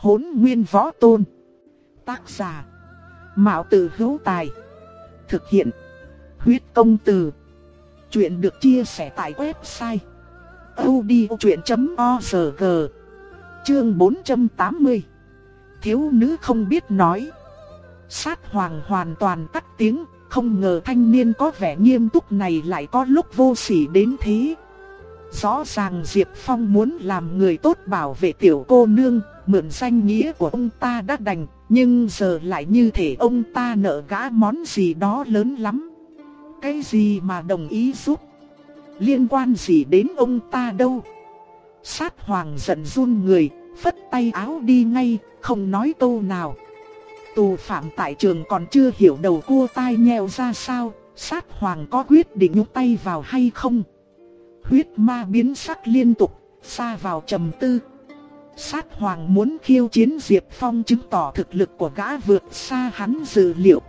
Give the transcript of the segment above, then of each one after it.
Hốn nguyên võ tôn. Tác giả. Mạo tử hữu tài. Thực hiện. Huyết công từ. Chuyện được chia sẻ tại website. odchuyện.org Chương 480 Thiếu nữ không biết nói. Sát hoàng hoàn toàn tắt tiếng, không ngờ thanh niên có vẻ nghiêm túc này lại có lúc vô sỉ đến thế. Rõ ràng Diệp Phong muốn làm người tốt bảo vệ tiểu cô nương, mượn danh nghĩa của ông ta đã đành, nhưng giờ lại như thể ông ta nợ gã món gì đó lớn lắm. Cái gì mà đồng ý giúp? Liên quan gì đến ông ta đâu? Sát hoàng giận run người, phất tay áo đi ngay, không nói câu nào. Tù phạm tại trường còn chưa hiểu đầu cua tai nheo ra sao, sát hoàng có quyết định nhúc tay vào hay không? Huyết ma biến sắc liên tục, xa vào trầm tư. Sát hoàng muốn khiêu chiến Diệp Phong chứng tỏ thực lực của gã vượt xa hắn dự liệu.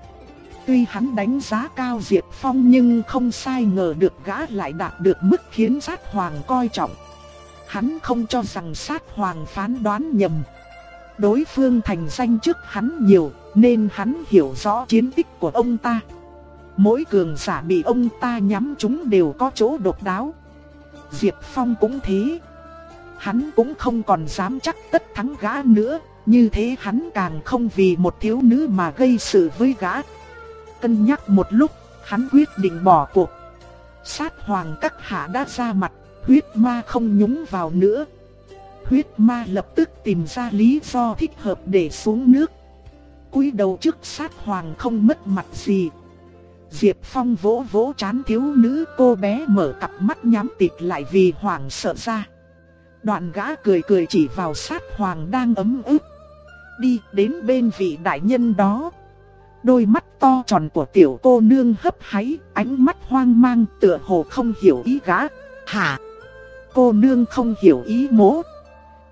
Tuy hắn đánh giá cao Diệp Phong nhưng không sai ngờ được gã lại đạt được mức khiến sát hoàng coi trọng. Hắn không cho rằng sát hoàng phán đoán nhầm. Đối phương thành danh trước hắn nhiều, nên hắn hiểu rõ chiến tích của ông ta. Mỗi cường giả bị ông ta nhắm chúng đều có chỗ độc đáo. Diệp Phong cũng thế. Hắn cũng không còn dám chắc tất thắng gã nữa, như thế hắn càng không vì một thiếu nữ mà gây sự với gã. Cân nhắc một lúc, hắn quyết định bỏ cuộc. Sát hoàng các hạ đã ra mặt, huyết ma không nhúng vào nữa. Huyết ma lập tức tìm ra lý do thích hợp để xuống nước. cúi đầu trước sát hoàng không mất mặt gì. Diệp Phong vỗ vỗ chán thiếu nữ cô bé mở cặp mắt nhắm tịt lại vì hoảng sợ ra. Đoạn gã cười cười chỉ vào sát hoàng đang ấm ức. Đi đến bên vị đại nhân đó. Đôi mắt to tròn của tiểu cô nương hấp háy, ánh mắt hoang mang tựa hồ không hiểu ý gã. Hả? Cô nương không hiểu ý mố.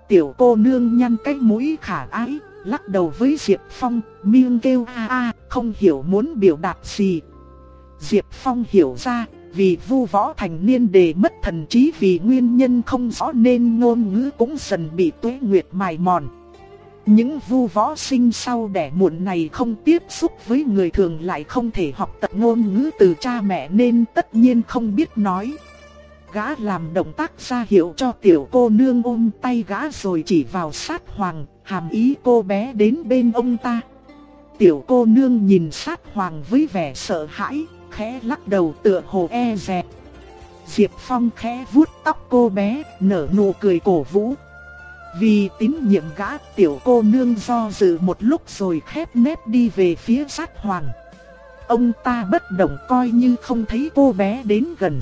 Tiểu cô nương nhăn cái mũi khả ái, lắc đầu với Diệp Phong, miêng kêu a a, không hiểu muốn biểu đạt gì. Diệp Phong hiểu ra, vì vu võ thành niên đề mất thần trí vì nguyên nhân không rõ nên ngôn ngữ cũng dần bị tuế nguyệt mài mòn. Những vu võ sinh sau đẻ muộn này không tiếp xúc với người thường lại không thể học tập ngôn ngữ từ cha mẹ nên tất nhiên không biết nói. Gã làm động tác ra hiệu cho tiểu cô nương ôm tay gã rồi chỉ vào sát hoàng, hàm ý cô bé đến bên ông ta. Tiểu cô nương nhìn sát hoàng với vẻ sợ hãi, khẽ lắc đầu tựa hồ e dè. Diệp Phong khẽ vuốt tóc cô bé, nở nụ cười cổ vũ. Vì tín nhiệm gã tiểu cô nương do dự một lúc rồi khép nếp đi về phía sát hoàng. Ông ta bất động coi như không thấy cô bé đến gần.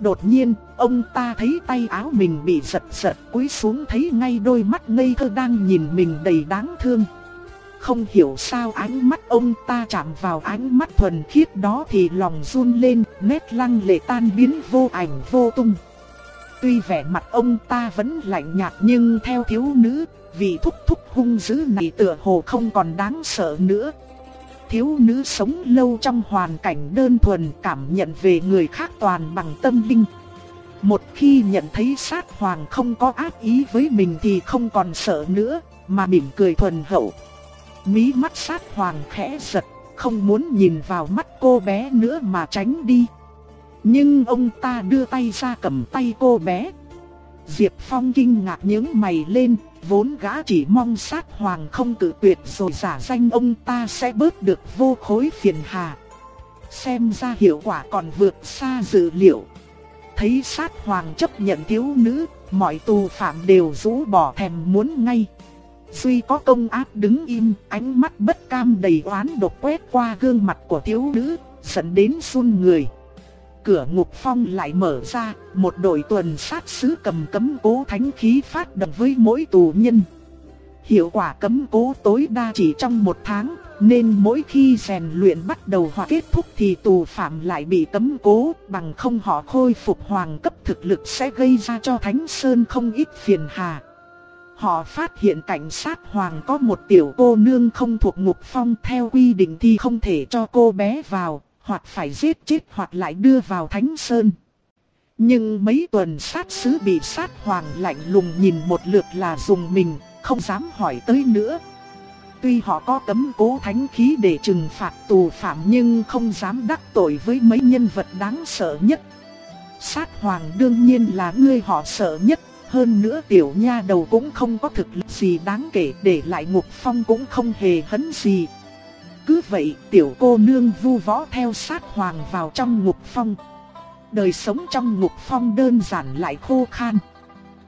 Đột nhiên, ông ta thấy tay áo mình bị giật giật cúi xuống thấy ngay đôi mắt ngây thơ đang nhìn mình đầy đáng thương. Không hiểu sao ánh mắt ông ta chạm vào ánh mắt thuần khiết đó thì lòng run lên, nét lăng lệ tan biến vô ảnh vô tung. Tuy vẻ mặt ông ta vẫn lạnh nhạt nhưng theo thiếu nữ, vì thúc thúc hung dữ này tựa hồ không còn đáng sợ nữa. Thiếu nữ sống lâu trong hoàn cảnh đơn thuần cảm nhận về người khác toàn bằng tâm linh. Một khi nhận thấy sát hoàng không có ác ý với mình thì không còn sợ nữa, mà mỉm cười thuần hậu. Mí mắt sát hoàng khẽ giật, không muốn nhìn vào mắt cô bé nữa mà tránh đi. Nhưng ông ta đưa tay ra cầm tay cô bé. Diệp Phong kinh ngạc những mày lên, vốn gã chỉ mong sát hoàng không tự tuyệt rồi giả danh ông ta sẽ bớt được vô khối phiền hà. Xem ra hiệu quả còn vượt xa dự liệu. Thấy sát hoàng chấp nhận thiếu nữ, mọi tù phạm đều rũ bỏ thèm muốn ngay. Duy có công áp đứng im, ánh mắt bất cam đầy oán độc quét qua gương mặt của thiếu nữ, dẫn đến run người. Cửa ngục phong lại mở ra, một đội tuần sát sứ cầm cấm cố thánh khí phát động với mỗi tù nhân. Hiệu quả cấm cố tối đa chỉ trong một tháng, nên mỗi khi rèn luyện bắt đầu hoặc kết thúc thì tù phạm lại bị cấm cố, bằng không họ khôi phục hoàng cấp thực lực sẽ gây ra cho Thánh Sơn không ít phiền hà. Họ phát hiện cảnh sát hoàng có một tiểu cô nương không thuộc ngục phong theo quy định thì không thể cho cô bé vào, hoặc phải giết chết hoặc lại đưa vào thánh sơn. Nhưng mấy tuần sát sứ bị sát hoàng lạnh lùng nhìn một lượt là dùng mình, không dám hỏi tới nữa. Tuy họ có cấm cố thánh khí để trừng phạt tù phạm nhưng không dám đắc tội với mấy nhân vật đáng sợ nhất. Sát hoàng đương nhiên là người họ sợ nhất, hơn nữa tiểu nha đầu cũng không có thực lực gì đáng kể để lại ngục phong cũng không hề hấn gì. Cứ vậy tiểu cô nương vu võ theo sát hoàng vào trong ngục phong. Đời sống trong ngục phong đơn giản lại khô khan.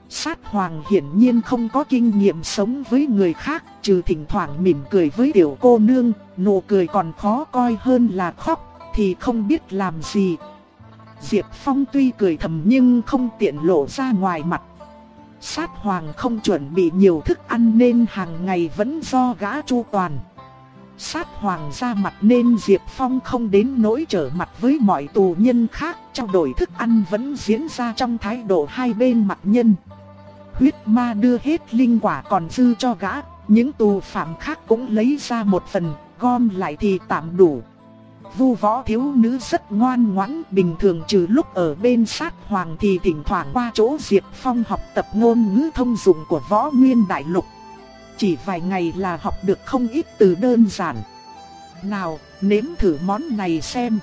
Sát hoàng hiển nhiên không có kinh nghiệm sống với người khác, trừ thỉnh thoảng mỉm cười với tiểu cô nương, nụ cười còn khó coi hơn là khóc, thì không biết làm gì. Diệp Phong tuy cười thầm nhưng không tiện lộ ra ngoài mặt. Sát hoàng không chuẩn bị nhiều thức ăn nên hàng ngày vẫn do gã chu toàn. Sát hoàng ra mặt nên Diệp Phong không đến nỗi trở mặt với mọi tù nhân khác, trao đổi thức ăn vẫn diễn ra trong thái độ hai bên mặt nhân. Huyết ma đưa hết linh quả còn dư cho gã, những tù phạm khác cũng lấy ra một phần, gom lại thì tạm đủ. Vu võ thiếu nữ rất ngoan ngoãn, bình thường trừ lúc ở bên sát hoàng thì thỉnh thoảng qua chỗ Diệp Phong học tập ngôn ngữ thông dụng của võ nguyên đại lục. Chỉ vài ngày là học được không ít từ đơn giản. Nào, nếm thử món này xem.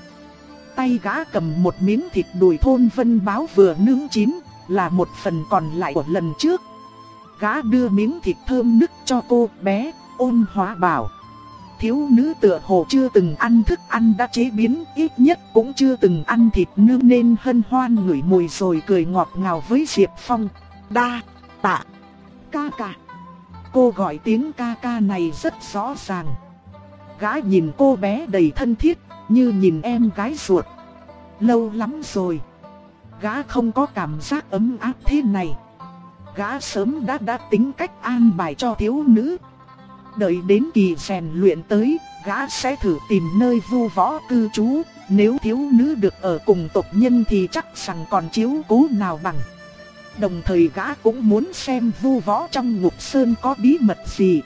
Tay gã cầm một miếng thịt đùi thôn vân báo vừa nướng chín, là một phần còn lại của lần trước. Gã đưa miếng thịt thơm nức cho cô bé, ôn hóa bảo. Thiếu nữ tựa hồ chưa từng ăn thức ăn đã chế biến, ít nhất cũng chưa từng ăn thịt nướng nên hân hoan ngửi mùi rồi cười ngọt ngào với Diệp Phong. Đa, tạ, ca ca. Cô gọi tiếng ca ca này rất rõ ràng. Gã nhìn cô bé đầy thân thiết, như nhìn em gái ruột. Lâu lắm rồi gã không có cảm giác ấm áp thế này. Gã sớm đã đã tính cách an bài cho thiếu nữ. Đợi đến kỳ rèn luyện tới, gã sẽ thử tìm nơi vu võ cư trú. Nếu thiếu nữ được ở cùng tộc nhân thì chắc rằng còn chiếu cố nào bằng. Đồng thời gã cũng muốn xem vu võ trong ngục sơn có bí mật gì.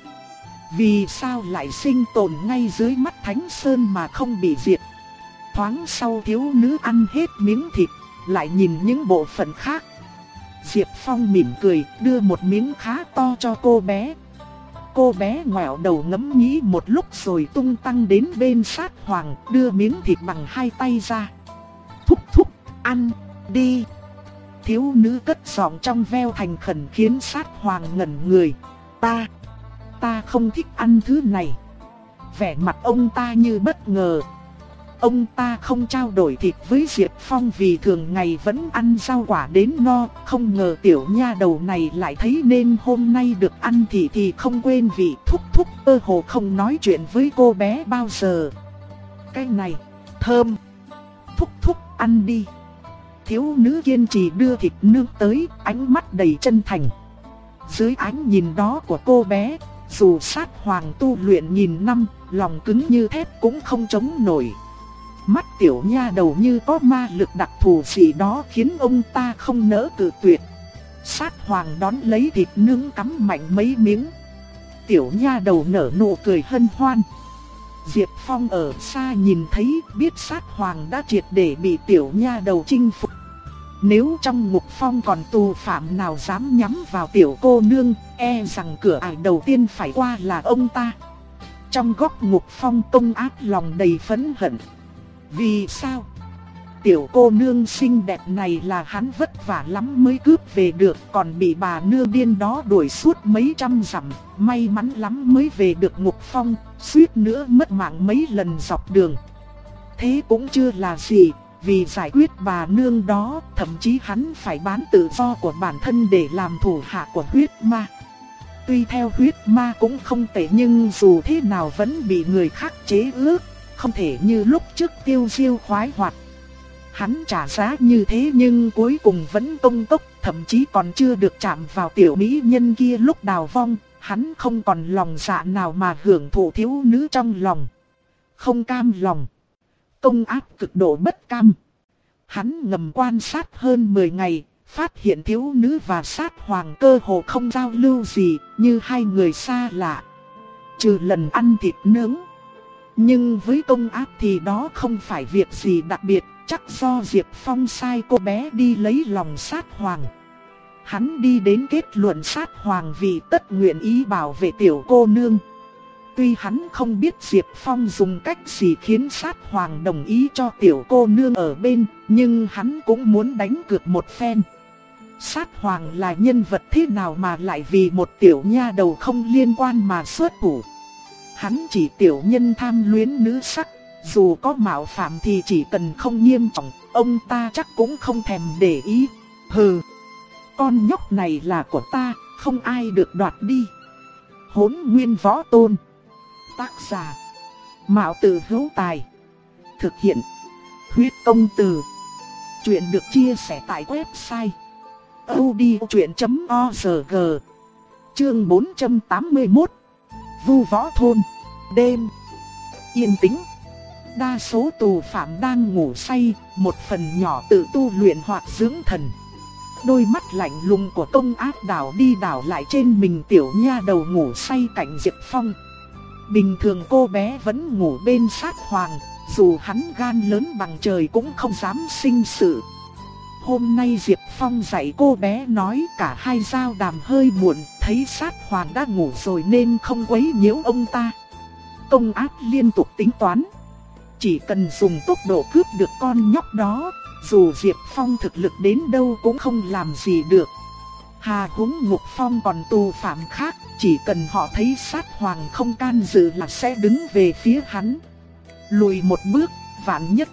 Vì sao lại sinh tồn ngay dưới mắt Thánh Sơn mà không bị diệt. Thoáng sau thiếu nữ ăn hết miếng thịt lại nhìn những bộ phận khác. Diệp Phong mỉm cười, đưa một miếng khá to cho cô bé. Cô bé ngoẹo đầu ngẫm nghĩ một lúc rồi tung tăng đến bên sát hoàng, đưa miếng thịt bằng hai tay ra. Thúc thúc, ăn, đi. Thiếu nữ cất giọng trong veo thành khẩn khiến sát hoàng ngẩn người. Ta, ta không thích ăn thứ này. Vẻ mặt ông ta như bất ngờ, Ông ta không trao đổi thịt với Diệp Phong vì thường ngày vẫn ăn rau quả đến no, không ngờ tiểu nha đầu này lại thấy nên hôm nay được ăn thì thì không quên vị thúc thúc ơ hồ không nói chuyện với cô bé bao giờ. Cái này, thơm, thúc thúc ăn đi. Thiếu nữ kiên trì đưa thịt nướng tới, ánh mắt đầy chân thành. Dưới ánh nhìn đó của cô bé, dù sát hoàng tu luyện nghìn năm, lòng cứng như thép cũng không chống nổi. Mắt tiểu nha đầu như có ma lực đặc thù gì đó khiến ông ta không nỡ cự tuyệt. Sát hoàng đón lấy thịt nướng cắm mạnh mấy miếng. Tiểu nha đầu nở nụ cười hân hoan. Diệp Phong ở xa nhìn thấy biết sát hoàng đã triệt để bị tiểu nha đầu chinh phục. Nếu trong ngục phong còn tù phạm nào dám nhắm vào tiểu cô nương, e rằng cửa ải đầu tiên phải qua là ông ta. Trong góc ngục phong công áp lòng đầy phấn hận. Vì sao? Tiểu cô nương xinh đẹp này là hắn vất vả lắm mới cướp về được, Còn bị bà nương điên đó đuổi suốt mấy trăm dặm, May mắn lắm mới về được ngục phong, Suýt nữa mất mạng mấy lần dọc đường. Thế cũng chưa là gì, Vì giải quyết bà nương đó, Thậm chí hắn phải bán tự do của bản thân để làm thủ hạ của huyết ma. Tuy theo huyết ma cũng không tệ nhưng dù thế nào vẫn bị người khác chế ước không thể như lúc trước tiêu diêu khoái hoạt. Hắn trả giá như thế nhưng cuối cùng vẫn công tốc, thậm chí còn chưa được chạm vào tiểu mỹ nhân kia lúc đào vong, hắn không còn lòng dạ nào mà hưởng thụ thiếu nữ trong lòng. Không cam lòng. Công áp cực độ bất cam. Hắn ngầm quan sát hơn 10 ngày, phát hiện thiếu nữ và sát hoàng cơ hồ không giao lưu gì, như hai người xa lạ. Trừ lần ăn thịt nướng. Nhưng với công áp thì đó không phải việc gì đặc biệt, chắc do Diệp Phong sai cô bé đi lấy lòng sát hoàng. Hắn đi đến kết luận sát hoàng vì tất nguyện ý bảo vệ tiểu cô nương. Tuy hắn không biết Diệp Phong dùng cách gì khiến sát hoàng đồng ý cho tiểu cô nương ở bên, nhưng hắn cũng muốn đánh cược một phen. Sát hoàng là nhân vật thế nào mà lại vì một tiểu nha đầu không liên quan mà xuất thủ. Hắn chỉ tiểu nhân tham luyến nữ sắc, dù có mạo phạm thì chỉ cần không nghiêm trọng, ông ta chắc cũng không thèm để ý. Hừ, con nhóc này là của ta, không ai được đoạt đi. Hốn nguyên võ tôn. Tác giả. Mạo tử hữu tài. Thực hiện. Huyết công từ. Chuyện được chia sẻ tại website. odchuyện.org Chương 481 Vu võ thôn. Đêm. Yên tĩnh. Đa số tù phạm đang ngủ say, một phần nhỏ tự tu luyện hoặc dưỡng thần. Đôi mắt lạnh lùng của công ác đảo đi đảo lại trên mình tiểu nha đầu ngủ say cạnh Diệp Phong. Bình thường cô bé vẫn ngủ bên sát hoàng, dù hắn gan lớn bằng trời cũng không dám sinh sự. Hôm nay Diệp Phong dạy cô bé nói cả hai giao đàm hơi muộn, thấy sát hoàng đã ngủ rồi nên không quấy nhiễu ông ta. Công ác liên tục tính toán. Chỉ cần dùng tốc độ cướp được con nhóc đó, dù Diệp Phong thực lực đến đâu cũng không làm gì được. Hà húng ngục phong còn tù phạm khác, chỉ cần họ thấy sát hoàng không can dự là sẽ đứng về phía hắn. Lùi một bước, vạn nhất.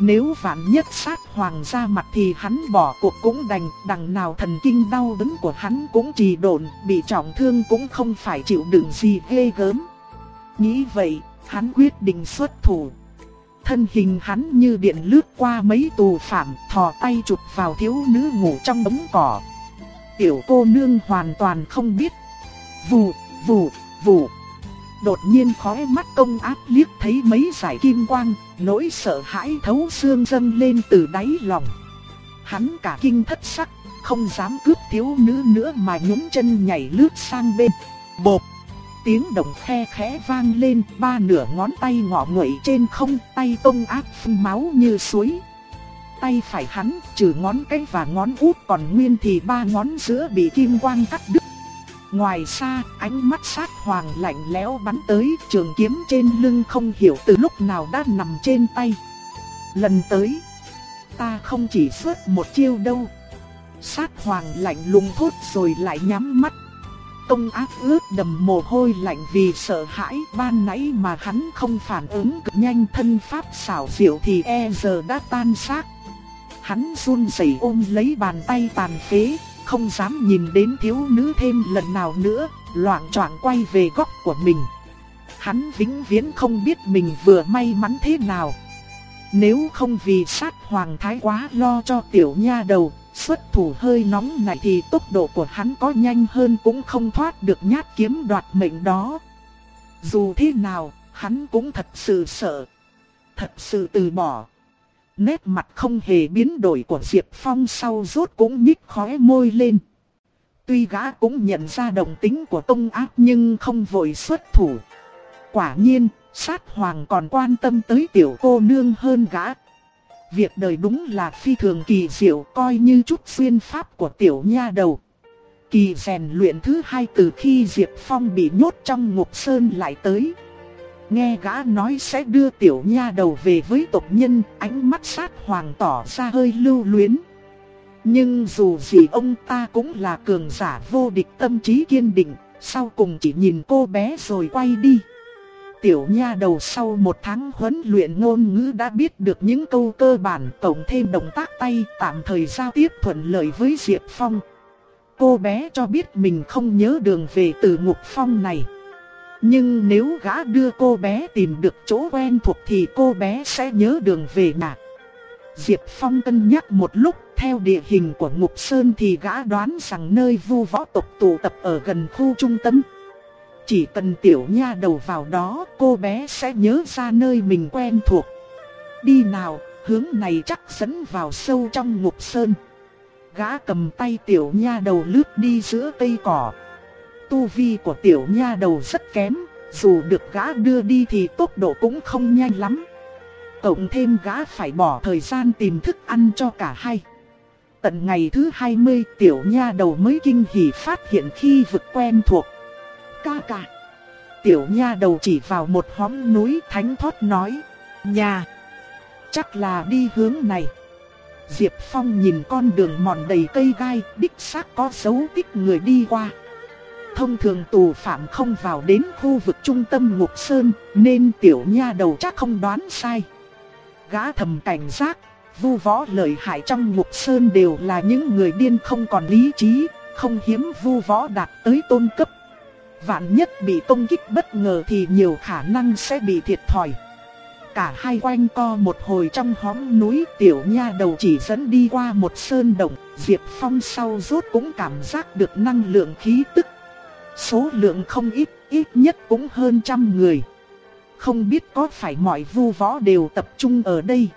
Nếu vạn nhất sát hoàng ra mặt thì hắn bỏ cuộc cũng đành, đằng nào thần kinh đau đớn của hắn cũng trì độn, bị trọng thương cũng không phải chịu đựng gì ghê gớm. Nghĩ vậy, hắn quyết định xuất thủ. Thân hình hắn như điện lướt qua mấy tù phạm, thò tay chụp vào thiếu nữ ngủ trong đống cỏ. Tiểu cô nương hoàn toàn không biết. Vù, vù, vù. Đột nhiên khóe mắt công áp liếc thấy mấy giải kim quang, nỗi sợ hãi thấu xương dâng lên từ đáy lòng. Hắn cả kinh thất sắc, không dám cướp thiếu nữ nữa mà nhún chân nhảy lướt sang bên. Bộp! Tiếng động khe khẽ vang lên, ba nửa ngón tay ngọ nguậy trên không, tay tông áp phun máu như suối. Tay phải hắn, trừ ngón cái và ngón út còn nguyên thì ba ngón giữa bị kim quang cắt đứt. Ngoài xa, ánh mắt sát hoàng lạnh lẽo bắn tới, trường kiếm trên lưng không hiểu từ lúc nào đã nằm trên tay. Lần tới, ta không chỉ xuất một chiêu đâu. Sát hoàng lạnh lùng thốt rồi lại nhắm mắt. Công ác ướt đầm mồ hôi lạnh vì sợ hãi ban nãy mà hắn không phản ứng cực nhanh thân pháp xảo diệu thì e giờ đã tan xác. Hắn run rẩy ôm lấy bàn tay tàn phế, không dám nhìn đến thiếu nữ thêm lần nào nữa, loạn choạng quay về góc của mình. Hắn vĩnh viễn không biết mình vừa may mắn thế nào. Nếu không vì sát hoàng thái quá lo cho tiểu nha đầu, Xuất thủ hơi nóng này thì tốc độ của hắn có nhanh hơn cũng không thoát được nhát kiếm đoạt mệnh đó. Dù thế nào, hắn cũng thật sự sợ. Thật sự từ bỏ. Nét mặt không hề biến đổi của Diệp Phong sau rốt cũng nhích khóe môi lên. Tuy gã cũng nhận ra đồng tính của Tông ác nhưng không vội xuất thủ. Quả nhiên, sát hoàng còn quan tâm tới tiểu cô nương hơn gã. Việc đời đúng là phi thường kỳ diệu coi như chút xuyên pháp của tiểu nha đầu. Kỳ rèn luyện thứ hai từ khi Diệp Phong bị nhốt trong ngục sơn lại tới. Nghe gã nói sẽ đưa tiểu nha đầu về với tộc nhân, ánh mắt sát hoàng tỏ ra hơi lưu luyến. Nhưng dù gì ông ta cũng là cường giả vô địch tâm trí kiên định, sau cùng chỉ nhìn cô bé rồi quay đi tiểu nha đầu sau một tháng huấn luyện ngôn ngữ đã biết được những câu cơ bản tổng thêm động tác tay, tạm thời giao tiếp thuận lợi với Diệp Phong. Cô bé cho biết mình không nhớ đường về từ ngục phong này. Nhưng nếu gã đưa cô bé tìm được chỗ quen thuộc thì cô bé sẽ nhớ đường về nhà. Diệp Phong cân nhắc một lúc, theo địa hình của ngục sơn thì gã đoán rằng nơi vu võ tộc tụ tập ở gần khu trung tâm. Chỉ cần tiểu nha đầu vào đó cô bé sẽ nhớ ra nơi mình quen thuộc. Đi nào, hướng này chắc dẫn vào sâu trong ngục sơn. Gã cầm tay tiểu nha đầu lướt đi giữa cây cỏ. Tu vi của tiểu nha đầu rất kém, dù được gã đưa đi thì tốc độ cũng không nhanh lắm. Cộng thêm gã phải bỏ thời gian tìm thức ăn cho cả hai. tận ngày thứ 20 tiểu nha đầu mới kinh hỉ phát hiện khi vực quen thuộc. Ca ca. Tiểu nha đầu chỉ vào một hóm núi thánh thoát nói. Nhà. Chắc là đi hướng này. Diệp Phong nhìn con đường mòn đầy cây gai, đích xác có dấu tích người đi qua. Thông thường tù phạm không vào đến khu vực trung tâm ngục sơn, nên tiểu nha đầu chắc không đoán sai. Gã thầm cảnh giác, vu võ lợi hại trong ngục sơn đều là những người điên không còn lý trí, không hiếm vu võ đạt tới tôn cấp. Vạn nhất bị công kích bất ngờ thì nhiều khả năng sẽ bị thiệt thòi. Cả hai quanh co một hồi trong hõm núi tiểu nha đầu chỉ dẫn đi qua một sơn động, Diệp Phong sau rốt cũng cảm giác được năng lượng khí tức. Số lượng không ít, ít nhất cũng hơn trăm người. Không biết có phải mọi vu võ đều tập trung ở đây.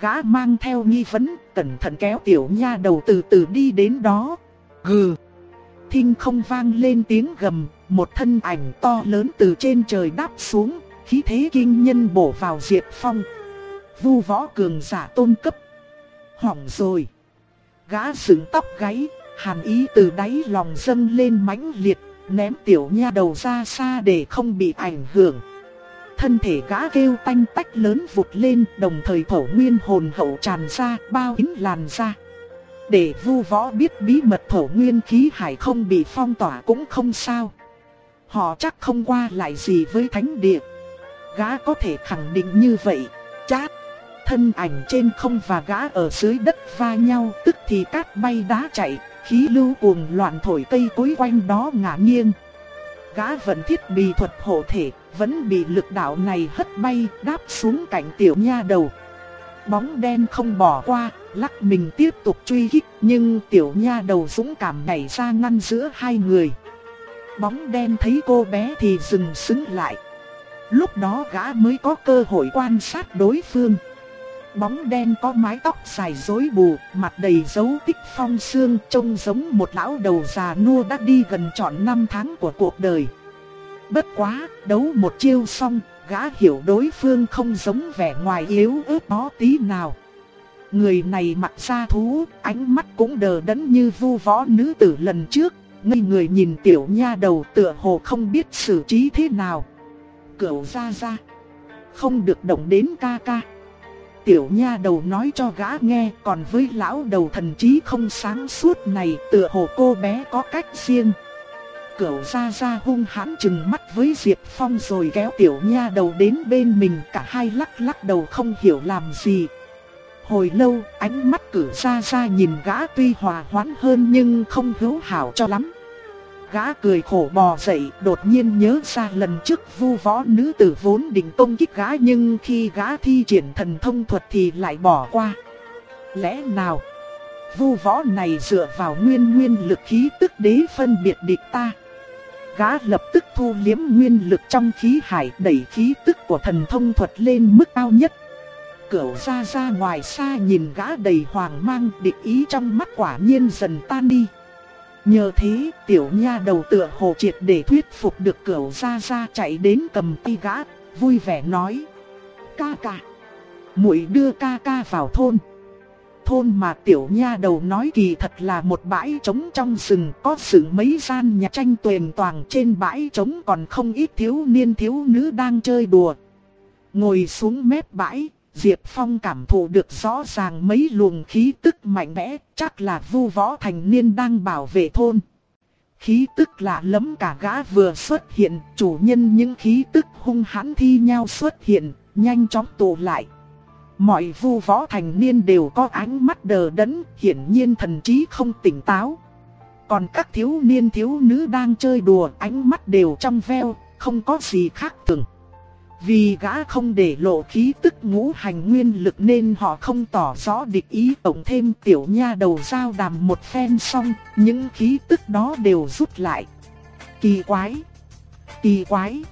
Gã mang theo nghi vấn, cẩn thận kéo tiểu nha đầu từ từ đi đến đó. Gừ. Thinh không vang lên tiếng gầm, một thân ảnh to lớn từ trên trời đáp xuống, khí thế kinh nhân bổ vào Diệp Phong. Vu võ cường giả tôn cấp. Hỏng rồi. Gã dựng tóc gáy, hàn ý từ đáy lòng dâng lên mãnh liệt, ném tiểu nha đầu ra xa để không bị ảnh hưởng. Thân thể gã kêu tanh tách lớn vụt lên, đồng thời thổ nguyên hồn hậu tràn ra, bao kín làn ra. Để vu võ biết bí mật thổ nguyên khí hải không bị phong tỏa cũng không sao. Họ chắc không qua lại gì với thánh địa gã có thể khẳng định như vậy. Chát, thân ảnh trên không và gã ở dưới đất va nhau, tức thì cát bay đá chạy, khí lưu cuồng loạn thổi cây cối quanh đó ngả nghiêng. Gã vẫn thiết bị thuật hộ thể, vẫn bị lực đạo này hất bay, đáp xuống cạnh tiểu nha đầu. Bóng đen không bỏ qua, lắc mình tiếp tục truy kích, nhưng tiểu nha đầu dũng cảm nhảy ra ngăn giữa hai người. Bóng đen thấy cô bé thì dừng sững lại. Lúc đó gã mới có cơ hội quan sát đối phương. Bóng đen có mái tóc dài rối bù, mặt đầy dấu tích phong xương trông giống một lão đầu già nua đã đi gần trọn năm tháng của cuộc đời. Bất quá, đấu một chiêu xong, gã hiểu đối phương không giống vẻ ngoài yếu ớt đó tí nào. Người này mặc xa thú, ánh mắt cũng đờ đẫn như vu võ nữ tử lần trước, ngây người nhìn tiểu nha đầu tựa hồ không biết xử trí thế nào cửu ra ra. Không được động đến ca ca. Tiểu nha đầu nói cho gã nghe, còn với lão đầu thần trí không sáng suốt này, tựa hồ cô bé có cách riêng. Cửu ra ra hung hãn chừng mắt với Diệp Phong rồi kéo tiểu nha đầu đến bên mình, cả hai lắc lắc đầu không hiểu làm gì. Hồi lâu, ánh mắt cử ra ra nhìn gã tuy hòa hoãn hơn nhưng không hữu hảo cho lắm. Gã cười khổ bò dậy, đột nhiên nhớ ra lần trước vu võ nữ tử vốn định công kích gã nhưng khi gã thi triển thần thông thuật thì lại bỏ qua. Lẽ nào, vu võ này dựa vào nguyên nguyên lực khí tức đế phân biệt địch ta. Gã lập tức thu liếm nguyên lực trong khí hải đẩy khí tức của thần thông thuật lên mức cao nhất. Cửu ra ra ngoài xa nhìn gã đầy hoàng mang địch ý trong mắt quả nhiên dần tan đi. Nhờ thế, tiểu nha đầu tựa hồ triệt để thuyết phục được cửu ra ra chạy đến cầm tay gã, vui vẻ nói. Ca ca, muội đưa ca ca vào thôn. Thôn mà tiểu nha đầu nói kỳ thật là một bãi trống trong rừng có sự mấy gian nhà tranh tuyền toàn trên bãi trống còn không ít thiếu niên thiếu nữ đang chơi đùa. Ngồi xuống mép bãi, Diệp Phong cảm thụ được rõ ràng mấy luồng khí tức mạnh mẽ, chắc là vu võ thành niên đang bảo vệ thôn. Khí tức lạ lẫm cả gã vừa xuất hiện, chủ nhân những khí tức hung hãn thi nhau xuất hiện, nhanh chóng tụ lại. Mọi vu võ thành niên đều có ánh mắt đờ đẫn, hiển nhiên thần trí không tỉnh táo. Còn các thiếu niên thiếu nữ đang chơi đùa, ánh mắt đều trong veo, không có gì khác thường. Vì gã không để lộ khí tức ngũ hành nguyên lực nên họ không tỏ rõ địch ý tổng thêm tiểu nha đầu giao đàm một phen xong, những khí tức đó đều rút lại. Kỳ quái! Kỳ quái!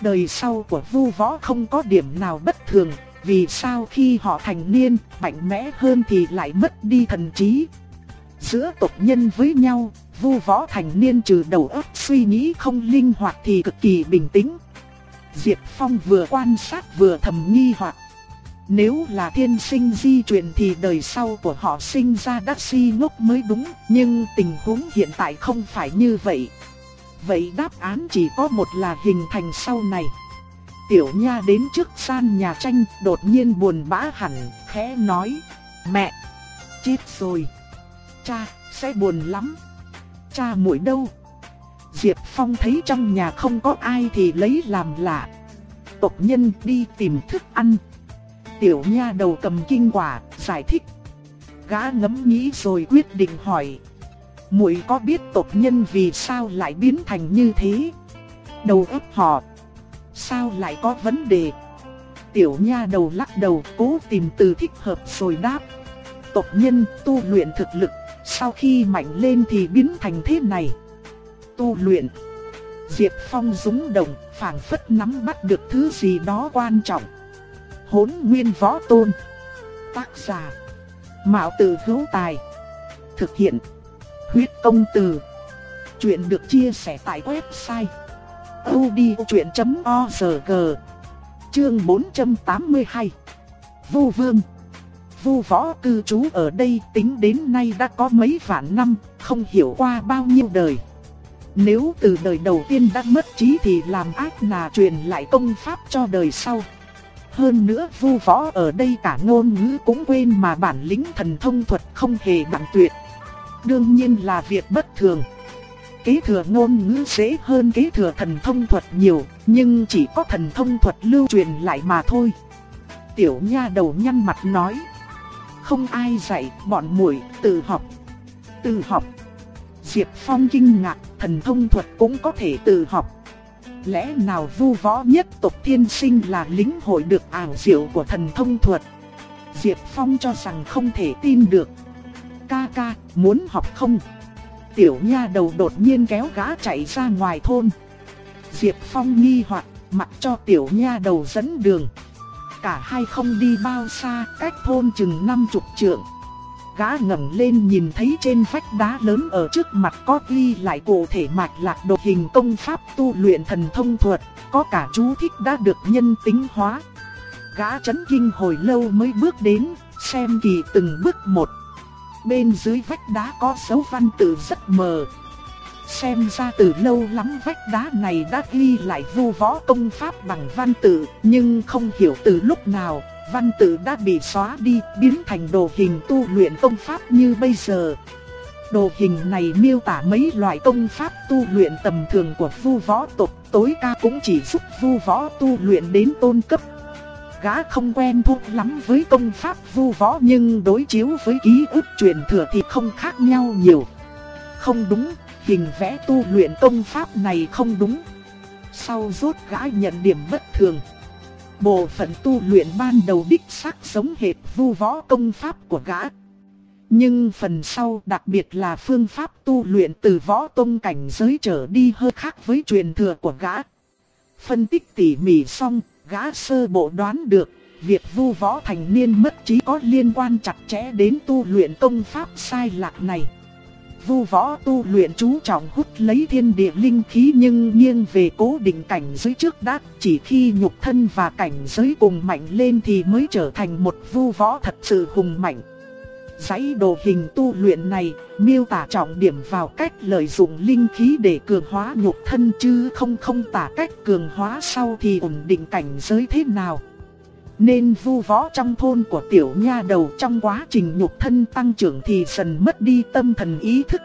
Đời sau của vu võ không có điểm nào bất thường, vì sao khi họ thành niên, mạnh mẽ hơn thì lại mất đi thần trí. Giữa tộc nhân với nhau, vu võ thành niên trừ đầu óc suy nghĩ không linh hoạt thì cực kỳ bình tĩnh. Diệp Phong vừa quan sát vừa thầm nghi hoặc. Nếu là thiên sinh di truyền thì đời sau của họ sinh ra đắc si ngốc mới đúng, nhưng tình huống hiện tại không phải như vậy. Vậy đáp án chỉ có một là hình thành sau này. Tiểu Nha đến trước gian nhà tranh, đột nhiên buồn bã hẳn, khẽ nói, mẹ, chết rồi. Cha, sẽ buồn lắm. Cha muội đâu? Diệp Phong thấy trong nhà không có ai thì lấy làm lạ. Tộc nhân đi tìm thức ăn. Tiểu nha đầu cầm kinh quả, giải thích. Gã ngẫm nghĩ rồi quyết định hỏi. muội có biết tộc nhân vì sao lại biến thành như thế? Đầu óc họ. Sao lại có vấn đề? Tiểu nha đầu lắc đầu cố tìm từ thích hợp rồi đáp. Tộc nhân tu luyện thực lực, sau khi mạnh lên thì biến thành thế này. Tu luyện. Diệp Phong rúng động, phảng phất nắm bắt được thứ gì đó quan trọng. Hỗn Nguyên Võ Tôn. Tác giả: Mạo Từ Hữu Tài. Thực hiện: Huyết Công Từ. Chuyện được chia sẻ tại website tudiyuanchuyen.org. Chương 482. Vu Vương. Vu Võ cư trú ở đây tính đến nay đã có mấy vạn năm, không hiểu qua bao nhiêu đời. Nếu từ đời đầu tiên đã mất trí thì làm ác là truyền lại công pháp cho đời sau. Hơn nữa vu võ ở đây cả ngôn ngữ cũng quên mà bản lĩnh thần thông thuật không hề bằng tuyệt. Đương nhiên là việc bất thường. Kế thừa ngôn ngữ dễ hơn kế thừa thần thông thuật nhiều, nhưng chỉ có thần thông thuật lưu truyền lại mà thôi. Tiểu nha đầu nhăn mặt nói. Không ai dạy, bọn muội tự học. Tự học. Diệp Phong kinh ngạc, thần thông thuật cũng có thể tự học. Lẽ nào vu võ nhất tộc thiên sinh là lính hội được ảo diệu của thần thông thuật? Diệp Phong cho rằng không thể tin được. Ca ca, muốn học không? Tiểu nha đầu đột nhiên kéo gã chạy ra ngoài thôn. Diệp Phong nghi hoặc, mặc cho tiểu nha đầu dẫn đường. Cả hai không đi bao xa, cách thôn chừng năm chục trượng gã ngẩng lên nhìn thấy trên vách đá lớn ở trước mặt có ghi lại cụ thể mạch lạc đồ hình công pháp tu luyện thần thông thuật, có cả chú thích đã được nhân tính hóa. Gã chấn kinh hồi lâu mới bước đến, xem kỳ từng bước một. Bên dưới vách đá có dấu văn tự rất mờ. Xem ra từ lâu lắm vách đá này đã ghi lại vô võ công pháp bằng văn tự, nhưng không hiểu từ lúc nào, văn tự đã bị xóa đi, biến thành đồ hình tu luyện công pháp như bây giờ. Đồ hình này miêu tả mấy loại công pháp tu luyện tầm thường của vu võ tộc, tối ca cũng chỉ giúp vu võ tu luyện đến tôn cấp. Gã không quen thuộc lắm với công pháp vu võ nhưng đối chiếu với ký ức truyền thừa thì không khác nhau nhiều. Không đúng, hình vẽ tu luyện công pháp này không đúng. Sau rốt gã nhận điểm bất thường. Bộ phận tu luyện ban đầu đích xác giống hệt vu võ công pháp của gã. Nhưng phần sau đặc biệt là phương pháp tu luyện từ võ tông cảnh giới trở đi hơi khác với truyền thừa của gã. Phân tích tỉ mỉ xong, gã sơ bộ đoán được, việc vu võ thành niên mất trí có liên quan chặt chẽ đến tu luyện công pháp sai lạc này vu võ tu luyện chú trọng hút lấy thiên địa linh khí nhưng nghiêng về cố định cảnh giới trước đã, chỉ khi nhục thân và cảnh giới cùng mạnh lên thì mới trở thành một vu võ thật sự hùng mạnh. Giấy đồ hình tu luyện này miêu tả trọng điểm vào cách lợi dụng linh khí để cường hóa nhục thân chứ không không tả cách cường hóa sau thì ổn định cảnh giới thế nào. Nên vu võ trong thôn của tiểu nha đầu trong quá trình nhục thân tăng trưởng thì dần mất đi tâm thần ý thức.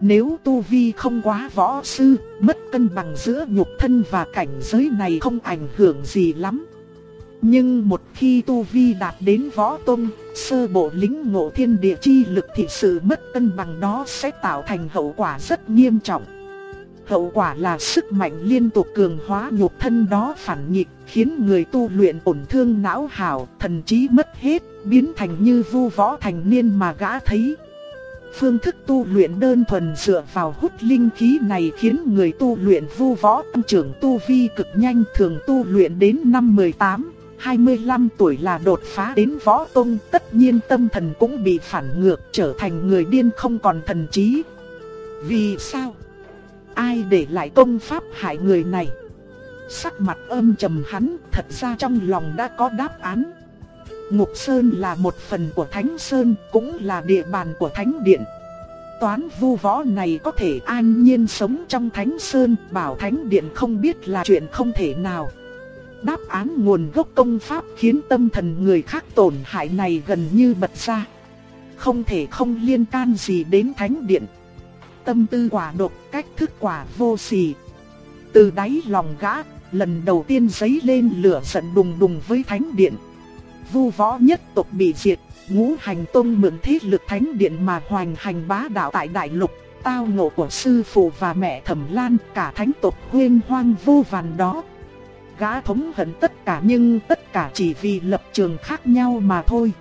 Nếu tu vi không quá võ sư, mất cân bằng giữa nhục thân và cảnh giới này không ảnh hưởng gì lắm. Nhưng một khi tu vi đạt đến võ tôn, sơ bộ lính ngộ thiên địa chi lực thì sự mất cân bằng đó sẽ tạo thành hậu quả rất nghiêm trọng. Hậu quả là sức mạnh liên tục cường hóa nhục thân đó phản nghịch, khiến người tu luyện tổn thương não hào, thần trí mất hết, biến thành như vu võ thành niên mà gã thấy. Phương thức tu luyện đơn thuần dựa vào hút linh khí này khiến người tu luyện vu võ tăng trưởng tu vi cực nhanh thường tu luyện đến năm 18, 25 tuổi là đột phá đến võ tông tất nhiên tâm thần cũng bị phản ngược trở thành người điên không còn thần trí. Vì sao? Ai để lại công pháp hại người này? Sắc mặt âm trầm hắn thật ra trong lòng đã có đáp án. Ngục Sơn là một phần của Thánh Sơn, cũng là địa bàn của Thánh Điện. Toán vu võ này có thể an nhiên sống trong Thánh Sơn, bảo Thánh Điện không biết là chuyện không thể nào. Đáp án nguồn gốc công pháp khiến tâm thần người khác tổn hại này gần như bật ra. Không thể không liên can gì đến Thánh Điện. Tâm tư quả độc, cách thức quả vô sỉ. Từ đáy lòng gã, lần đầu tiên giấy lên lửa giận đùng đùng với Thánh Điện vu võ nhất tộc bị diệt, ngũ hành tông mượn thế lực thánh điện mà hoành hành bá đạo tại đại lục, tao ngộ của sư phụ và mẹ thẩm lan cả thánh tộc huyên hoang vô vàn đó. Gã thống hận tất cả nhưng tất cả chỉ vì lập trường khác nhau mà thôi.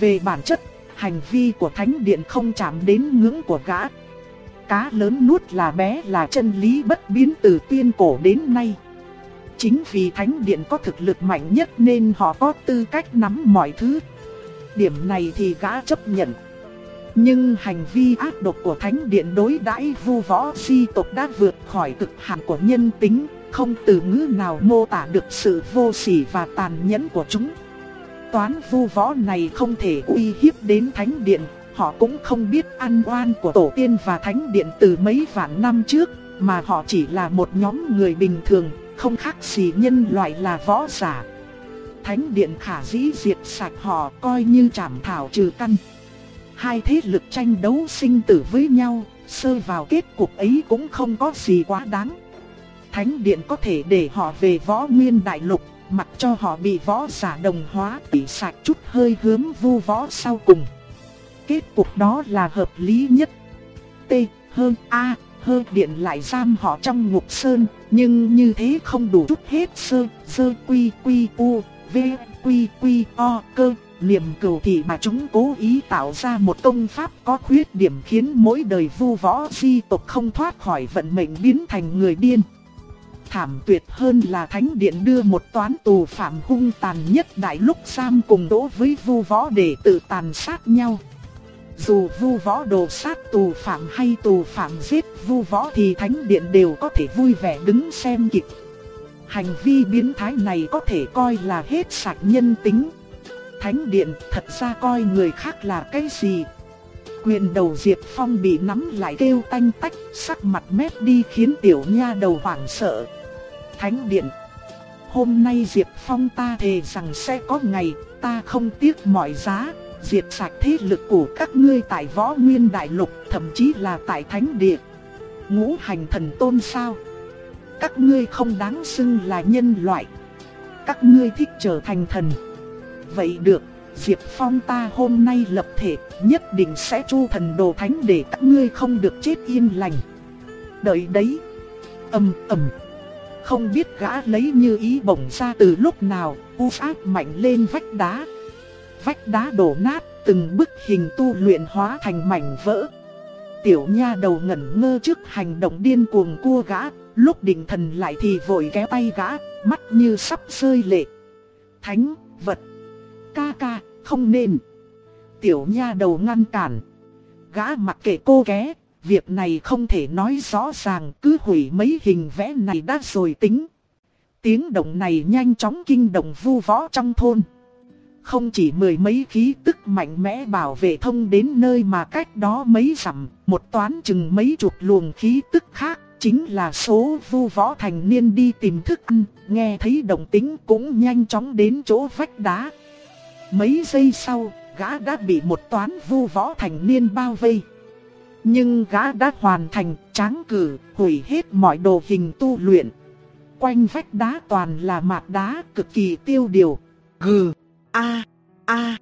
Về bản chất, hành vi của thánh điện không chạm đến ngưỡng của gã. Cá lớn nuốt là bé là chân lý bất biến từ tuyên cổ đến nay. Chính vì Thánh Điện có thực lực mạnh nhất nên họ có tư cách nắm mọi thứ. Điểm này thì gã chấp nhận. Nhưng hành vi ác độc của Thánh Điện đối đãi vu võ di tộc đã vượt khỏi cực hạn của nhân tính, không từ ngữ nào mô tả được sự vô sỉ và tàn nhẫn của chúng. Toán vu võ này không thể uy hiếp đến Thánh Điện, họ cũng không biết an oan của Tổ tiên và Thánh Điện từ mấy vạn năm trước, mà họ chỉ là một nhóm người bình thường, không khác gì nhân loại là võ giả. Thánh điện khả dĩ diệt sạch họ coi như trảm thảo trừ căn. Hai thế lực tranh đấu sinh tử với nhau, sơ vào kết cục ấy cũng không có gì quá đáng. Thánh điện có thể để họ về võ nguyên đại lục, mặc cho họ bị võ giả đồng hóa tỉ sạch chút hơi hướng vu võ sau cùng. Kết cục đó là hợp lý nhất. T, hơn A, hơ điện lại giam họ trong ngục sơn, nhưng như thế không đủ chút hết sơ, sơ quy quy u, v quy quy o cơ. Niềm cầu thị mà chúng cố ý tạo ra một công pháp có khuyết điểm khiến mỗi đời vu võ di tộc không thoát khỏi vận mệnh biến thành người điên. Thảm tuyệt hơn là Thánh Điện đưa một toán tù phạm hung tàn nhất đại lúc giam cùng đỗ với vu võ để tự tàn sát nhau. Dù vu võ đồ sát tù phạm hay tù phạm giết vu võ thì thánh điện đều có thể vui vẻ đứng xem kịch. Hành vi biến thái này có thể coi là hết sạch nhân tính. Thánh điện thật ra coi người khác là cái gì? Quyền đầu Diệp Phong bị nắm lại kêu tanh tách, sắc mặt mép đi khiến tiểu nha đầu hoảng sợ. Thánh điện Hôm nay Diệp Phong ta thề rằng sẽ có ngày, ta không tiếc mọi giá, diệt sạch thế lực của các ngươi tại võ nguyên đại lục, thậm chí là tại thánh địa. Ngũ hành thần tôn sao? Các ngươi không đáng xưng là nhân loại. Các ngươi thích trở thành thần. Vậy được, Diệp Phong ta hôm nay lập thể, nhất định sẽ chu thần đồ thánh để các ngươi không được chết yên lành. Đợi đấy. Ầm ầm. Không biết gã lấy như ý bổng ra từ lúc nào, u ác mạnh lên vách đá vách đá đổ nát, từng bức hình tu luyện hóa thành mảnh vỡ. Tiểu nha đầu ngẩn ngơ trước hành động điên cuồng cua gã, lúc định thần lại thì vội kéo tay gã, mắt như sắp rơi lệ. Thánh, vật, ca ca, không nên. Tiểu nha đầu ngăn cản. Gã mặc kệ cô ké, việc này không thể nói rõ ràng, cứ hủy mấy hình vẽ này đã rồi tính. Tiếng động này nhanh chóng kinh động vu võ trong thôn. Không chỉ mười mấy khí tức mạnh mẽ bảo vệ thông đến nơi mà cách đó mấy dặm, một toán chừng mấy chục luồng khí tức khác, chính là số vu võ thành niên đi tìm thức ăn, nghe thấy động tính cũng nhanh chóng đến chỗ vách đá. Mấy giây sau, gã đã bị một toán vu võ thành niên bao vây. Nhưng gã đã hoàn thành tráng cử, hủy hết mọi đồ hình tu luyện. Quanh vách đá toàn là mạc đá cực kỳ tiêu điều. Gừ a a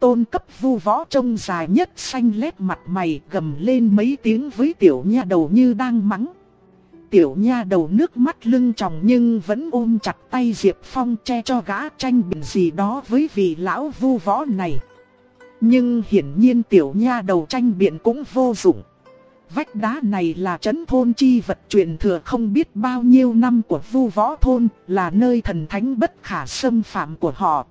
Tôn cấp vu võ trông dài nhất xanh lét mặt mày gầm lên mấy tiếng với tiểu nha đầu như đang mắng. Tiểu nha đầu nước mắt lưng tròng nhưng vẫn ôm chặt tay Diệp Phong che cho gã tranh biện gì đó với vị lão vu võ này. Nhưng hiển nhiên tiểu nha đầu tranh biện cũng vô dụng. Vách đá này là trấn thôn chi vật truyền thừa không biết bao nhiêu năm của vu võ thôn, là nơi thần thánh bất khả xâm phạm của họ.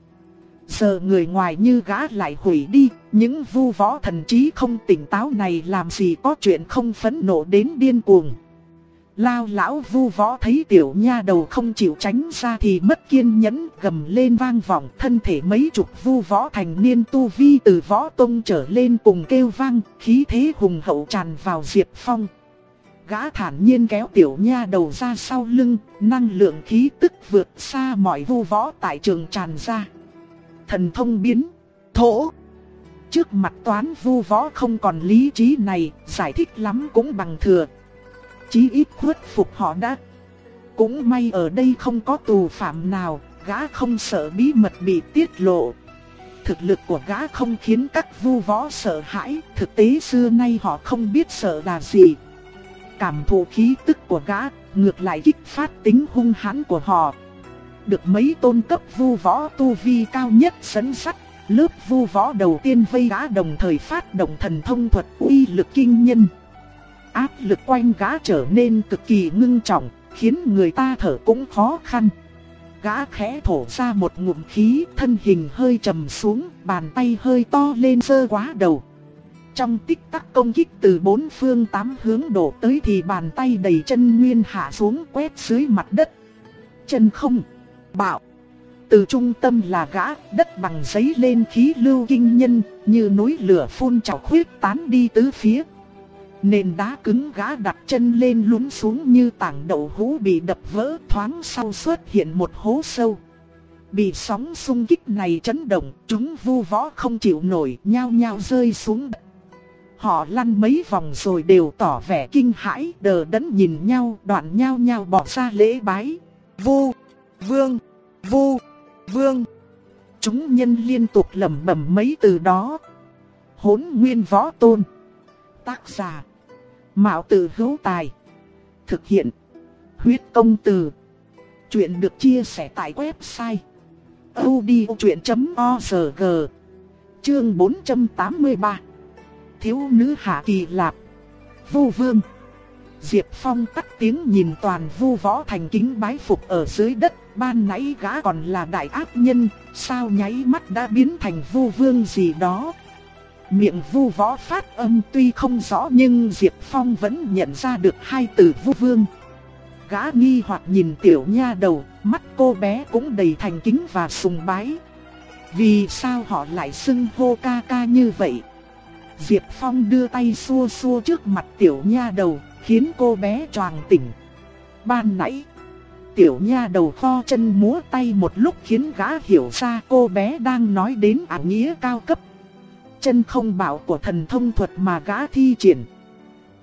Giờ người ngoài như gã lại hủy đi, những vu võ thần trí không tỉnh táo này làm gì có chuyện không phẫn nộ đến điên cuồng. Lao lão vu võ thấy tiểu nha đầu không chịu tránh ra thì mất kiên nhẫn gầm lên vang vọng thân thể mấy chục vu võ thành niên tu vi từ võ tông trở lên cùng kêu vang khí thế hùng hậu tràn vào Diệp Phong. Gã thản nhiên kéo tiểu nha đầu ra sau lưng, năng lượng khí tức vượt xa mọi vu võ tại trường tràn ra. Thần thông biến, thổ. Trước mặt toán vu võ không còn lý trí này, giải thích lắm cũng bằng thừa. Chí ít khuất phục họ đã. Cũng may ở đây không có tù phạm nào, gã không sợ bí mật bị tiết lộ. Thực lực của gã không khiến các vu võ sợ hãi, thực tế xưa nay họ không biết sợ là gì cảm thụ khí tức của gã, ngược lại kích phát tính hung hãn của họ. Được mấy tôn cấp vu võ tu vi cao nhất sấn sắt, lớp vu võ đầu tiên vây gã đồng thời phát động thần thông thuật uy lực kinh nhân. Áp lực quanh gã trở nên cực kỳ ngưng trọng, khiến người ta thở cũng khó khăn. Gã khẽ thổ ra một ngụm khí, thân hình hơi trầm xuống, bàn tay hơi to lên sơ quá đầu. Trong tích tắc công kích từ bốn phương tám hướng đổ tới thì bàn tay đầy chân nguyên hạ xuống quét dưới mặt đất. Chân không, bạo. Từ trung tâm là gã, đất bằng giấy lên khí lưu kinh nhân, như núi lửa phun trào khuyết tán đi tứ phía. Nền đá cứng gã đặt chân lên lún xuống như tảng đậu hũ bị đập vỡ thoáng sau xuất hiện một hố sâu. Bị sóng xung kích này chấn động, chúng vu võ không chịu nổi, nhao nhao rơi xuống đất. Họ lăn mấy vòng rồi đều tỏ vẻ kinh hãi, đờ đẫn nhìn nhau, đoạn nhau nhau bỏ ra lễ bái. Vô, vương, vu vương. Chúng nhân liên tục lẩm bẩm mấy từ đó. Hốn nguyên võ tôn. Tác giả. Mạo tử hữu tài. Thực hiện. Huyết công từ. Chuyện được chia sẻ tại website. odchuyện.org Chương 483 thiếu nữ hạ kỳ lạp. Vu vương. Diệp Phong tắt tiếng nhìn toàn vu võ thành kính bái phục ở dưới đất, ban nãy gã còn là đại ác nhân, sao nháy mắt đã biến thành vu vương gì đó. Miệng vu võ phát âm tuy không rõ nhưng Diệp Phong vẫn nhận ra được hai từ vu vương. Gã nghi hoặc nhìn tiểu nha đầu, mắt cô bé cũng đầy thành kính và sùng bái. Vì sao họ lại xưng hô ca ca như vậy? Diệp Phong đưa tay xua xua trước mặt tiểu nha đầu, khiến cô bé choàng tỉnh. Ban nãy, tiểu nha đầu kho chân múa tay một lúc khiến gã hiểu ra cô bé đang nói đến ả nghĩa cao cấp. Chân không bảo của thần thông thuật mà gã thi triển.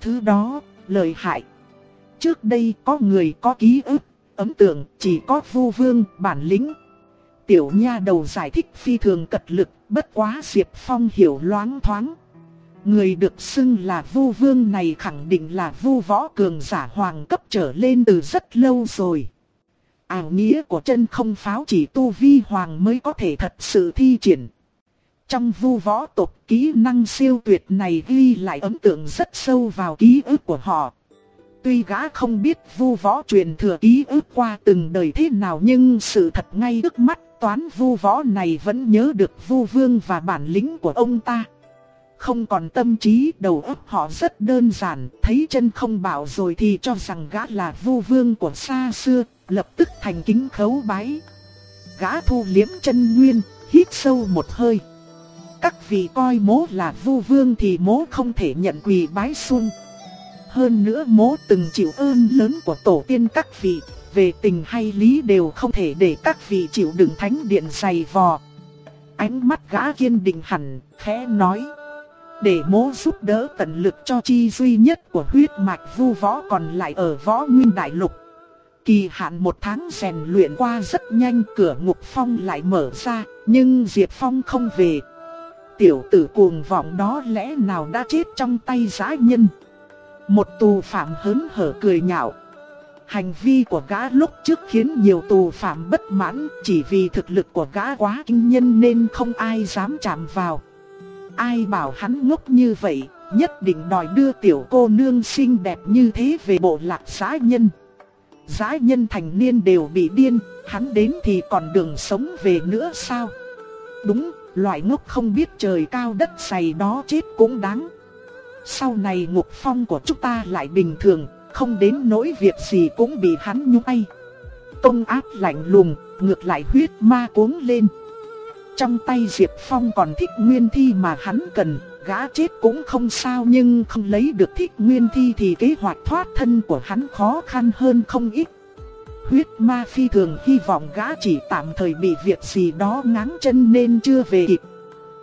Thứ đó, lời hại. Trước đây có người có ký ức, ấn tượng chỉ có vu vương, bản lĩnh. Tiểu nha đầu giải thích phi thường cật lực, bất quá Diệp Phong hiểu loáng thoáng. Người được xưng là vu vương này khẳng định là vu võ cường giả hoàng cấp trở lên từ rất lâu rồi. Ảo nghĩa của chân không pháo chỉ tu vi hoàng mới có thể thật sự thi triển. Trong vu võ tộc, kỹ năng siêu tuyệt này ghi lại ấn tượng rất sâu vào ký ức của họ. Tuy gã không biết vu võ truyền thừa ký ức qua từng đời thế nào nhưng sự thật ngay trước mắt, toán vu võ này vẫn nhớ được vu vương và bản lĩnh của ông ta không còn tâm trí, đầu óc họ rất đơn giản, thấy chân không bảo rồi thì cho rằng gã là vu vương của xa xưa, lập tức thành kính khấu bái. Gã thu liếm chân nguyên, hít sâu một hơi. Các vị coi mố là vu vương thì mố không thể nhận quỳ bái xuân. Hơn nữa mố từng chịu ơn lớn của tổ tiên các vị, về tình hay lý đều không thể để các vị chịu đựng thánh điện dày vò. Ánh mắt gã kiên định hẳn, khẽ nói. Để mố giúp đỡ tận lực cho chi duy nhất của huyết mạch vu võ còn lại ở võ nguyên đại lục. Kỳ hạn một tháng rèn luyện qua rất nhanh cửa ngục phong lại mở ra, nhưng Diệp Phong không về. Tiểu tử cuồng vọng đó lẽ nào đã chết trong tay giã nhân. Một tù phạm hớn hở cười nhạo. Hành vi của gã lúc trước khiến nhiều tù phạm bất mãn chỉ vì thực lực của gã quá kinh nhân nên không ai dám chạm vào. Ai bảo hắn ngốc như vậy, nhất định đòi đưa tiểu cô nương xinh đẹp như thế về bộ lạc xã nhân. Giá nhân thành niên đều bị điên, hắn đến thì còn đường sống về nữa sao? Đúng, loại ngốc không biết trời cao đất dày đó chết cũng đáng. Sau này ngục phong của chúng ta lại bình thường, không đến nỗi việc gì cũng bị hắn nhúng tay. Công áp lạnh lùng, ngược lại huyết ma cuống lên. Trong tay Diệp Phong còn thích nguyên thi mà hắn cần, gã chết cũng không sao nhưng không lấy được thích nguyên thi thì kế hoạch thoát thân của hắn khó khăn hơn không ít. Huyết ma phi thường hy vọng gã chỉ tạm thời bị việc gì đó ngáng chân nên chưa về kịp.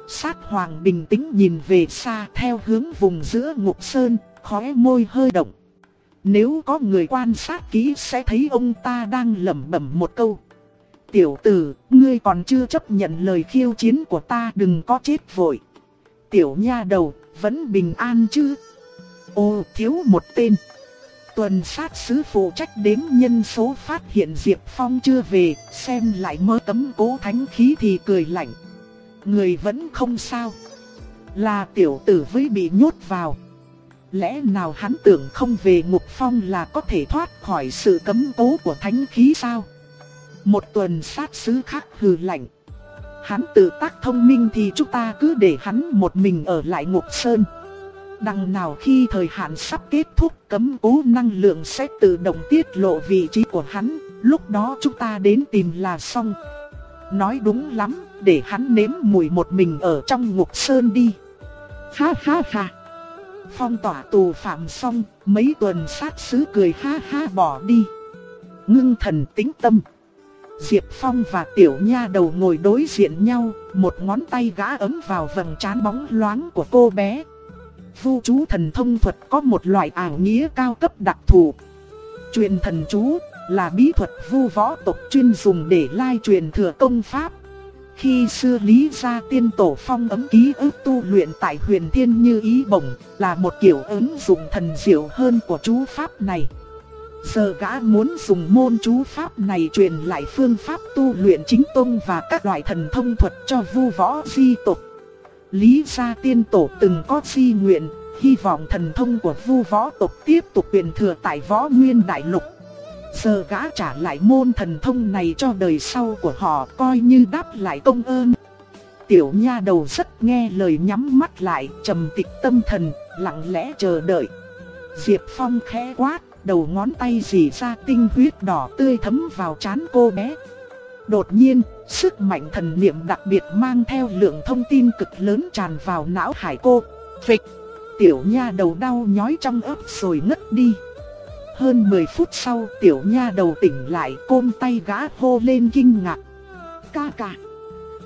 Sát hoàng bình tĩnh nhìn về xa theo hướng vùng giữa ngục sơn, khóe môi hơi động. Nếu có người quan sát kỹ sẽ thấy ông ta đang lẩm bẩm một câu. Tiểu tử, ngươi còn chưa chấp nhận lời khiêu chiến của ta đừng có chết vội. Tiểu nha đầu, vẫn bình an chứ? Ô, thiếu một tên. Tuần sát sứ phụ trách đếm nhân số phát hiện Diệp Phong chưa về, xem lại mơ tấm cố thánh khí thì cười lạnh. Người vẫn không sao. Là tiểu tử với bị nhốt vào. Lẽ nào hắn tưởng không về ngục phong là có thể thoát khỏi sự cấm cố của thánh khí sao? Một tuần sát sứ khác hừ lạnh. Hắn tự tác thông minh thì chúng ta cứ để hắn một mình ở lại ngục sơn. Đằng nào khi thời hạn sắp kết thúc cấm cố năng lượng sẽ tự động tiết lộ vị trí của hắn, lúc đó chúng ta đến tìm là xong. Nói đúng lắm, để hắn nếm mùi một mình ở trong ngục sơn đi. Ha ha ha. Phong tỏa tù phạm xong, mấy tuần sát sứ cười ha ha bỏ đi. Ngưng thần tĩnh tâm. Diệp Phong và Tiểu Nha đầu ngồi đối diện nhau, một ngón tay gã ấm vào vầng trán bóng loáng của cô bé. Vu chú thần thông thuật có một loại ảo nghĩa cao cấp đặc thù. Truyền thần chú là bí thuật vu võ tộc chuyên dùng để lai truyền thừa công pháp. Khi xưa Lý Gia Tiên Tổ Phong ấm ký ức tu luyện tại huyền thiên như ý bổng là một kiểu ứng dụng thần diệu hơn của chú pháp này. Giờ gã muốn dùng môn chú pháp này truyền lại phương pháp tu luyện chính tông và các loại thần thông thuật cho vu võ di tộc. Lý gia tiên tổ từng có di nguyện, hy vọng thần thông của vu võ tộc tiếp tục truyền thừa tại võ nguyên đại lục. Giờ gã trả lại môn thần thông này cho đời sau của họ coi như đáp lại công ơn. Tiểu nha đầu rất nghe lời nhắm mắt lại, trầm tịch tâm thần, lặng lẽ chờ đợi. Diệp Phong khẽ quát, đầu ngón tay dì ra tinh huyết đỏ tươi thấm vào chán cô bé. Đột nhiên, sức mạnh thần niệm đặc biệt mang theo lượng thông tin cực lớn tràn vào não hải cô. Phịch! Tiểu nha đầu đau nhói trong ớt rồi ngất đi. Hơn 10 phút sau tiểu nha đầu tỉnh lại côn tay gã hô lên kinh ngạc. Ca ca!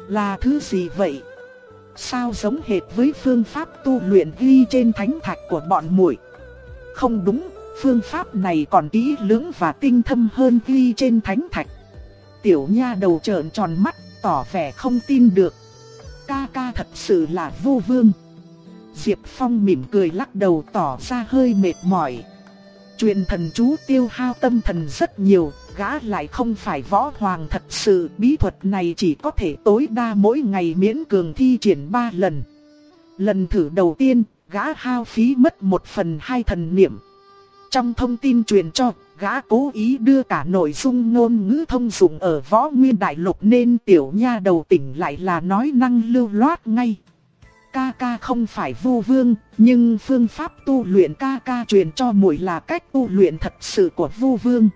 Là thứ gì vậy? Sao giống hệt với phương pháp tu luyện ghi trên thánh thạch của bọn muội? Không đúng, phương pháp này còn kỹ lưỡng và tinh thâm hơn ghi trên thánh thạch. Tiểu nha đầu trợn tròn mắt, tỏ vẻ không tin được. Ca ca thật sự là vô vương. Diệp Phong mỉm cười lắc đầu tỏ ra hơi mệt mỏi. Truyền thần chú tiêu hao tâm thần rất nhiều, gã lại không phải võ hoàng thật sự. Bí thuật này chỉ có thể tối đa mỗi ngày miễn cường thi triển 3 lần. Lần thử đầu tiên, gã hao phí mất một phần hai thần niệm. Trong thông tin truyền cho, gã cố ý đưa cả nội dung ngôn ngữ thông dụng ở võ nguyên đại lục nên tiểu nha đầu tỉnh lại là nói năng lưu loát ngay. Ca ca không phải vô vương, nhưng phương pháp tu luyện ca ca truyền cho muội là cách tu luyện thật sự của vô vương.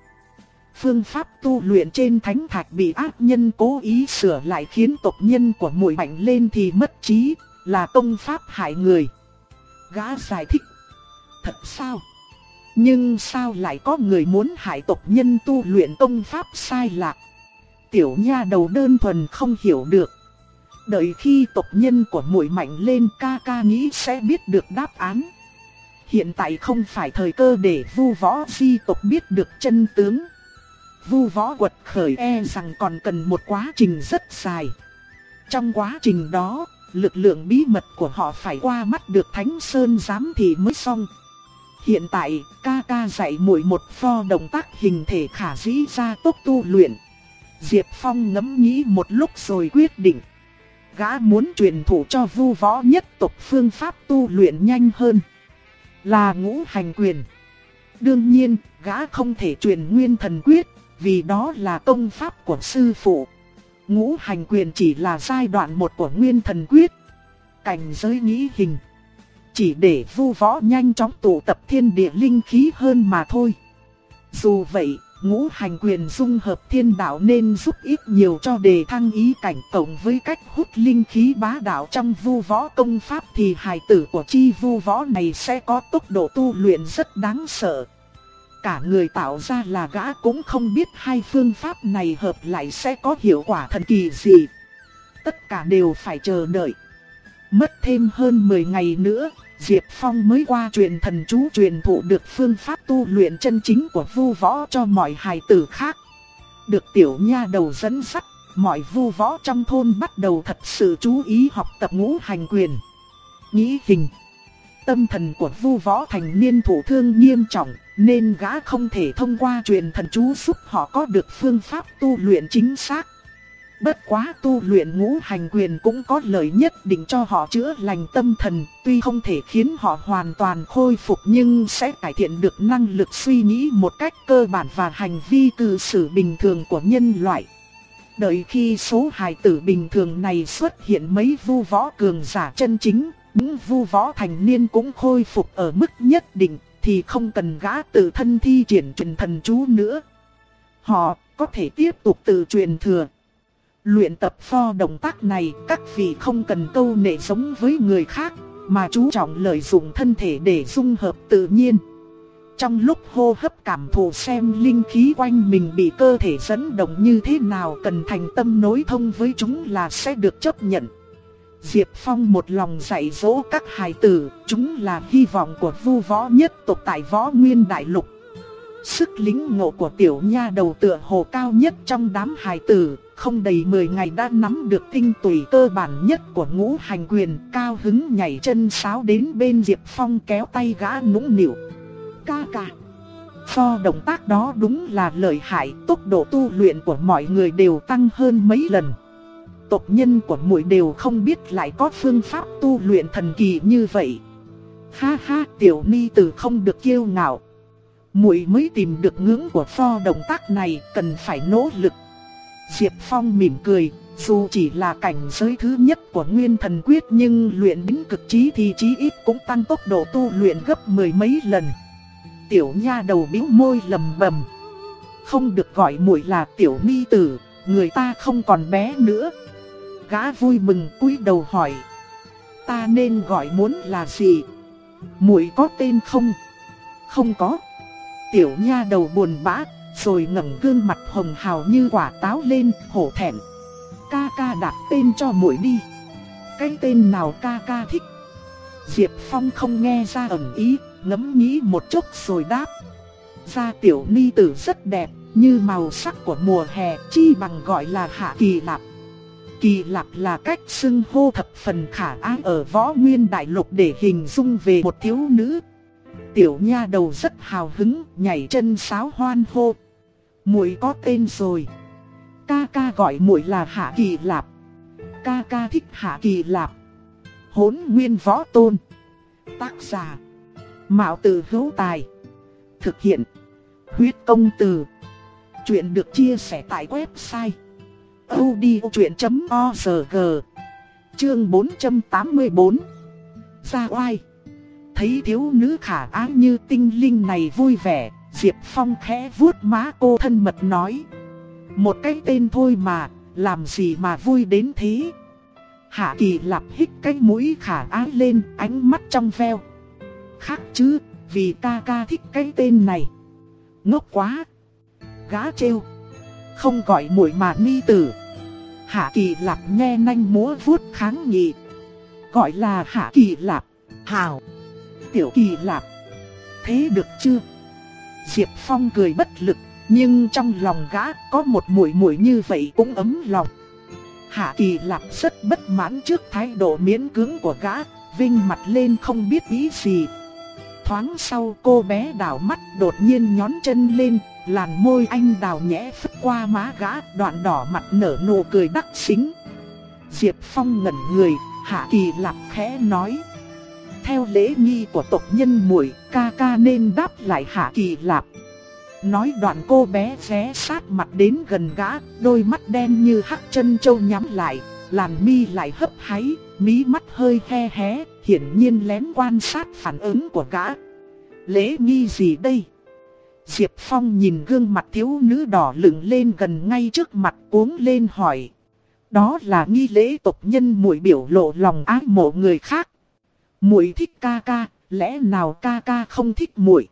Phương pháp tu luyện trên thánh thạch bị ác nhân cố ý sửa lại khiến tộc nhân của muội mạnh lên thì mất trí, là công pháp hại người. Gã giải thích. Thật sao? Nhưng sao lại có người muốn hại tộc nhân tu luyện công pháp sai lạc? Tiểu nha đầu đơn thuần không hiểu được. Đợi khi tộc nhân của muội mạnh lên ca ca nghĩ sẽ biết được đáp án. Hiện tại không phải thời cơ để vu võ di tộc biết được chân tướng. Vu võ quật khởi e rằng còn cần một quá trình rất dài. Trong quá trình đó, lực lượng bí mật của họ phải qua mắt được Thánh Sơn giám thị mới xong. Hiện tại, ca ca dạy muội một pho động tác hình thể khả dĩ ra tốc tu luyện. Diệp Phong ngẫm nghĩ một lúc rồi quyết định. Gã muốn truyền thụ cho vu võ nhất tộc phương pháp tu luyện nhanh hơn. Là ngũ hành quyền. Đương nhiên, gã không thể truyền nguyên thần quyết, vì đó là công pháp của sư phụ. Ngũ hành quyền chỉ là giai đoạn một của nguyên thần quyết. Cảnh giới nghĩ hình chỉ để vu võ nhanh chóng tụ tập thiên địa linh khí hơn mà thôi. Dù vậy, ngũ hành quyền dung hợp thiên đạo nên giúp ít nhiều cho đề thăng ý cảnh cộng với cách hút linh khí bá đạo trong vu võ công pháp thì hài tử của chi vu võ này sẽ có tốc độ tu luyện rất đáng sợ. Cả người tạo ra là gã cũng không biết hai phương pháp này hợp lại sẽ có hiệu quả thần kỳ gì. Tất cả đều phải chờ đợi. Mất thêm hơn 10 ngày nữa, Diệp Phong mới qua truyền thần chú truyền thụ được phương pháp tu luyện chân chính của vu võ cho mọi hài tử khác. Được tiểu nha đầu dẫn dắt, mọi vu võ trong thôn bắt đầu thật sự chú ý học tập ngũ hành quyền. Nghĩ hình Tâm thần của vu võ thành niên thủ thương nghiêm trọng, nên gã không thể thông qua truyền thần chú giúp họ có được phương pháp tu luyện chính xác. Bất quá tu luyện ngũ hành quyền cũng có lợi nhất định cho họ chữa lành tâm thần, tuy không thể khiến họ hoàn toàn khôi phục nhưng sẽ cải thiện được năng lực suy nghĩ một cách cơ bản và hành vi cư xử bình thường của nhân loại. Đợi khi số hài tử bình thường này xuất hiện mấy vu võ cường giả chân chính, những vu võ thành niên cũng khôi phục ở mức nhất định, thì không cần gã tự thân thi triển truyền thần chú nữa. Họ có thể tiếp tục tự truyền thừa. Luyện tập pho động tác này, các vị không cần câu nệ giống với người khác, mà chú trọng lợi dụng thân thể để dung hợp tự nhiên. Trong lúc hô hấp cảm thụ xem linh khí quanh mình bị cơ thể dẫn động như thế nào cần thành tâm nối thông với chúng là sẽ được chấp nhận. Diệp Phong một lòng dạy dỗ các hài tử, chúng là hy vọng của vu võ nhất tộc tại võ nguyên đại lục. Sức lính ngộ của tiểu nha đầu tựa hồ cao nhất trong đám hài tử, không đầy 10 ngày đã nắm được tinh tùy cơ bản nhất của ngũ hành quyền, cao hứng nhảy chân sáo đến bên Diệp Phong kéo tay gã nũng nịu. Ca ca. Do động tác đó đúng là lợi hại, tốc độ tu luyện của mọi người đều tăng hơn mấy lần. Tộc nhân của muội đều không biết lại có phương pháp tu luyện thần kỳ như vậy. Ha ha, tiểu ni tử không được kiêu ngạo. Muội mới tìm được ngưỡng của pho động tác này, cần phải nỗ lực. Diệp Phong mỉm cười, dù chỉ là cảnh giới thứ nhất của Nguyên Thần Quyết nhưng luyện đến cực trí thì chí ít cũng tăng tốc độ tu luyện gấp mười mấy lần. Tiểu nha đầu bĩu môi lầm bầm. Không được gọi muội là tiểu ni tử, người ta không còn bé nữa. Gã vui mừng cúi đầu hỏi. Ta nên gọi muốn là gì? Muội có tên không? Không có. Tiểu nha đầu buồn bã, rồi ngẩng gương mặt hồng hào như quả táo lên, hổ thẹn. Ca ca đặt tên cho muội đi. Cái tên nào ca ca thích? Diệp Phong không nghe ra ẩn ý, ngẫm nghĩ một chút rồi đáp. Gia tiểu ni tử rất đẹp, như màu sắc của mùa hè, chi bằng gọi là hạ kỳ lạp. Kỳ lạp là cách xưng hô thập phần khả ái ở võ nguyên đại lục để hình dung về một thiếu nữ. Tiểu nha đầu rất hào hứng, nhảy chân sáo hoan hô. Muội có tên rồi. Ca ca gọi muội là Hạ Kỳ Lạp. Ca ca thích Hạ Kỳ Lạp. Hỗn nguyên võ tôn. Tác giả. Mạo tử hữu tài. Thực hiện. Huyết công từ. Chuyện được chia sẻ tại website. audiochuyen.org. Chương 484 Gia oai Thấy thiếu nữ khả ái như tinh linh này vui vẻ Diệp Phong khẽ vuốt má cô thân mật nói. Một cái tên thôi mà, làm gì mà vui đến thế. Hạ kỳ lạp hít cái mũi khả ái lên, ánh mắt trong veo. Khác chứ, vì ca ca thích cái tên này. Ngốc quá. Gá trêu. Không gọi mũi mà ni tử. Hạ kỳ lạp nghe nanh múa vuốt kháng nghị. Gọi là hạ kỳ lạp. Hào. Tiểu kỳ lạp. Thế được chưa? Diệp Phong cười bất lực, nhưng trong lòng gã có một muội muội như vậy cũng ấm lòng. Hạ Kỳ Lạp rất bất mãn trước thái độ miễn cưỡng của gã, vinh mặt lên không biết ý gì. Thoáng sau cô bé đảo mắt đột nhiên nhón chân lên, làn môi anh đào nhẽ phất qua má gã, đoạn đỏ mặt nở nụ cười đắc xính. Diệp Phong ngẩn người, Hạ Kỳ Lạp khẽ nói theo lễ nghi của tộc nhân muội, ca ca nên đáp lại Hạ Kỳ Lạp. Nói đoạn cô bé ré sát mặt đến gần gã, đôi mắt đen như hắc chân châu nhắm lại, làn mi lại hấp háy, mí mắt hơi he hé, hiển nhiên lén quan sát phản ứng của gã. Lễ nghi gì đây? Diệp Phong nhìn gương mặt thiếu nữ đỏ lửng lên gần ngay trước mặt cuống lên hỏi. Đó là nghi lễ tộc nhân muội biểu lộ lòng ái mộ người khác. Muội thích ca ca, lẽ nào ca ca không thích muội?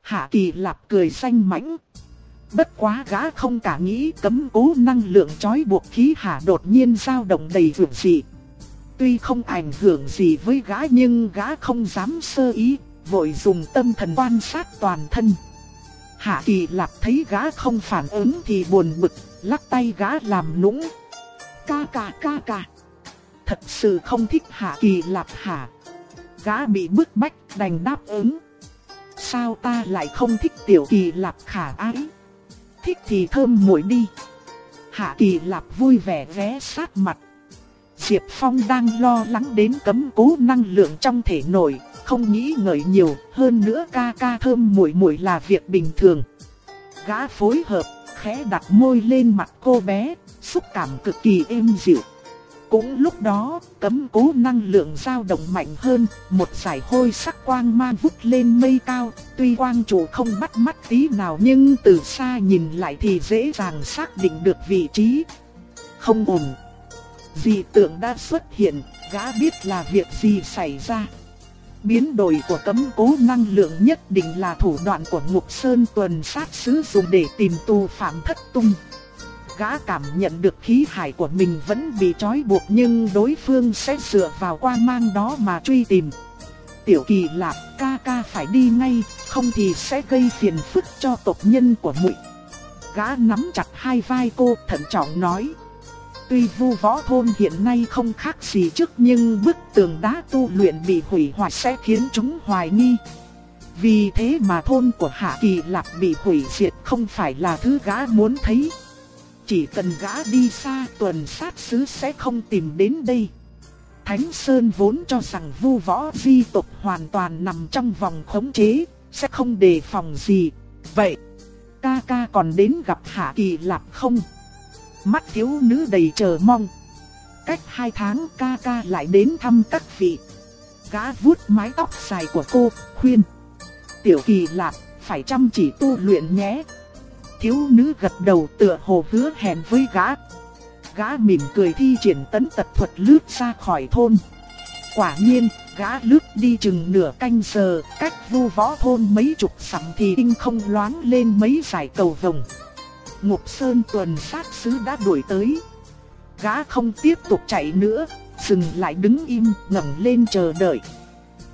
Hạ Kỳ Lạp cười xanh mãnh. Bất quá gã không cả nghĩ cấm cố năng lượng trói buộc khí hạ đột nhiên dao động đầy vượt dị. Tuy không ảnh hưởng gì với gã nhưng gã không dám sơ ý, vội dùng tâm thần quan sát toàn thân. Hạ Kỳ Lạp thấy gã không phản ứng thì buồn bực, lắc tay gã làm nũng. Ca ca ca ca. Thật sự không thích Hạ Kỳ Lạp hả? Gã bị bức bách đành đáp ứng. Sao ta lại không thích Tiểu Kỳ Lạp khả ái? Thích thì thơm mũi đi. Hạ Kỳ Lạp vui vẻ ghé sát mặt. Diệp Phong đang lo lắng đến cấm cố năng lượng trong thể nội, không nghĩ ngợi nhiều, hơn nữa ca ca thơm mũi mũi là việc bình thường. Gã phối hợp, khẽ đặt môi lên mặt cô bé, xúc cảm cực kỳ êm dịu. Cũng lúc đó, cấm cố năng lượng dao động mạnh hơn, một giải hôi sắc quang mang vút lên mây cao, tuy quang chủ không bắt mắt tí nào nhưng từ xa nhìn lại thì dễ dàng xác định được vị trí. Không ổn. Dị tượng đã xuất hiện, gã biết là việc gì xảy ra. Biến đổi của cấm cố năng lượng nhất định là thủ đoạn của Ngục Sơn tuần sát sứ dùng để tìm tù phạm thất tung. Gã cảm nhận được khí hải của mình vẫn bị trói buộc nhưng đối phương sẽ dựa vào quan mang đó mà truy tìm. Tiểu kỳ lạc ca ca phải đi ngay, không thì sẽ gây phiền phức cho tộc nhân của muội. Gã nắm chặt hai vai cô thận trọng nói. Tuy vu võ thôn hiện nay không khác gì trước nhưng bức tường đá tu luyện bị hủy hoại sẽ khiến chúng hoài nghi. Vì thế mà thôn của Hạ Kỳ Lạp bị hủy diệt không phải là thứ gã muốn thấy. Chỉ cần gã đi xa tuần sát sứ sẽ không tìm đến đây. Thánh Sơn vốn cho rằng vu võ di tộc hoàn toàn nằm trong vòng khống chế, sẽ không đề phòng gì. Vậy, ca ca còn đến gặp Hạ Kỳ Lạp không? Mắt thiếu nữ đầy chờ mong. Cách hai tháng ca ca lại đến thăm các vị. Gã vuốt mái tóc dài của cô, khuyên. Tiểu kỳ lạp phải chăm chỉ tu luyện nhé. Thiếu nữ gật đầu tựa hồ hứa hẹn với gã. Gã mỉm cười thi triển tấn tật thuật lướt ra khỏi thôn. Quả nhiên, gã lướt đi chừng nửa canh giờ, cách vu võ thôn mấy chục sẵm thì tinh không loáng lên mấy giải cầu vồng. Ngục Sơn tuần sát sứ đã đuổi tới. Gã không tiếp tục chạy nữa, dừng lại đứng im, ngẩng lên chờ đợi.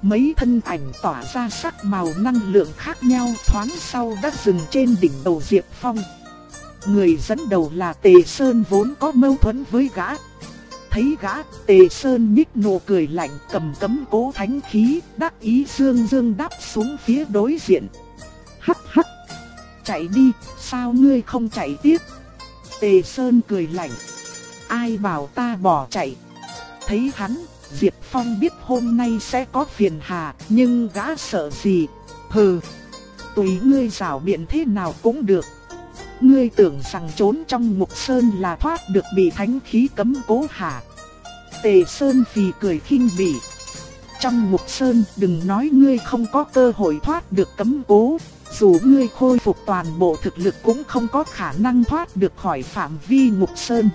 Mấy thân ảnh tỏa ra sắc màu năng lượng khác nhau thoáng sau đã dừng trên đỉnh đầu Diệp Phong. Người dẫn đầu là Tề Sơn vốn có mâu thuẫn với gã. Thấy gã, Tề Sơn nhích nụ cười lạnh cầm cấm cố thánh khí, đắc ý dương dương đáp xuống phía đối diện. Hắc hắc chạy đi, sao ngươi không chạy tiếp? Tề Sơn cười lạnh. Ai bảo ta bỏ chạy? Thấy hắn, Diệp Phong biết hôm nay sẽ có phiền hà, nhưng gã sợ gì? Hừ, tùy ngươi rào biện thế nào cũng được. Ngươi tưởng rằng trốn trong ngục sơn là thoát được bị thánh khí cấm cố hả? Tề Sơn phì cười khinh bỉ. Trong ngục sơn đừng nói ngươi không có cơ hội thoát được cấm cố, dù ngươi khôi phục toàn bộ thực lực cũng không có khả năng thoát được khỏi phạm vi ngục sơn.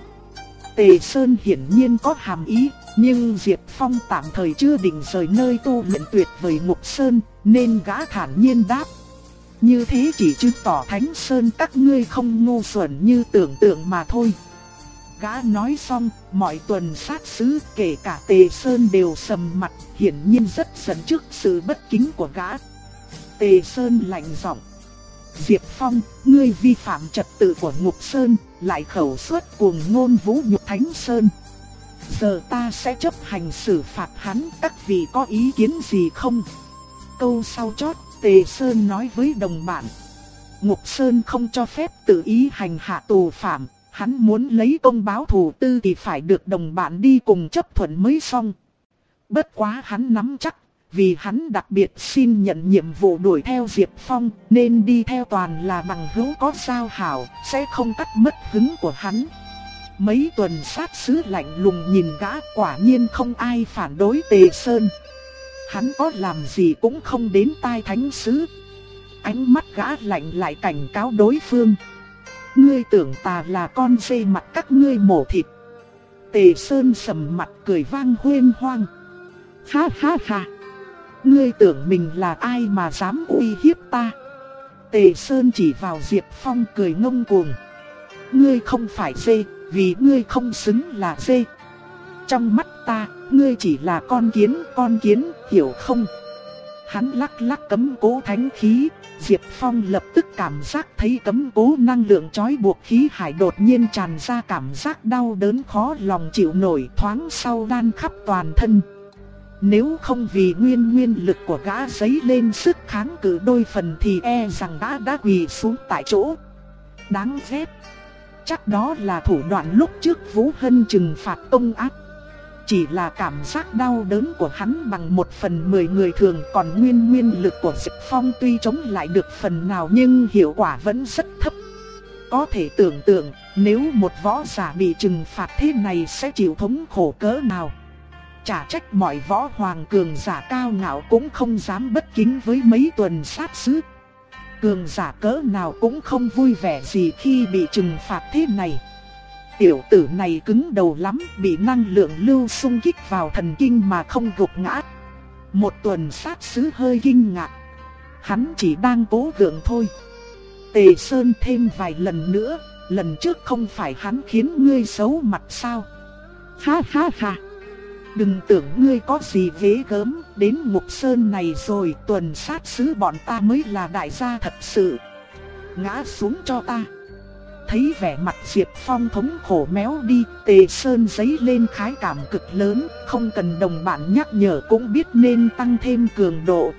Tề Sơn hiển nhiên có hàm ý, nhưng Diệp Phong tạm thời chưa định rời nơi tu luyện tuyệt vời ngục sơn, nên gã thản nhiên đáp. Như thế chỉ chứng tỏ Thánh Sơn các ngươi không ngu xuẩn như tưởng tượng mà thôi. Gã nói xong, mọi tuần sát sứ kể cả Tề Sơn đều sầm mặt, hiển nhiên rất giận trước sự bất kính của gã. Tề Sơn lạnh giọng. Diệp Phong, ngươi vi phạm trật tự của Ngục Sơn, lại khẩu suất cuồng ngôn vũ nhục Thánh Sơn. Giờ ta sẽ chấp hành xử phạt hắn, các vị có ý kiến gì không? Câu sau chót, Tề Sơn nói với đồng bạn. Ngục Sơn không cho phép tự ý hành hạ tù phạm, hắn muốn lấy công báo thù tư thì phải được đồng bạn đi cùng chấp thuận mới xong. Bất quá hắn nắm chắc vì hắn đặc biệt xin nhận nhiệm vụ đuổi theo Diệp Phong, nên đi theo toàn là bằng hữu có sao hảo, sẽ không cắt mất hứng của hắn. Mấy tuần sát sứ lạnh lùng nhìn gã quả nhiên không ai phản đối Tề Sơn. Hắn có làm gì cũng không đến tai thánh sứ. Ánh mắt gã lạnh lại cảnh cáo đối phương. Ngươi tưởng ta là con dê mặt các ngươi mổ thịt. Tề Sơn sầm mặt cười vang huyên hoang. Ha ha ha. Ngươi tưởng mình là ai mà dám uy hiếp ta. Tề Sơn chỉ vào Diệp Phong cười ngông cuồng. Ngươi không phải dê, vì ngươi không xứng là dê. Trong mắt ta, ngươi chỉ là con kiến, con kiến, hiểu không? Hắn lắc lắc cấm cố thánh khí, Diệp Phong lập tức cảm giác thấy cấm cố năng lượng trói buộc khí hải đột nhiên tràn ra cảm giác đau đớn khó lòng chịu nổi thoáng sau đan khắp toàn thân. Nếu không vì nguyên nguyên lực của gã giấy lên sức kháng cự đôi phần thì e rằng gã đã quỳ xuống tại chỗ. Đáng ghét. Chắc đó là thủ đoạn lúc trước Vũ Hân trừng phạt ông ác. Chỉ là cảm giác đau đớn của hắn bằng một phần mười người thường còn nguyên nguyên lực của Diệp Phong tuy chống lại được phần nào nhưng hiệu quả vẫn rất thấp. Có thể tưởng tượng, nếu một võ giả bị trừng phạt thế này sẽ chịu thống khổ cỡ nào. Chả trách mọi võ hoàng cường giả cao ngạo cũng không dám bất kính với mấy tuần sát sứ. Cường giả cỡ nào cũng không vui vẻ gì khi bị trừng phạt thế này. Tiểu tử này cứng đầu lắm, bị năng lượng lưu xung kích vào thần kinh mà không gục ngã. Một tuần sát sứ hơi kinh ngạc. Hắn chỉ đang cố gượng thôi. Tề Sơn thêm vài lần nữa, lần trước không phải hắn khiến ngươi xấu mặt sao? Ha ha ha! Đừng tưởng ngươi có gì ghế gớm, đến Mục Sơn này rồi tuần sát sứ bọn ta mới là đại gia thật sự. Ngã xuống cho ta. Thấy vẻ mặt Diệp Phong thống khổ méo đi, Tề Sơn giấy lên khái cảm cực lớn, không cần đồng bạn nhắc nhở cũng biết nên tăng thêm cường độ.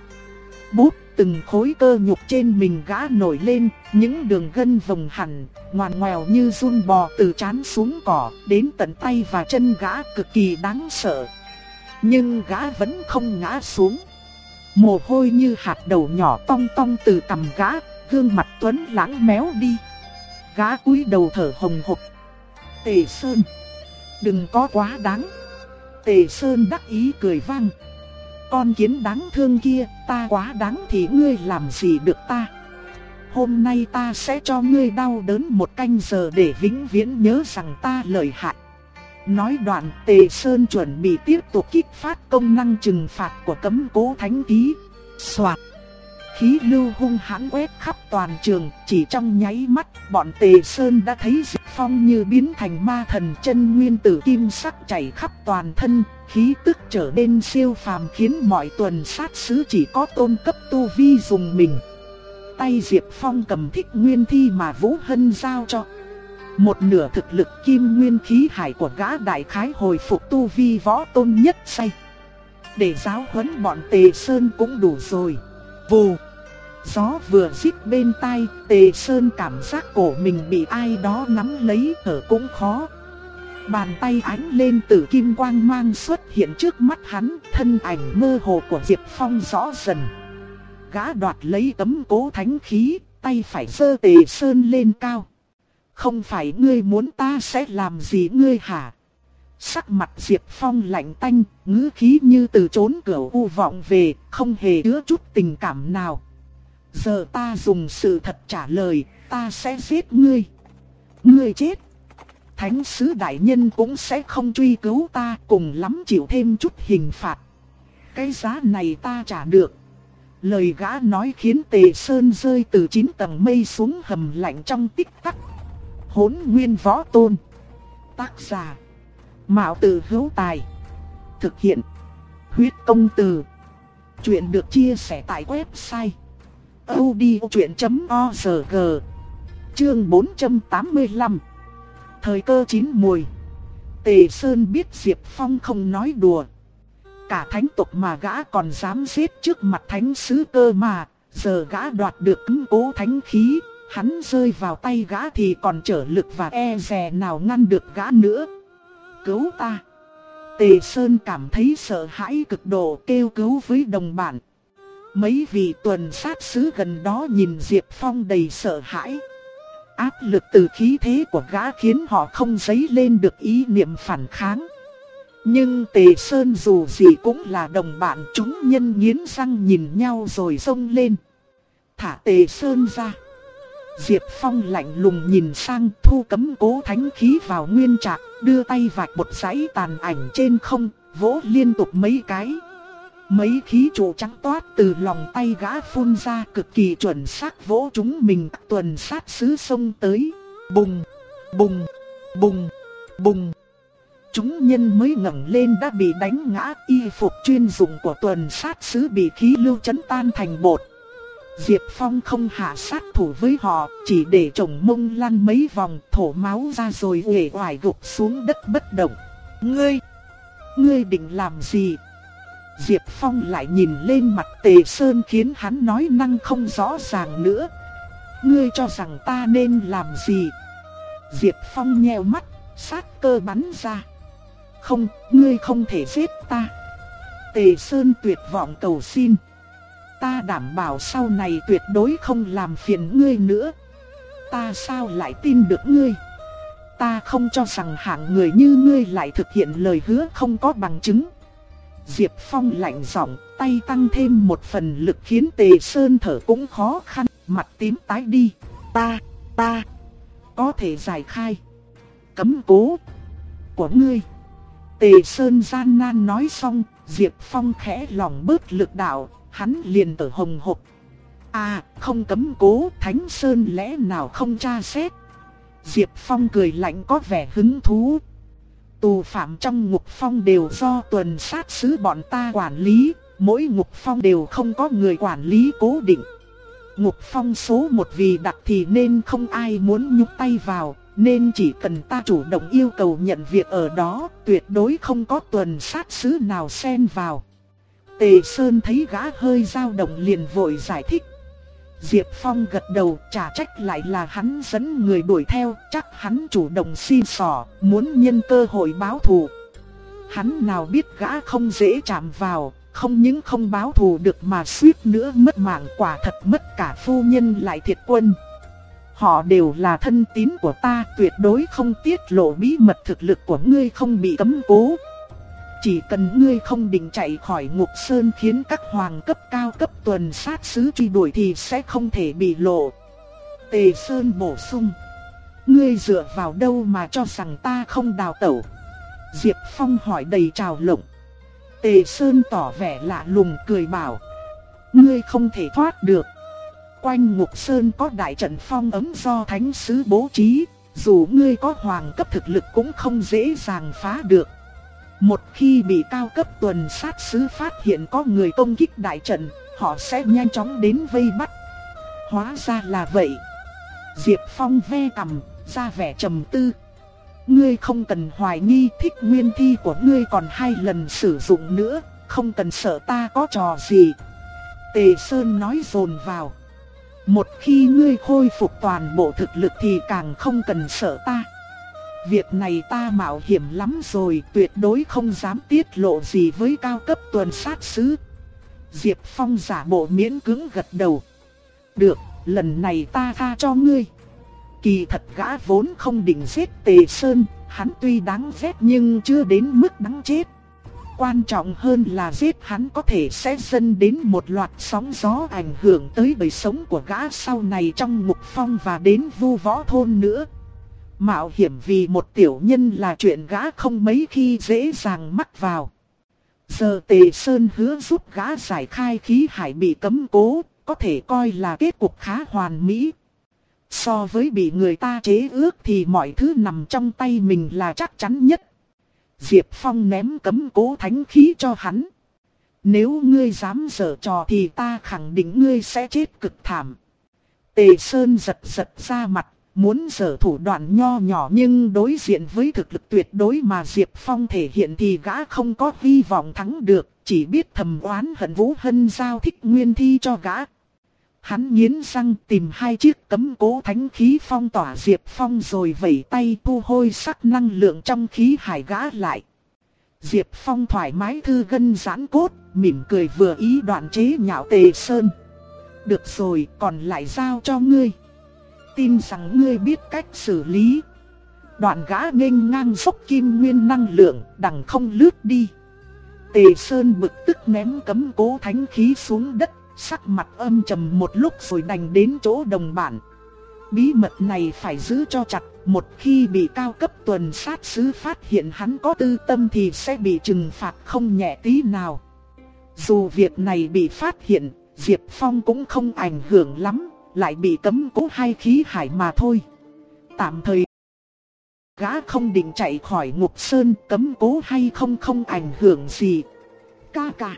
Bút từng khối cơ nhục trên mình gã nổi lên, những đường gân vòng hẳn, ngoằn ngoèo như run bò từ chán xuống cỏ, đến tận tay và chân gã cực kỳ đáng sợ. Nhưng gã vẫn không ngã xuống. Mồ hôi như hạt đầu nhỏ tong tong từ cằm gã, gương mặt tuấn lãng méo đi. Gã cúi đầu thở hồng hộc. Tề Sơn, đừng có quá đáng. Tề Sơn đắc ý cười vang. Con kiến đáng thương kia, ta quá đáng thì ngươi làm gì được ta? Hôm nay ta sẽ cho ngươi đau đớn một canh giờ để vĩnh viễn nhớ rằng ta lợi hại. Nói đoạn Tề Sơn chuẩn bị tiếp tục kích phát công năng trừng phạt của cấm cố thánh ký. Soạt khí lưu hung hãn quét khắp toàn trường, chỉ trong nháy mắt, bọn Tề Sơn đã thấy Diệp Phong như biến thành ma thần chân nguyên tử kim sắc chảy khắp toàn thân, khí tức trở nên siêu phàm khiến mọi tuần sát sứ chỉ có tôn cấp tu vi dùng mình. Tay Diệp Phong cầm thích nguyên thi mà Vũ Hân giao cho. Một nửa thực lực kim nguyên khí hải của gã đại khái hồi phục tu vi võ tôn nhất say. Để giáo huấn bọn Tề Sơn cũng đủ rồi. Vù. Gió vừa rít bên tai, Tề Sơn cảm giác cổ mình bị ai đó nắm lấy thở cũng khó. Bàn tay ánh lên tử kim quang mang xuất hiện trước mắt hắn, thân ảnh mơ hồ của Diệp Phong rõ dần. Gã đoạt lấy tấm cố thánh khí, tay phải giơ Tề Sơn lên cao. Không phải ngươi muốn ta sẽ làm gì ngươi hả? Sắc mặt Diệp Phong lạnh tanh, ngữ khí như từ trốn cửa u vọng về, không hề chứa chút tình cảm nào. Giờ ta dùng sự thật trả lời, ta sẽ giết ngươi. Ngươi chết. Thánh sứ đại nhân cũng sẽ không truy cứu ta, cùng lắm chịu thêm chút hình phạt. Cái giá này ta trả được. Lời gã nói khiến Tề Sơn rơi từ chín tầng mây xuống hầm lạnh trong tích tắc. Hốn nguyên võ tôn. Tác giả. Mạo tử hữu tài. Thực hiện. Huyết công từ. Chuyện được chia sẻ tại website. odchuyện.org Chương 485 Thời cơ chín mùi Tề Sơn biết Diệp Phong không nói đùa. Cả thánh tộc mà gã còn dám giết trước mặt thánh sứ cơ mà, giờ gã đoạt được cứng cố thánh khí, hắn rơi vào tay gã thì còn trở lực và e rè nào ngăn được gã nữa cứu ta. Tề Sơn cảm thấy sợ hãi cực độ kêu cứu với đồng bạn. Mấy vị tuần sát sứ gần đó nhìn Diệp Phong đầy sợ hãi. Áp lực từ khí thế của gã khiến họ không dấy lên được ý niệm phản kháng. Nhưng Tề Sơn dù gì cũng là đồng bạn, chúng nhân nghiến răng nhìn nhau rồi xông lên. Thả Tề Sơn ra. Diệp Phong lạnh lùng nhìn sang thu cấm cố thánh khí vào nguyên trạc, đưa tay vạch một dãy tàn ảnh trên không, vỗ liên tục mấy cái. Mấy khí trụ trắng toát từ lòng tay gã phun ra cực kỳ chuẩn xác vỗ chúng mình tuần sát sứ sông tới. Bùng, bùng, bùng, bùng. Chúng nhân mới ngẩng lên đã bị đánh ngã y phục chuyên dụng của tuần sát sứ bị khí lưu chấn tan thành bột. Diệp Phong không hạ sát thủ với họ, chỉ để chồng mông lăn mấy vòng thổ máu ra rồi uể oải gục xuống đất bất động. Ngươi, ngươi định làm gì? Diệp Phong lại nhìn lên mặt Tề Sơn khiến hắn nói năng không rõ ràng nữa. Ngươi cho rằng ta nên làm gì? Diệp Phong nheo mắt, sát cơ bắn ra. Không, ngươi không thể giết ta. Tề Sơn tuyệt vọng cầu xin. Ta đảm bảo sau này tuyệt đối không làm phiền ngươi nữa. Ta sao lại tin được ngươi? Ta không cho rằng hạng người như ngươi lại thực hiện lời hứa không có bằng chứng. Diệp Phong lạnh giọng, tay tăng thêm một phần lực khiến Tề Sơn thở cũng khó khăn, mặt tím tái đi. Ta, ta, có thể giải khai. Cấm cố của ngươi. Tề Sơn gian nan nói xong, Diệp Phong khẽ lòng bớt lực đạo, hắn liền ở hồng hộc. À, không cấm cố, Thánh Sơn lẽ nào không tra xét. Diệp Phong cười lạnh có vẻ hứng thú. Tù phạm trong ngục phong đều do tuần sát sứ bọn ta quản lý, mỗi ngục phong đều không có người quản lý cố định. Ngục phong số một vì đặc thì nên không ai muốn nhúc tay vào, nên chỉ cần ta chủ động yêu cầu nhận việc ở đó, tuyệt đối không có tuần sát sứ nào xen vào. Tề Sơn thấy gã hơi dao động liền vội giải thích. Diệp Phong gật đầu trả trách lại là hắn dẫn người đuổi theo, chắc hắn chủ động xin sỏ, muốn nhân cơ hội báo thù. Hắn nào biết gã không dễ chạm vào, không những không báo thù được mà suýt nữa mất mạng quả thật mất cả phu nhân lại thiệt quân. Họ đều là thân tín của ta tuyệt đối không tiết lộ bí mật thực lực của ngươi không bị cấm cố. Chỉ cần ngươi không định chạy khỏi ngục sơn khiến các hoàng cấp cao cấp tuần sát sứ truy đuổi thì sẽ không thể bị lộ. Tề Sơn bổ sung. Ngươi dựa vào đâu mà cho rằng ta không đào tẩu? Diệp Phong hỏi đầy trào lộng. Tề Sơn tỏ vẻ lạ lùng cười bảo. Ngươi không thể thoát được. Quanh ngục sơn có đại trận phong ấm do thánh sứ bố trí, dù ngươi có hoàng cấp thực lực cũng không dễ dàng phá được. Một khi bị cao cấp tuần sát sứ phát hiện có người công kích đại trận, họ sẽ nhanh chóng đến vây bắt. Hóa ra là vậy. Diệp Phong ve cầm, ra vẻ trầm tư. Ngươi không cần hoài nghi thích nguyên thi của ngươi còn hai lần sử dụng nữa, không cần sợ ta có trò gì. Tề Sơn nói dồn vào. Một khi ngươi khôi phục toàn bộ thực lực thì càng không cần sợ ta. Việc này ta mạo hiểm lắm rồi, tuyệt đối không dám tiết lộ gì với cao cấp tuần sát sứ. Diệp Phong giả bộ miễn cứng gật đầu. Được, lần này ta tha cho ngươi. Kỳ thật gã vốn không định giết Tề Sơn, hắn tuy đáng ghét nhưng chưa đến mức đáng chết. Quan trọng hơn là giết hắn có thể sẽ dân đến một loạt sóng gió ảnh hưởng tới đời sống của gã sau này trong ngục phong và đến vu võ thôn nữa. Mạo hiểm vì một tiểu nhân là chuyện gã không mấy khi dễ dàng mắc vào. Giờ Tề Sơn hứa giúp gã giải khai khí hải bị cấm cố, có thể coi là kết cục khá hoàn mỹ. So với bị người ta chế ước thì mọi thứ nằm trong tay mình là chắc chắn nhất. Diệp Phong ném cấm cố thánh khí cho hắn. Nếu ngươi dám dở trò thì ta khẳng định ngươi sẽ chết cực thảm. Tề Sơn giật giật ra mặt, muốn sở thủ đoạn nho nhỏ nhưng đối diện với thực lực tuyệt đối mà Diệp Phong thể hiện thì gã không có hy vọng thắng được, chỉ biết thầm oán hận Vũ Hân giao thích nguyên thi cho gã. Hắn nghiến răng tìm hai chiếc cấm cố thánh khí phong tỏa Diệp Phong rồi vẩy tay thu hôi sắc năng lượng trong khí hải gã lại. Diệp Phong thoải mái thư gân giãn cốt, mỉm cười vừa ý đoạn chế nhạo tề sơn. Được rồi, còn lại giao cho ngươi tin rằng ngươi biết cách xử lý. Đoạn gã nghênh ngang dốc kim nguyên năng lượng, đằng không lướt đi. Tề Sơn bực tức ném cấm cố thánh khí xuống đất, sắc mặt âm trầm một lúc rồi đành đến chỗ đồng bản. Bí mật này phải giữ cho chặt, một khi bị cao cấp tuần sát sứ phát hiện hắn có tư tâm thì sẽ bị trừng phạt không nhẹ tí nào. Dù việc này bị phát hiện, Diệp Phong cũng không ảnh hưởng lắm, lại bị cấm cố hai khí hải mà thôi. Tạm thời Gã không định chạy khỏi ngục sơn cấm cố hay không không ảnh hưởng gì. Ca ca.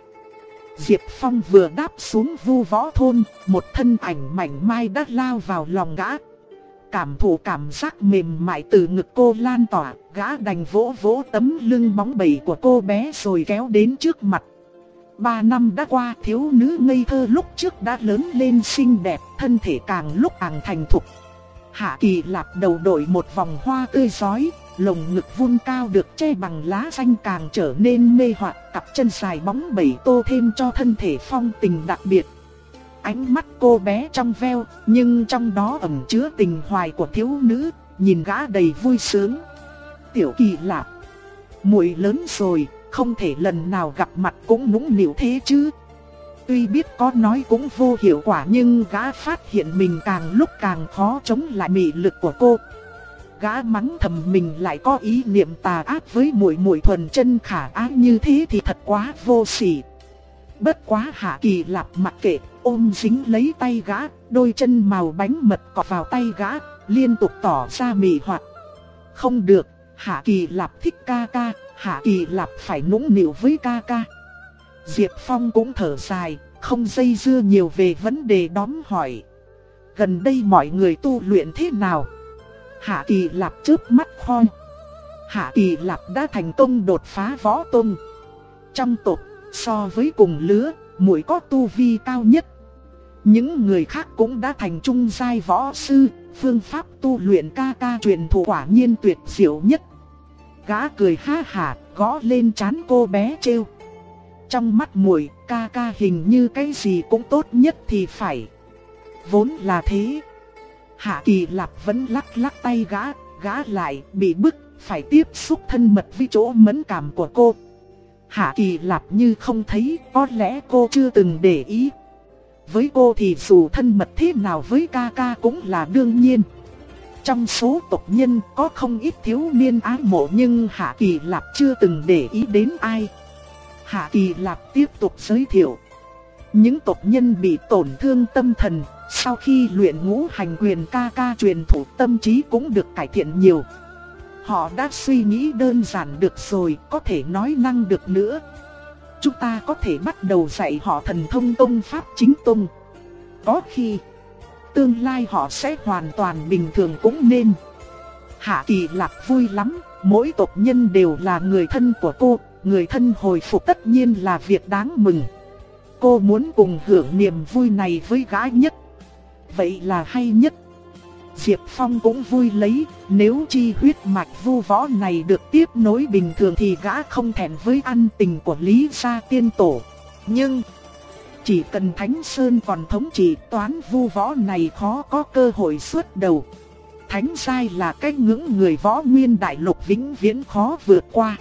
Diệp Phong vừa đáp xuống vu võ thôn, một thân ảnh mảnh mai đã lao vào lòng gã. Cảm thụ cảm giác mềm mại từ ngực cô lan tỏa, gã đành vỗ vỗ tấm lưng bóng bẩy của cô bé rồi kéo đến trước mặt. Ba năm đã qua thiếu nữ ngây thơ lúc trước đã lớn lên xinh đẹp, thân thể càng lúc càng thành thục. Hạ kỳ lạp đầu đội một vòng hoa tươi giói, lồng ngực vun cao được che bằng lá xanh càng trở nên mê hoặc cặp chân dài bóng bẩy tô thêm cho thân thể phong tình đặc biệt. Ánh mắt cô bé trong veo, nhưng trong đó ẩn chứa tình hoài của thiếu nữ, nhìn gã đầy vui sướng. Tiểu kỳ lạp, muội lớn rồi, không thể lần nào gặp mặt cũng nũng nịu thế chứ. Tuy biết có nói cũng vô hiệu quả nhưng gã phát hiện mình càng lúc càng khó chống lại mị lực của cô. Gã mắng thầm mình lại có ý niệm tà ác với muội muội thuần chân khả ái như thế thì thật quá vô sỉ. Bất quá hạ kỳ lạp mặc kệ, ôm dính lấy tay gã, đôi chân màu bánh mật cọ vào tay gã, liên tục tỏ ra mị hoạt. Không được, hạ kỳ lạp thích ca ca, hạ kỳ lạp phải nũng nịu với ca ca. Diệp Phong cũng thở dài, không dây dưa nhiều về vấn đề đóm hỏi. Gần đây mọi người tu luyện thế nào? Hạ Kỳ Lạp chớp mắt khoi. Hạ Kỳ Lạp đã thành công đột phá võ tôn. Trong tộc, so với cùng lứa, muội có tu vi cao nhất. Những người khác cũng đã thành trung giai võ sư, phương pháp tu luyện ca ca truyền thủ quả nhiên tuyệt diệu nhất. Gã cười ha hả, gõ lên chán cô bé trêu. Trong mắt muội, ca ca hình như cái gì cũng tốt nhất thì phải. Vốn là thế. Hạ Kỳ Lạp vẫn lắc lắc tay gã, gã lại bị bức, phải tiếp xúc thân mật với chỗ mẫn cảm của cô. Hạ Kỳ Lạp như không thấy, có lẽ cô chưa từng để ý. Với cô thì dù thân mật thế nào với ca ca cũng là đương nhiên. Trong số tộc nhân có không ít thiếu niên ái mộ nhưng Hạ Kỳ Lạp chưa từng để ý đến ai. Hạ Kỳ Lạp tiếp tục giới thiệu. Những tộc nhân bị tổn thương tâm thần, sau khi luyện ngũ hành quyền ca ca truyền thủ tâm trí cũng được cải thiện nhiều. Họ đã suy nghĩ đơn giản được rồi, có thể nói năng được nữa. Chúng ta có thể bắt đầu dạy họ thần thông tông pháp chính tông. Có khi, tương lai họ sẽ hoàn toàn bình thường cũng nên. Hạ Kỳ Lạc vui lắm, mỗi tộc nhân đều là người thân của cô, người thân hồi phục tất nhiên là việc đáng mừng. Cô muốn cùng hưởng niềm vui này với gái nhất. Vậy là hay nhất. Diệp Phong cũng vui lấy, nếu chi huyết mạch vu võ này được tiếp nối bình thường thì gã không thẹn với ăn tình của Lý Gia Tiên Tổ. Nhưng, chỉ cần Thánh Sơn còn thống trị toán vu võ này khó có cơ hội xuất đầu. Thánh sai là cái ngưỡng người võ nguyên đại lục vĩnh viễn khó vượt qua.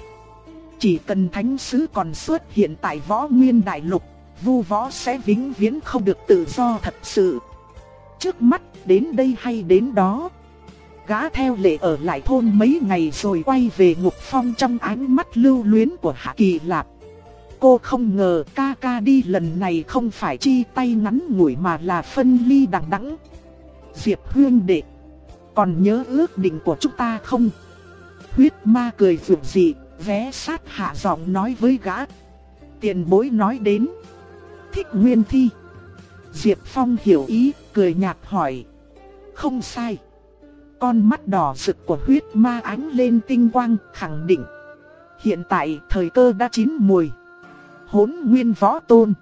Chỉ cần thánh sứ còn xuất hiện tại võ nguyên đại lục, vu võ sẽ vĩnh viễn không được tự do thật sự. Trước mắt đến đây hay đến đó. Gã theo lệ ở lại thôn mấy ngày rồi quay về ngục phong trong ánh mắt lưu luyến của Hạ Kỳ Lạp. Cô không ngờ ca ca đi lần này không phải chi tay ngắn ngủi mà là phân ly đằng đẵng. Diệp Huyên đệ, còn nhớ ước định của chúng ta không? Huyết ma cười vượt dị, vé sát hạ giọng nói với gã. Tiền bối nói đến. Thích nguyên thi. Diệp Phong hiểu ý, cười nhạt hỏi. Không sai. Con mắt đỏ rực của huyết ma ánh lên tinh quang, khẳng định. Hiện tại thời cơ đã chín mùi. Hốn nguyên võ tôn.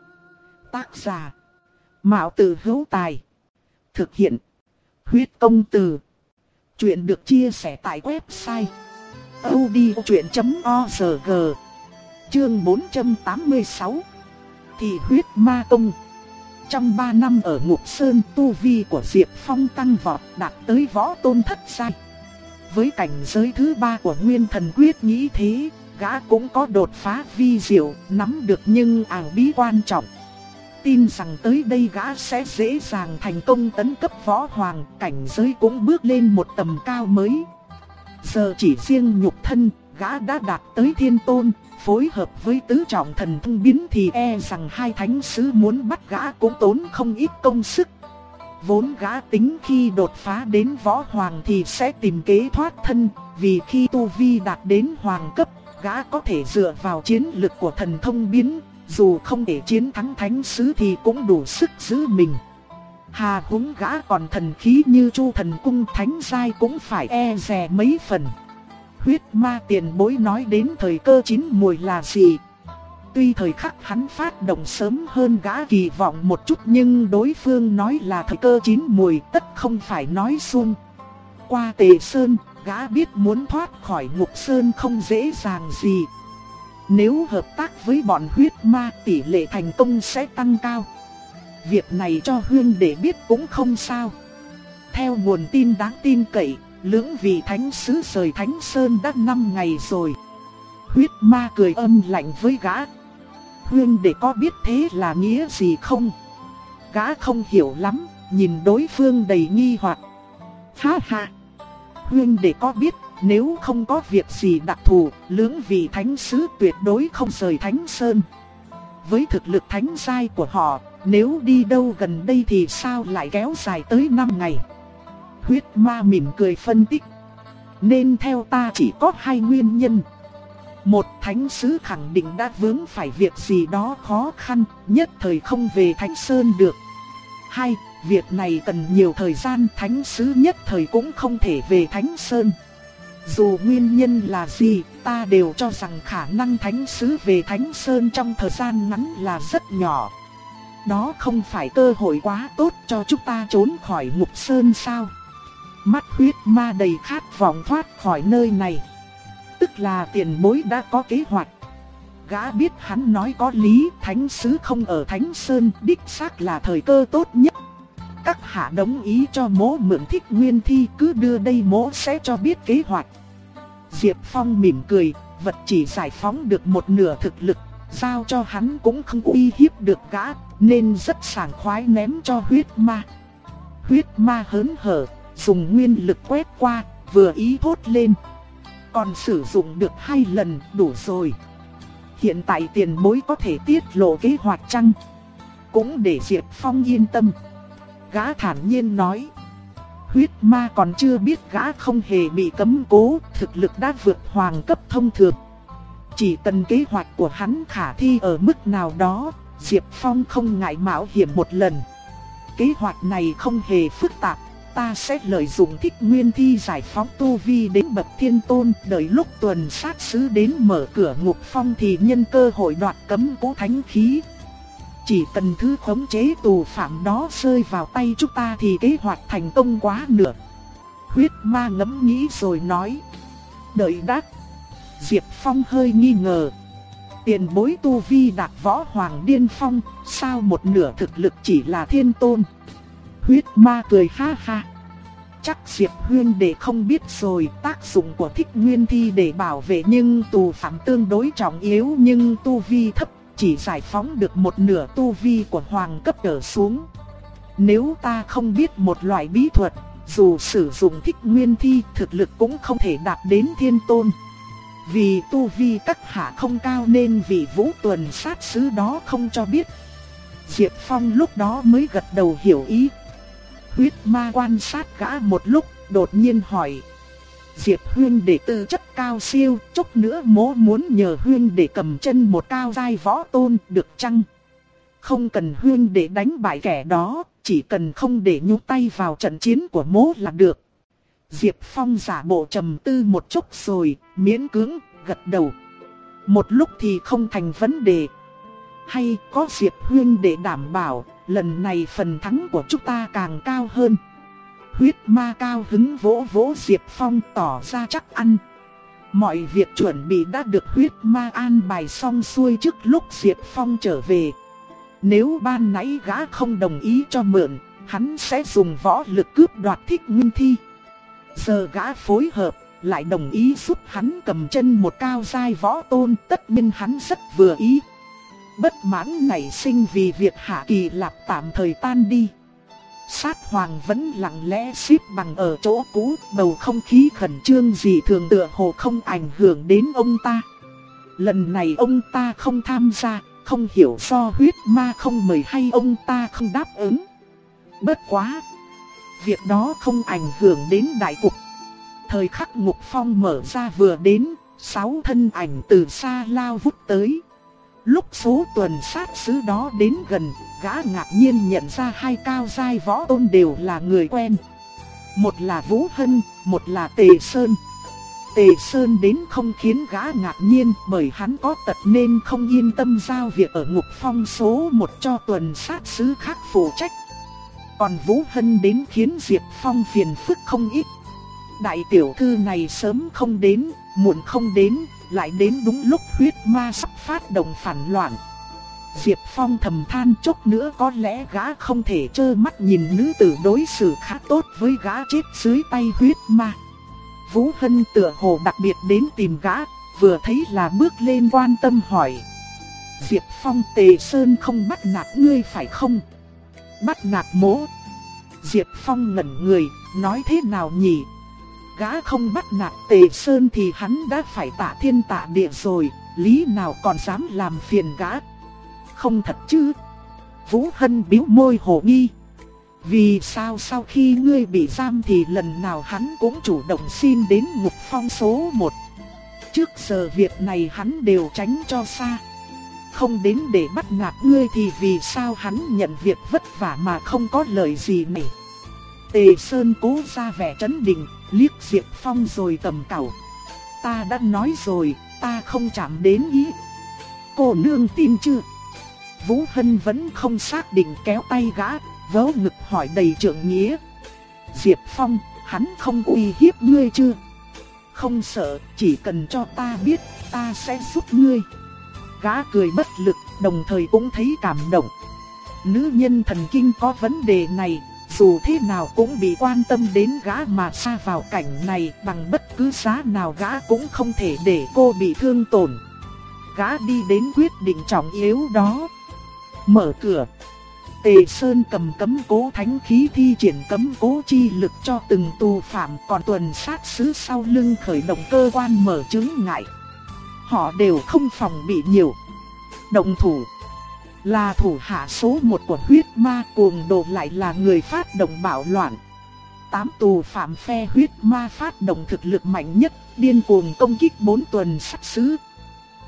Tác giả. Mạo tử hữu tài. Thực hiện. Huyết công từ. Chuyện được chia sẻ tại website audiochuyện.org Chương 486 Thì huyết ma tông Trong 3 năm ở Ngục Sơn tu vi của Diệp Phong tăng vọt đạt tới võ tôn thất sai Với cảnh giới thứ ba của Nguyên Thần Quyết nghĩ thế, gã cũng có đột phá vi diệu, nắm được nhưng ảo bí quan trọng. Tin rằng tới đây gã sẽ dễ dàng thành công tấn cấp võ hoàng, cảnh giới cũng bước lên một tầm cao mới. Giờ chỉ riêng nhục thân, gã đã đạt tới thiên tôn, phối hợp với tứ trọng thần thông biến thì e rằng hai thánh sứ muốn bắt gã cũng tốn không ít công sức. Vốn gã tính khi đột phá đến võ hoàng thì sẽ tìm kế thoát thân, vì khi tu vi đạt đến hoàng cấp, gã có thể dựa vào chiến lực của thần thông biến, dù không thể chiến thắng thánh sứ thì cũng đủ sức giữ mình. Hà húng gã còn thần khí như chu thần cung thánh giai cũng phải e rè mấy phần huyết ma tiền bối nói đến thời cơ chín mùi là gì. Tuy thời khắc hắn phát động sớm hơn gã kỳ vọng một chút nhưng đối phương nói là thời cơ chín mùi tất không phải nói xuông. Qua tề sơn, gã biết muốn thoát khỏi ngục sơn không dễ dàng gì. Nếu hợp tác với bọn huyết ma tỷ lệ thành công sẽ tăng cao. Việc này cho Hương để biết cũng không sao. Theo nguồn tin đáng tin cậy, lưỡng vị thánh sứ rời thánh sơn đã 5 ngày rồi. Huyết ma cười âm lạnh với gã. Huyên để có biết thế là nghĩa gì không? Gã không hiểu lắm, nhìn đối phương đầy nghi hoặc. Ha ha! Huyên để có biết, nếu không có việc gì đặc thù, lưỡng vị thánh sứ tuyệt đối không rời thánh sơn. Với thực lực thánh giai của họ, nếu đi đâu gần đây thì sao lại kéo dài tới 5 ngày? Huyết ma mỉm cười phân tích. Nên theo ta chỉ có hai nguyên nhân. Một thánh sứ khẳng định đã vướng phải việc gì đó khó khăn, nhất thời không về Thánh Sơn được. Hai, việc này cần nhiều thời gian thánh sứ nhất thời cũng không thể về Thánh Sơn. Dù nguyên nhân là gì, ta đều cho rằng khả năng thánh sứ về Thánh Sơn trong thời gian ngắn là rất nhỏ. Đó không phải cơ hội quá tốt cho chúng ta trốn khỏi ngục sơn sao? Mắt huyết ma đầy khát vọng thoát khỏi nơi này. Tức là tiền bối đã có kế hoạch. Gã biết hắn nói có lý, thánh sứ không ở thánh sơn, đích xác là thời cơ tốt nhất. Các hạ đồng ý cho mố mượn thích nguyên thi cứ đưa đây mố sẽ cho biết kế hoạch. Diệp Phong mỉm cười, vật chỉ giải phóng được một nửa thực lực, giao cho hắn cũng không uy hiếp được gã, nên rất sảng khoái ném cho huyết ma. Huyết ma hớn hở, dùng nguyên lực quét qua, vừa ý thốt lên. Còn sử dụng được hai lần đủ rồi. Hiện tại tiền bối có thể tiết lộ kế hoạch chăng? Cũng để Diệp Phong yên tâm. Gã thản nhiên nói. Huyết ma còn chưa biết gã không hề bị cấm cố, thực lực đã vượt hoàng cấp thông thường. Chỉ cần kế hoạch của hắn khả thi ở mức nào đó, Diệp Phong không ngại mạo hiểm một lần. Kế hoạch này không hề phức tạp, ta sẽ lợi dụng thích nguyên thi giải phóng tu vi đến bậc thiên tôn, đợi lúc tuần sát sứ đến mở cửa ngục phong thì nhân cơ hội đoạt cấm cố thánh khí. Chỉ cần thứ khống chế tù phạm đó rơi vào tay chúng ta thì kế hoạch thành công quá nửa. Huyết ma ngẫm nghĩ rồi nói. Đợi đắc. Diệp Phong hơi nghi ngờ. Tiền bối tu vi đạt võ hoàng điên phong, sao một nửa thực lực chỉ là thiên tôn. Huyết ma cười ha ha. Chắc Diệp Huyên để không biết rồi tác dụng của thích nguyên thi để bảo vệ nhưng tù phạm tương đối trọng yếu nhưng tu vi thấp chỉ giải phóng được một nửa tu vi của hoàng cấp trở xuống. Nếu ta không biết một loại bí thuật, dù sử dụng thích nguyên thi thực lực cũng không thể đạt đến thiên tôn. Vì tu vi các hạ không cao nên vị vũ tuần sát sứ đó không cho biết. Diệp Phong lúc đó mới gật đầu hiểu ý Huyết ma quan sát gã một lúc, đột nhiên hỏi. Diệp Huyên đệ tư chất cao siêu, chút nữa mố muốn nhờ Huyên để cầm chân một cao giai võ tôn được chăng? Không cần Huyên để đánh bại kẻ đó, chỉ cần không để nhúc tay vào trận chiến của mố là được. Diệp Phong giả bộ trầm tư một chút rồi, miễn cưỡng, gật đầu. Một lúc thì không thành vấn đề. Hay có Diệp Huyên để đảm bảo, lần này phần thắng của chúng ta càng cao hơn. Huyết ma cao hứng vỗ vỗ Diệp Phong tỏ ra chắc ăn. Mọi việc chuẩn bị đã được huyết ma an bài xong xuôi trước lúc Diệp Phong trở về. Nếu ban nãy gã không đồng ý cho mượn, hắn sẽ dùng võ lực cướp đoạt thích nguyên thi. Giờ gã phối hợp, lại đồng ý giúp hắn cầm chân một cao giai võ tôn, tất nhiên hắn rất vừa ý. Bất mãn nảy sinh vì việc Hạ Kỳ Lạp tạm thời tan đi. Sát Hoàng vẫn lặng lẽ xếp bằng ở chỗ cũ, bầu không khí khẩn trương gì thường tựa hồ không ảnh hưởng đến ông ta. Lần này ông ta không tham gia, không hiểu do huyết ma không mời hay ông ta không đáp ứng. Bất quá! Việc đó không ảnh hưởng đến đại cục. Thời khắc ngục phong mở ra vừa đến, sáu thân ảnh từ xa lao vút tới. Lúc số tuần sát sứ đó đến gần, gã ngạc nhiên nhận ra hai cao giai võ tôn đều là người quen. Một là Vũ Hân, một là Tề Sơn. Tề Sơn đến không khiến gã ngạc nhiên bởi hắn có tật nên không yên tâm giao việc ở ngục phong số một cho tuần sát sứ khác phụ trách. Còn Vũ Hân đến khiến Diệp Phong phiền phức không ít. Đại tiểu thư này sớm không đến, muộn không đến, lại đến đúng lúc huyết ma sắp phát động phản loạn. Diệp Phong thầm than chốc nữa có lẽ gã không thể trơ mắt nhìn nữ tử đối xử khá tốt với gã chết dưới tay huyết ma. Vũ Hân tựa hồ đặc biệt đến tìm gã, vừa thấy là bước lên quan tâm hỏi. Diệp Phong tề sơn không bắt nạt ngươi phải không? Bắt nạt mố. Diệp Phong ngẩn người, nói thế nào nhỉ? Gã không bắt nạt tề sơn thì hắn đã phải tạ thiên tạ địa rồi, lý nào còn dám làm phiền gã? Không thật chứ? Vũ Hân biếu môi hồ nghi. Vì sao sau khi ngươi bị giam thì lần nào hắn cũng chủ động xin đến ngục phong số 1. Trước giờ việc này hắn đều tránh cho xa. Không đến để bắt nạt ngươi thì vì sao hắn nhận việc vất vả mà không có lời gì này. Tề Sơn cố ra vẻ chấn định, liếc Diệp Phong rồi tầm cẩu. Ta đã nói rồi, ta không chạm đến ý. Cô nương tin chưa? Vũ Hân vẫn không xác định kéo tay gã, vớ ngực hỏi đầy trượng nghĩa. Diệp Phong, hắn không uy hiếp ngươi chưa? Không sợ, chỉ cần cho ta biết, ta sẽ giúp ngươi. Gã cười bất lực, đồng thời cũng thấy cảm động. Nữ nhân thần kinh có vấn đề này, dù thế nào cũng bị quan tâm đến gã mà xa vào cảnh này, bằng bất cứ giá nào gã cũng không thể để cô bị thương tổn. Gã đi đến quyết định trọng yếu đó. Mở cửa. Tề Sơn cầm cấm cố thánh khí thi triển cấm cố chi lực cho từng tù phạm, còn tuần sát sứ sau lưng khởi động cơ quan mở chứng ngại. Họ đều không phòng bị nhiều. Động thủ là thủ hạ số một của huyết ma cuồng đồ lại là người phát động bạo loạn. Tám tù phạm phe huyết ma phát động thực lực mạnh nhất, điên cuồng công kích bốn tuần sát sứ.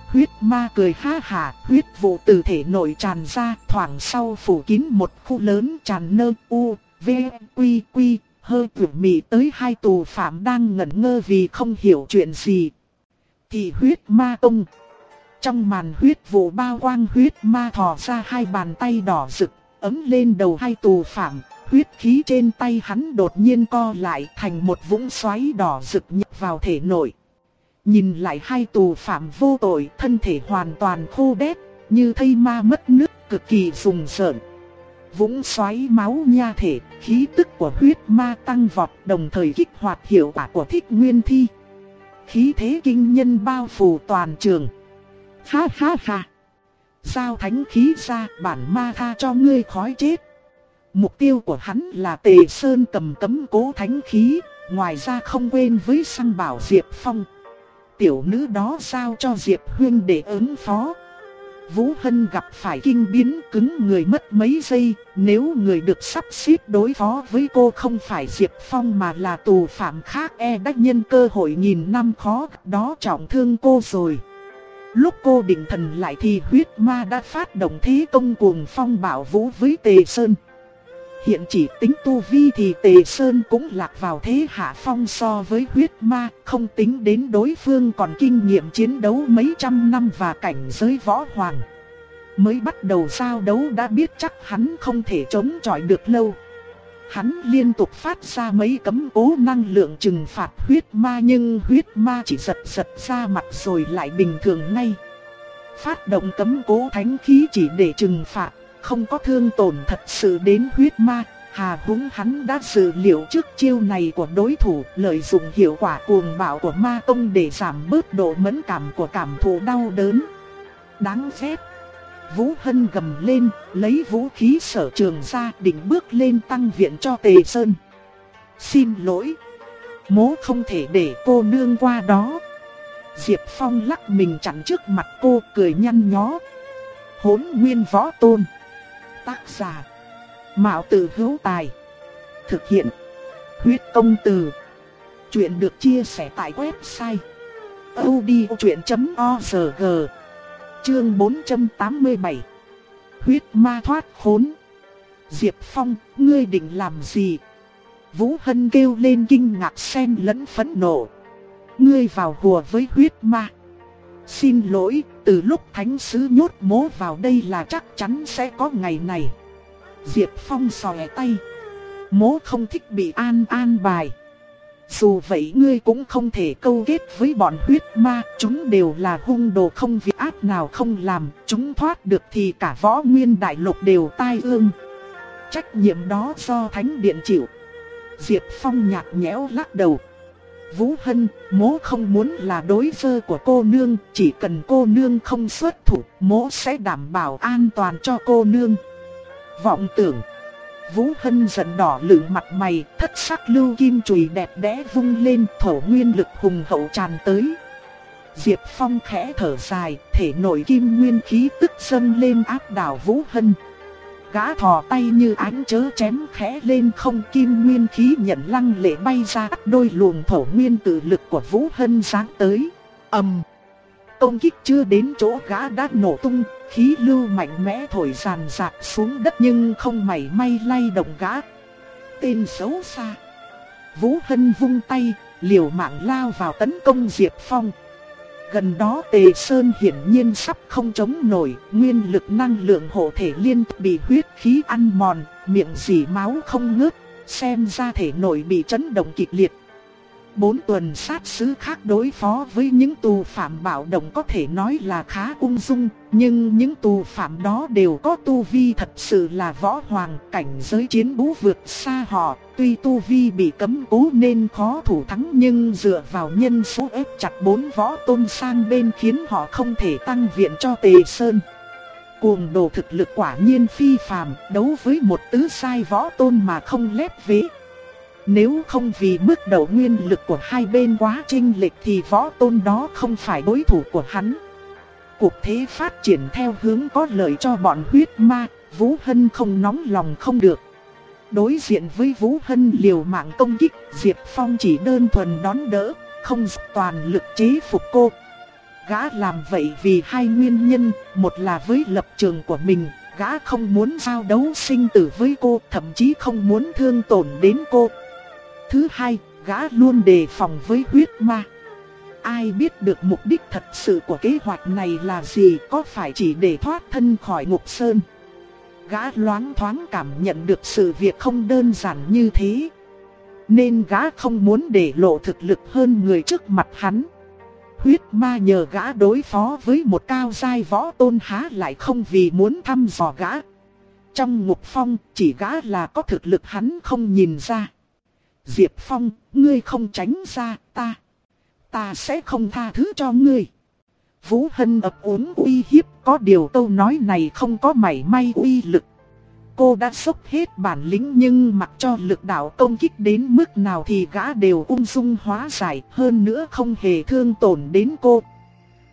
Huyết ma cười ha hà, huyết vụ từ thể nội tràn ra, thoảng sau phủ kín một khu lớn tràn nơ u, v, quy quy, hơi tuyệt mị tới hai tù phạm đang ngẩn ngơ vì không hiểu chuyện gì. Thì huyết ma tung. Trong màn huyết vụ bao quang huyết ma thò ra hai bàn tay đỏ rực, ấm lên đầu hai tù phạm, huyết khí trên tay hắn đột nhiên co lại thành một vũng xoáy đỏ rực nhập vào thể nội. Nhìn lại hai tù phạm vô tội, thân thể hoàn toàn khô đét, như thây ma mất nước, cực kỳ rùng rợn. Vũng xoáy máu nha thể, khí tức của huyết ma tăng vọt đồng thời kích hoạt hiệu quả của thích nguyên thi. Khí thế kinh nhân bao phủ toàn trường. Ha ha ha. Giao thánh khí ra bản ma tha cho ngươi khói chết. Mục tiêu của hắn là tề sơn cầm tấm cố thánh khí, ngoài ra không quên với sang bảo Diệp Phong. Tiểu nữ đó giao cho Diệp Huyên để ứng phó. Vũ Hân gặp phải kinh biến cứng người mất mấy giây, nếu người được sắp xếp đối phó với cô không phải Diệp Phong mà là tù phạm khác e đắc nhân cơ hội nghìn năm khó đó trọng thương cô rồi. Lúc cô định thần lại thì huyết ma đã phát động thế công cuồng phong bảo vũ với Tề Sơn. Hiện chỉ tính tu vi thì Tề Sơn cũng lạc vào thế hạ phong so với huyết ma, không tính đến đối phương còn kinh nghiệm chiến đấu mấy trăm năm và cảnh giới võ hoàng. Mới bắt đầu giao đấu đã biết chắc hắn không thể chống chọi được lâu. Hắn liên tục phát ra mấy cấm cố năng lượng trừng phạt huyết ma nhưng huyết ma chỉ giật giật ra mặt rồi lại bình thường ngay. Phát động cấm cố thánh khí chỉ để trừng phạt, không có thương tổn thật sự đến huyết ma, Hà húng hắn đã dự liệu trước chiêu này của đối thủ, lợi dụng hiệu quả cuồng bạo của ma tông để giảm bớt độ mẫn cảm của cảm thụ đau đớn. Đáng ghét. Vũ Hân gầm lên, lấy vũ khí sở trường ra định bước lên tăng viện cho Tề Sơn. Xin lỗi. Mố không thể để cô nương qua đó. Diệp Phong lắc mình chặn trước mặt cô cười nhăn nhó. Hốn nguyên võ tôn. Tác giả. Mạo tử hữu tài. Thực hiện. Huyết công từ. Chuyện được chia sẻ tại website. odchuyện.org Chương 487 Huyết ma thoát khốn Diệp Phong, ngươi định làm gì? Vũ Hân kêu lên kinh ngạc xen lẫn phẫn nộ. Ngươi vào hùa với huyết ma. Xin lỗi, từ lúc thánh sứ nhốt mố vào đây là chắc chắn sẽ có ngày này. Diệp Phong sòe tay. Mố không thích bị an an bài. Dù vậy ngươi cũng không thể câu kết với bọn huyết ma, chúng đều là hung đồ không việc ác nào không làm, chúng thoát được thì cả võ nguyên đại lục đều tai ương. Trách nhiệm đó do thánh điện chịu. Diệp Phong nhạt nhẽo lắc đầu. Vũ Hân, mố không muốn là đối phương của cô nương, chỉ cần cô nương không xuất thủ, mố sẽ đảm bảo an toàn cho cô nương. Vọng tưởng Vũ Hân giận đỏ lửng mặt mày, thất sắc lưu kim chùy đẹp đẽ vung lên, thổ nguyên lực hùng hậu tràn tới. Diệp Phong khẽ thở dài, thể nội kim nguyên khí tức dâng lên áp đảo Vũ Hân. Gã thò tay như ánh chớ chém khẽ lên không kim nguyên khí nhận lăng lệ bay ra đôi luồng thổ nguyên tự lực của Vũ Hân sáng tới. ầm Công kích chưa đến chỗ gã đã nổ tung, khí lưu mạnh mẽ thổi ràn rạc xuống đất nhưng không mảy may lay động gã. Tên xấu xa. Vũ Hân vung tay, liều mạng lao vào tấn công Diệp Phong. Gần đó Tề Sơn hiển nhiên sắp không chống nổi, nguyên lực năng lượng hộ thể liên bị huyết khí ăn mòn, miệng dì máu không ngớt, xem ra thể nội bị chấn động kịch liệt bốn tuần sát sứ khác đối phó với những tù phạm bạo động có thể nói là khá ung dung, nhưng những tù phạm đó đều có tu vi thật sự là võ hoàng, cảnh giới chiến bú vượt xa họ, tuy tu vi bị cấm cố nên khó thủ thắng nhưng dựa vào nhân số ép chặt bốn võ tôn sang bên khiến họ không thể tăng viện cho Tề Sơn. Cuồng đồ thực lực quả nhiên phi phàm, đấu với một tứ sai võ tôn mà không lép vế. Nếu không vì mức đầu nguyên lực của hai bên quá trinh lệch thì võ tôn đó không phải đối thủ của hắn. Cuộc thế phát triển theo hướng có lợi cho bọn huyết ma, Vũ Hân không nóng lòng không được. Đối diện với Vũ Hân liều mạng công kích, Diệp Phong chỉ đơn thuần đón đỡ, không toàn lực chế phục cô. Gã làm vậy vì hai nguyên nhân, một là với lập trường của mình, gã không muốn giao đấu sinh tử với cô, thậm chí không muốn thương tổn đến cô. Thứ hai, gã luôn đề phòng với huyết ma. Ai biết được mục đích thật sự của kế hoạch này là gì có phải chỉ để thoát thân khỏi ngục sơn. Gã loáng thoáng cảm nhận được sự việc không đơn giản như thế. Nên gã không muốn để lộ thực lực hơn người trước mặt hắn. Huyết ma nhờ gã đối phó với một cao giai võ tôn há lại không vì muốn thăm dò gã. Trong ngục phong chỉ gã là có thực lực hắn không nhìn ra. Diệp Phong, ngươi không tránh ra, ta, ta sẽ không tha thứ cho ngươi. Vũ Hân ập ốm uy hiếp, có điều câu nói này không có mảy may uy lực. Cô đã sốc hết bản lĩnh nhưng mặc cho lực đạo công kích đến mức nào thì gã đều ung dung hóa giải, hơn nữa không hề thương tổn đến cô.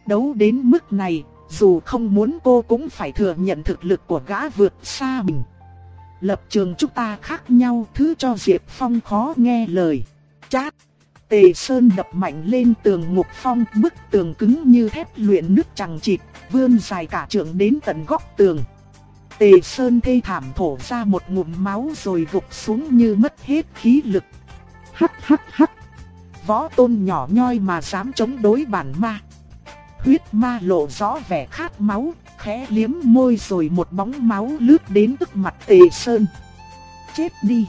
Đấu đến mức này, dù không muốn cô cũng phải thừa nhận thực lực của gã vượt xa mình. Lập trường chúng ta khác nhau thứ cho Diệp Phong khó nghe lời. Chát. Tề Sơn đập mạnh lên tường ngục phong bức tường cứng như thép luyện nước chẳng chịt, vươn dài cả trượng đến tận góc tường. Tề Sơn thê thảm thổ ra một ngụm máu rồi gục xuống như mất hết khí lực. Hắc hắc hắc. Võ tôn nhỏ nhoi mà dám chống đối bản ma. Huyết ma lộ rõ vẻ khát máu, khẽ liếm môi rồi một bóng máu lướt đến tức mặt Tề Sơn. Chết đi!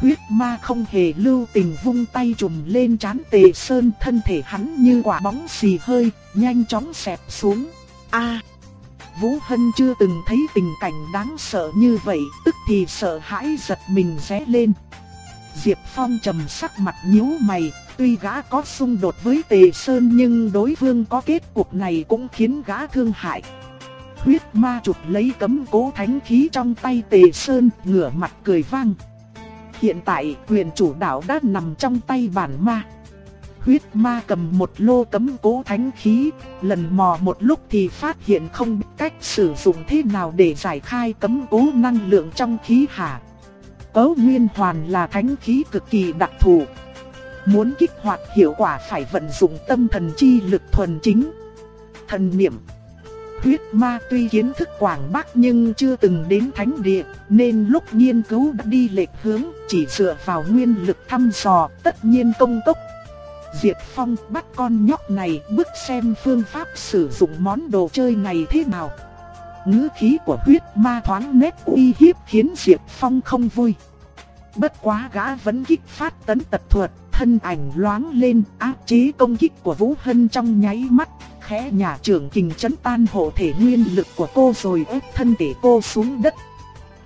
Huyết ma không hề lưu tình vung tay trùm lên chán Tề Sơn thân thể hắn như quả bóng xì hơi, nhanh chóng xẹp xuống. A! Vũ Hân chưa từng thấy tình cảnh đáng sợ như vậy, tức thì sợ hãi giật mình ré lên. Diệp Phong trầm sắc mặt nhíu mày, tuy gã có xung đột với Tề Sơn nhưng đối phương có kết cục này cũng khiến gã thương hại. Huyết ma chụp lấy cấm cố thánh khí trong tay Tề Sơn, ngửa mặt cười vang. Hiện tại quyền chủ đạo đã nằm trong tay bản ma. Huyết ma cầm một lô cấm cố thánh khí, lần mò một lúc thì phát hiện không biết cách sử dụng thế nào để giải khai cấm cố năng lượng trong khí hạ. Cấu nguyên hoàn là thánh khí cực kỳ đặc thù. Muốn kích hoạt hiệu quả phải vận dụng tâm thần chi lực thuần chính. Thần niệm Huyết ma tuy kiến thức quảng bác nhưng chưa từng đến thánh địa, nên lúc nghiên cứu đã đi lệch hướng, chỉ dựa vào nguyên lực thăm dò, tất nhiên công tốc. Diệp Phong bắt con nhóc này bước xem phương pháp sử dụng món đồ chơi này thế nào. Ngữ khí của huyết ma thoáng nét uy hiếp khiến Diệp Phong không vui. Bất quá gã vẫn kích phát tấn tật thuật, thân ảnh loáng lên áp chế công kích của Vũ Hân trong nháy mắt, khẽ nhà trưởng kình chấn tan hộ thể nguyên lực của cô rồi ép thân thể cô xuống đất.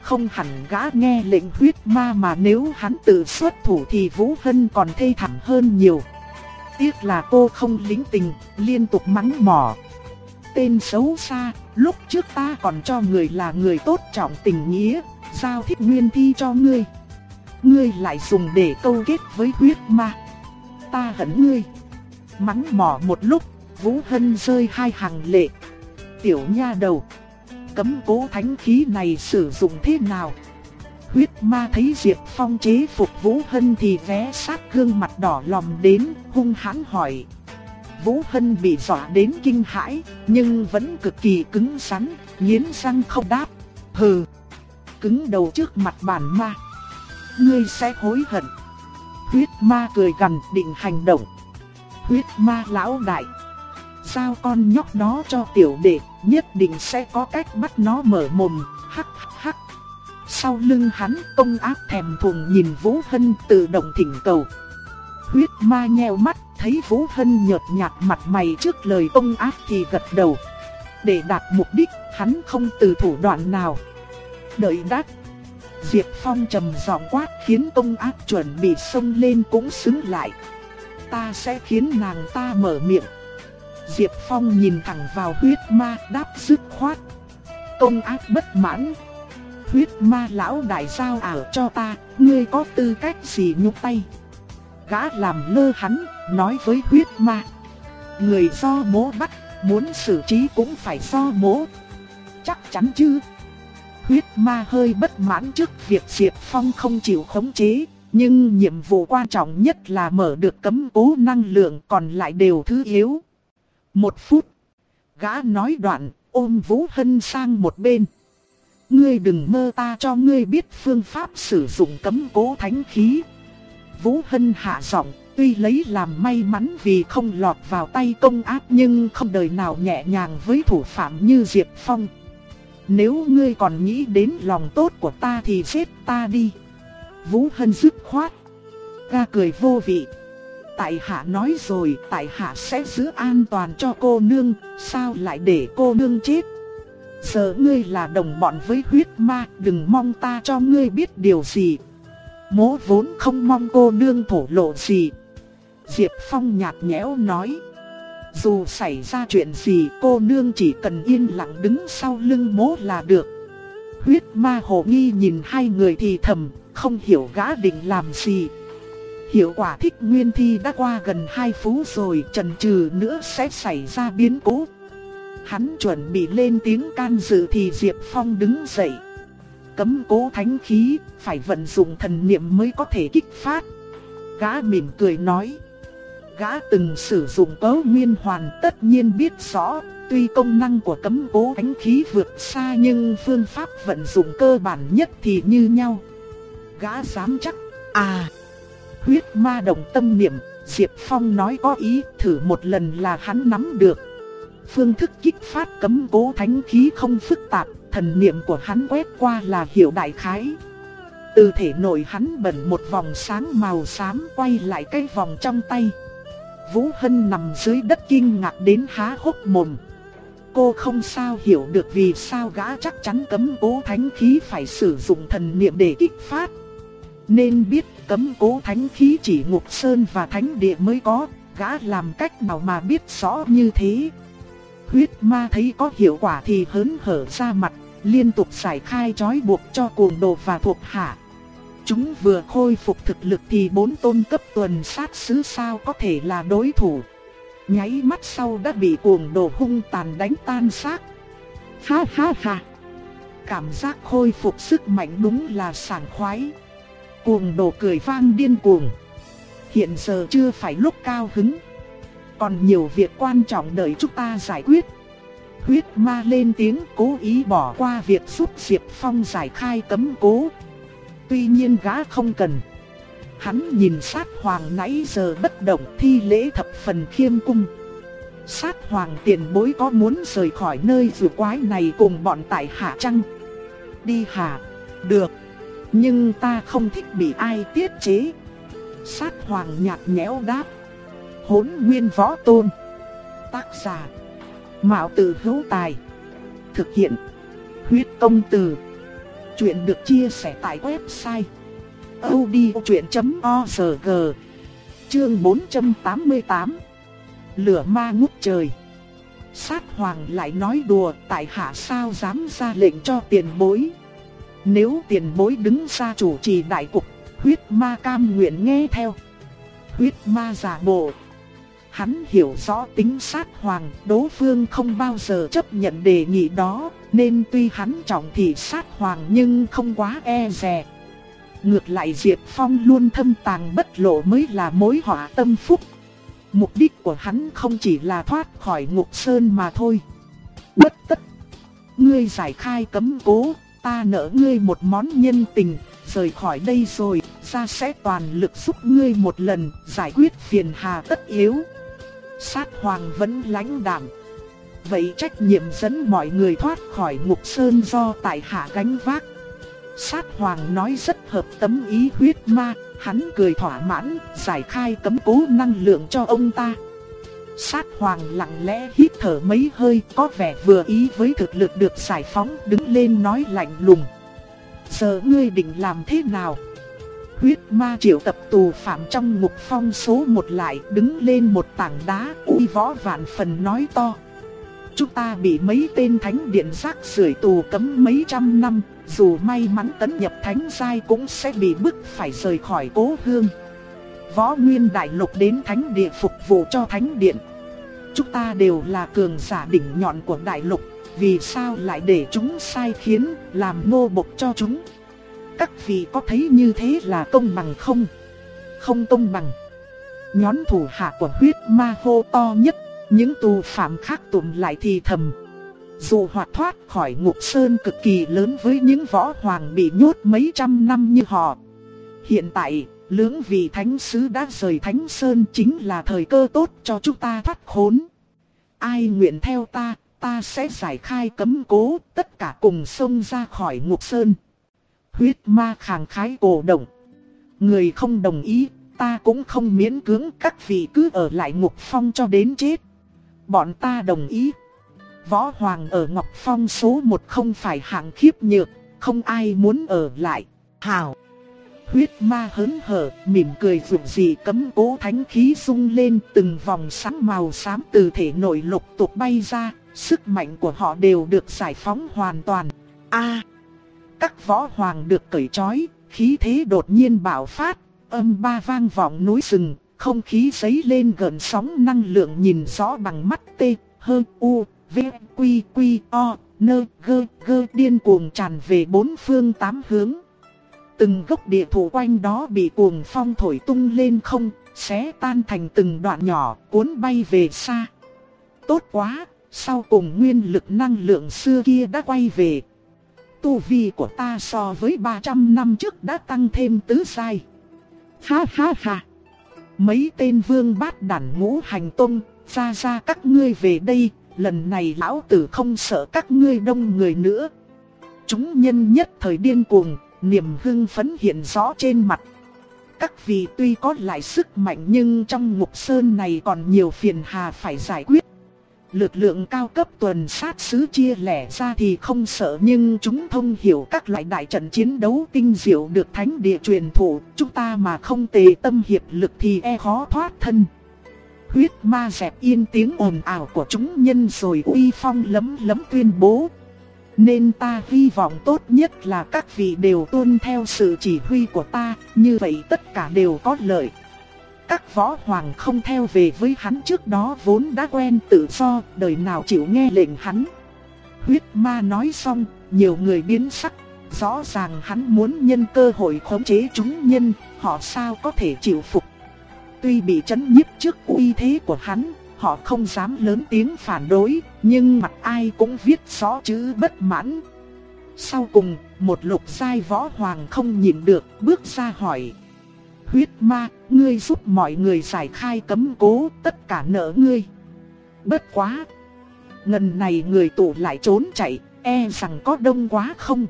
Không hẳn gã nghe lệnh huyết ma mà nếu hắn tự xuất thủ thì Vũ Hân còn thê thảm hơn nhiều. Tiếc là cô không lính tình, liên tục mắng mỏ. Tên xấu xa, lúc trước ta còn cho người là người tốt trọng tình nghĩa, giao thích nguyên thi cho ngươi. Ngươi lại dùng để câu kết với huyết ma. Ta hận ngươi. Mắng mỏ một lúc, Vũ Hân rơi hai hàng lệ. Tiểu nha đầu. Cấm cố thánh khí này sử dụng thế nào? Huyết ma thấy Diệp Phong chế phục Vũ Hân thì vé sát gương mặt đỏ lòm đến, hung hãn hỏi. Vũ Hân bị dọa đến kinh hãi, nhưng vẫn cực kỳ cứng rắn, nghiến răng không đáp. Hừ, cứng đầu trước mặt bản ma. Ngươi sẽ hối hận. Huyết ma cười gằn định hành động. Huyết ma lão đại giao con nhóc đó cho tiểu đệ, nhất định sẽ có cách bắt nó mở mồm, hắc hắc. Sau lưng hắn công áp thèm thuồng nhìn Vũ Hân tự động thỉnh cầu. Huyết ma nheo mắt, thấy Vũ Hân nhợt nhạt mặt mày trước lời công áp thì gật đầu. Để đạt mục đích, hắn không từ thủ đoạn nào. Đợi đắt. Diệp Phong trầm giọng quát khiến công ác chuẩn bị xông lên cũng xứng lại. Ta sẽ khiến nàng ta mở miệng. Diệp Phong nhìn thẳng vào huyết ma đáp dứt khoát. Công ác bất mãn. Huyết ma lão đại sao ảo cho ta, ngươi có tư cách gì nhúc tay. Gã làm lơ hắn, nói với huyết ma. Người do bố bắt, muốn xử trí cũng phải do bố. Chắc chắn chứ. Huyết ma hơi bất mãn trước việc Diệp Phong không chịu khống chế, nhưng nhiệm vụ quan trọng nhất là mở được cấm cố năng lượng còn lại đều thứ yếu. Một phút. Gã nói đoạn, ôm Vũ Hân sang một bên. Ngươi đừng mơ ta cho ngươi biết phương pháp sử dụng cấm cố thánh khí. Vũ Hân hạ giọng, tuy lấy làm may mắn vì không lọt vào tay công ác nhưng không đời nào nhẹ nhàng với thủ phạm như Diệp Phong. Nếu ngươi còn nghĩ đến lòng tốt của ta thì giết ta đi. Vũ Hân dứt khoát. Ga cười vô vị tại hạ nói rồi, tại hạ sẽ giữ an toàn cho cô nương, sao lại để cô nương chết? Giờ ngươi là đồng bọn với huyết ma, đừng mong ta cho ngươi biết điều gì. Mố vốn không mong cô nương thổ lộ gì. Diệp Phong nhạt nhẽo nói. Dù xảy ra chuyện gì cô nương chỉ cần yên lặng đứng sau lưng mố là được. Huyết ma hồ nghi nhìn hai người thì thầm, không hiểu gã định làm gì. Hiệu quả thích nguyên thi đã qua gần 2 phút rồi, trần trừ nữa sẽ xảy ra biến cố. Hắn chuẩn bị lên tiếng can dự thì Diệp Phong đứng dậy. Cấm cố thánh khí, phải vận dụng thần niệm mới có thể kích phát. Gã mỉm cười nói. Gã từng sử dụng cớ nguyên hoàn tất nhiên biết rõ, tuy công năng của cấm cố thánh khí vượt xa nhưng phương pháp vận dụng cơ bản nhất thì như nhau. Gã dám chắc, à huyết ma động tâm niệm, Diệp Phong nói có ý thử một lần là hắn nắm được. Phương thức kích phát cấm cố thánh khí không phức tạp, thần niệm của hắn quét qua là hiểu đại khái. Từ thể nội hắn bẩn một vòng sáng màu xám quay lại cái vòng trong tay. Vũ Hân nằm dưới đất kinh ngạc đến há hốc mồm. Cô không sao hiểu được vì sao gã chắc chắn cấm cố thánh khí phải sử dụng thần niệm để kích phát. Nên biết cấm cố thánh khí chỉ ngục sơn và thánh địa mới có, gã làm cách nào mà biết rõ như thế. Huyết ma thấy có hiệu quả thì hớn hở ra mặt, liên tục giải khai trói buộc cho cuồng đồ và thuộc hạ. Chúng vừa khôi phục thực lực thì bốn tôn cấp tuần sát sứ sao có thể là đối thủ. Nháy mắt sau đã bị cuồng đồ hung tàn đánh tan xác. Ha ha ha! Cảm giác khôi phục sức mạnh đúng là sảng khoái. Cuồng đồ cười vang điên cuồng. Hiện giờ chưa phải lúc cao hứng. Còn nhiều việc quan trọng đợi chúng ta giải quyết. Huyết ma lên tiếng cố ý bỏ qua việc giúp Diệp Phong giải khai cấm cố. Tuy nhiên gã không cần. Hắn nhìn sát hoàng nãy giờ bất động thi lễ thập phần khiêm cung. Sát hoàng tiền bối có muốn rời khỏi nơi rùa quái này cùng bọn tại hạ chăng? Đi hạ, được. Nhưng ta không thích bị ai tiết chế. Sát hoàng nhạt nhẽo đáp. Hốn nguyên võ tôn. Tác giả. Mạo tử hữu tài. Thực hiện. Huyết công từ. Chuyện được chia sẻ tại website. odchuyện.org Chương 488 Lửa ma ngút trời Sát hoàng lại nói đùa tại hạ sao dám ra lệnh cho tiền bối nếu tiền bối đứng ra chủ trì đại cục Huyết ma cam nguyện nghe theo Huyết ma giả bộ Hắn hiểu rõ tính sát hoàng, đối phương không bao giờ chấp nhận đề nghị đó, nên tuy hắn trọng thị sát hoàng nhưng không quá e dè. Ngược lại Diệp Phong luôn thâm tàng bất lộ mới là mối họa tâm phúc. Mục đích của hắn không chỉ là thoát khỏi ngục sơn mà thôi. Bất tất. Ngươi giải khai cấm cố, ta nợ ngươi một món nhân tình, rời khỏi đây rồi, ta sẽ toàn lực giúp ngươi một lần, giải quyết phiền hà tất yếu. Sát hoàng vẫn lãnh đạm. Vậy trách nhiệm dẫn mọi người thoát khỏi ngục sơn do tại hạ gánh vác. Sát hoàng nói rất hợp tấm ý huyết ma, hắn cười thỏa mãn, giải khai cấm cố năng lượng cho ông ta. Sát hoàng lặng lẽ hít thở mấy hơi, có vẻ vừa ý với thực lực được giải phóng, đứng lên nói lạnh lùng. Giờ ngươi định làm thế nào? Huyết ma triệu tập tù phạm trong ngục phong số một lại đứng lên một tảng đá uy võ vạn phần nói to. Chúng ta bị mấy tên thánh điện rác rưởi tù cấm mấy trăm năm, dù may mắn tấn nhập thánh giai cũng sẽ bị bức phải rời khỏi cố hương. Võ Nguyên Đại Lục đến thánh địa phục vụ cho thánh điện. Chúng ta đều là cường giả đỉnh nhọn của Đại Lục, vì sao lại để chúng sai khiến, làm nô bộc cho chúng? Các vị có thấy như thế là công bằng không? Không công bằng. Nhón thủ hạ của huyết ma hô to nhất, những tù phạm khác tụm lại thì thầm. Dù hoạt thoát khỏi ngục sơn cực kỳ lớn với những võ hoàng bị nhốt mấy trăm năm như họ. Hiện tại, lưỡng vị thánh sứ đã rời thánh sơn chính là thời cơ tốt cho chúng ta thoát khốn. Ai nguyện theo ta, ta sẽ giải khai cấm cố, tất cả cùng xông ra khỏi ngục sơn. Huyết ma khàng khái cổ động. Người không đồng ý, ta cũng không miễn cưỡng các vị cứ ở lại ngục phong cho đến chết. Bọn ta đồng ý. Võ Hoàng ở Ngọc Phong số 1 không phải hạng khiếp nhược, không ai muốn ở lại. Hào! Huyết ma hớn hở, mỉm cười vượt gì cấm cố thánh khí sung lên từng vòng sáng màu xám từ thể nội lục tục bay ra, sức mạnh của họ đều được giải phóng hoàn toàn. A! các võ hoàng được cởi trói, khí thế đột nhiên bạo phát, âm ba vang vọng núi rừng, không khí giấy lên gần sóng năng lượng nhìn rõ bằng mắt tê, hơ, u, v, quy, quy, o, nơ, gơ, gơ điên cuồng tràn về bốn phương tám hướng. Từng gốc địa thủ quanh đó bị cuồng phong thổi tung lên không, xé tan thành từng đoạn nhỏ, cuốn bay về xa. Tốt quá, sau cùng nguyên lực năng lượng xưa kia đã quay về, tu vi của ta so với 300 năm trước đã tăng thêm tứ sai. Ha ha ha. Mấy tên vương bát đản ngũ hành tông, ra ra các ngươi về đây, lần này lão tử không sợ các ngươi đông người nữa. Chúng nhân nhất thời điên cuồng, niềm hưng phấn hiện rõ trên mặt. Các vị tuy có lại sức mạnh nhưng trong ngục sơn này còn nhiều phiền hà phải giải quyết. lực lượng cao cấp tuần sát sứ chia lẻ ra thì không sợ nhưng chúng thông hiểu các loại đại trận chiến đấu tinh diệu được thánh địa truyền thụ, chúng ta mà không tề tâm hiệp lực thì e khó thoát thân. Huyết ma dẹp yên tiếng ồn ào của chúng nhân rồi uy phong lấm lấm tuyên bố. Nên ta hy vọng tốt nhất là các vị đều tuân theo sự chỉ huy của ta, như vậy tất cả đều có lợi các võ hoàng không theo về với hắn trước đó vốn đã quen tự do, đời nào chịu nghe lệnh hắn. Huyết ma nói xong, nhiều người biến sắc, rõ ràng hắn muốn nhân cơ hội khống chế chúng nhân, họ sao có thể chịu phục. Tuy bị chấn nhiếp trước uy thế của hắn, họ không dám lớn tiếng phản đối, nhưng mặt ai cũng viết rõ chữ bất mãn. Sau cùng, một lục giai võ hoàng không nhịn được, bước ra hỏi huyết ma, ngươi giúp mọi người giải khai cấm cố, tất cả nợ ngươi. Bất quá! Ngần này người tụ lại trốn chạy, e rằng có đông quá không?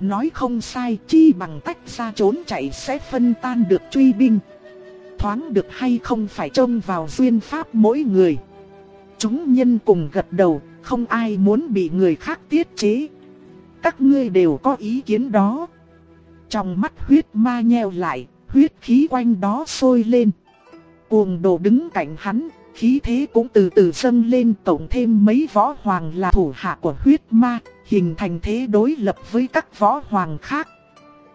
Nói không sai, chi bằng tách ra trốn chạy sẽ phân tan được truy binh. Thoáng được hay không phải trông vào duyên pháp mỗi người. Chúng nhân cùng gật đầu, không ai muốn bị người khác tiết chế. Các ngươi đều có ý kiến đó. Trong mắt huyết ma nheo lại, huyết khí quanh đó sôi lên. Cuồng đồ đứng cạnh hắn, khí thế cũng từ từ dâng lên tổng thêm mấy võ hoàng là thủ hạ của huyết ma, hình thành thế đối lập với các võ hoàng khác.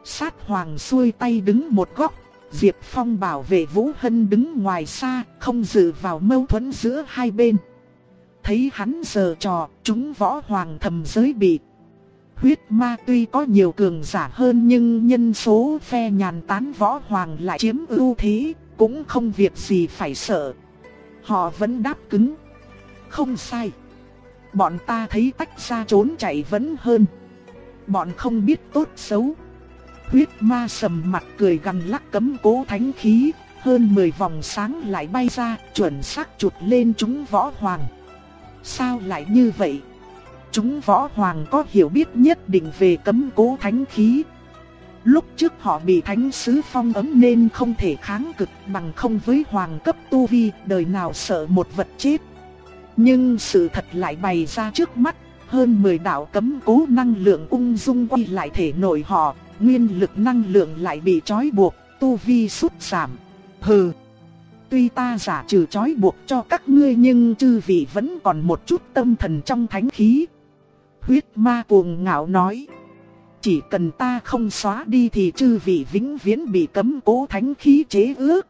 Sát hoàng xuôi tay đứng một góc, Diệp Phong bảo vệ Vũ Hân đứng ngoài xa, không dự vào mâu thuẫn giữa hai bên. Thấy hắn giờ trò, chúng võ hoàng thầm giới bị, Huyết ma tuy có nhiều cường giả hơn nhưng nhân số phe nhàn tán võ hoàng lại chiếm ưu thế, cũng không việc gì phải sợ. Họ vẫn đáp cứng. Không sai. Bọn ta thấy tách ra trốn chạy vẫn hơn. Bọn không biết tốt xấu. Huyết ma sầm mặt cười gằn lắc cấm cố thánh khí, hơn 10 vòng sáng lại bay ra, chuẩn xác chụt lên chúng võ hoàng. Sao lại như vậy? Chúng võ hoàng có hiểu biết nhất định về cấm cố thánh khí. Lúc trước họ bị thánh sứ phong ấm nên không thể kháng cực bằng không với hoàng cấp tu vi, đời nào sợ một vật chết. Nhưng sự thật lại bày ra trước mắt, hơn 10 đạo cấm cố năng lượng ung dung quay lại thể nội họ, nguyên lực năng lượng lại bị trói buộc, tu vi sút giảm. Hừ, tuy ta giả trừ trói buộc cho các ngươi nhưng chư vị vẫn còn một chút tâm thần trong thánh khí. Huyết ma cuồng ngạo nói. Chỉ cần ta không xóa đi thì chư vị vĩnh viễn bị cấm cố thánh khí chế ước.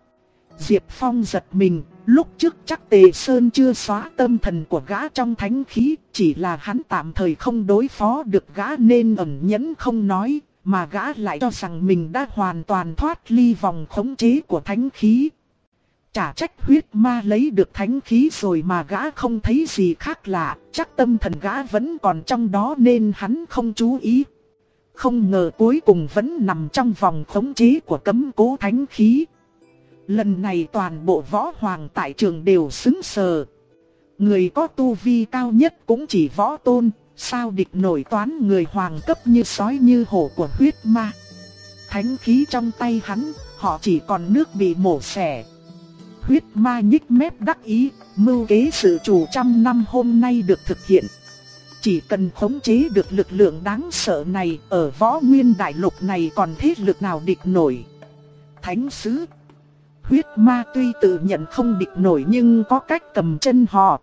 Diệp Phong giật mình, lúc trước chắc Tề Sơn chưa xóa tâm thần của gã trong thánh khí, chỉ là hắn tạm thời không đối phó được gã nên ẩn nhẫn không nói, mà gã lại cho rằng mình đã hoàn toàn thoát ly vòng khống chế của thánh khí. Chả trách huyết ma lấy được thánh khí rồi mà gã không thấy gì khác lạ, chắc tâm thần gã vẫn còn trong đó nên hắn không chú ý. Không ngờ cuối cùng vẫn nằm trong vòng khống chế của cấm cố thánh khí. Lần này toàn bộ võ hoàng tại trường đều xứng sờ. Người có tu vi cao nhất cũng chỉ võ tôn, sao địch nổi toán người hoàng cấp như sói như hổ của huyết ma. Thánh khí trong tay hắn, họ chỉ còn nước bị mổ xẻ, huyết ma nhích mép đắc ý, mưu kế sự chủ trăm năm hôm nay được thực hiện. Chỉ cần khống chế được lực lượng đáng sợ này ở võ nguyên đại lục này còn thế lực nào địch nổi. Thánh sứ Huyết ma tuy tự nhận không địch nổi nhưng có cách cầm chân họ.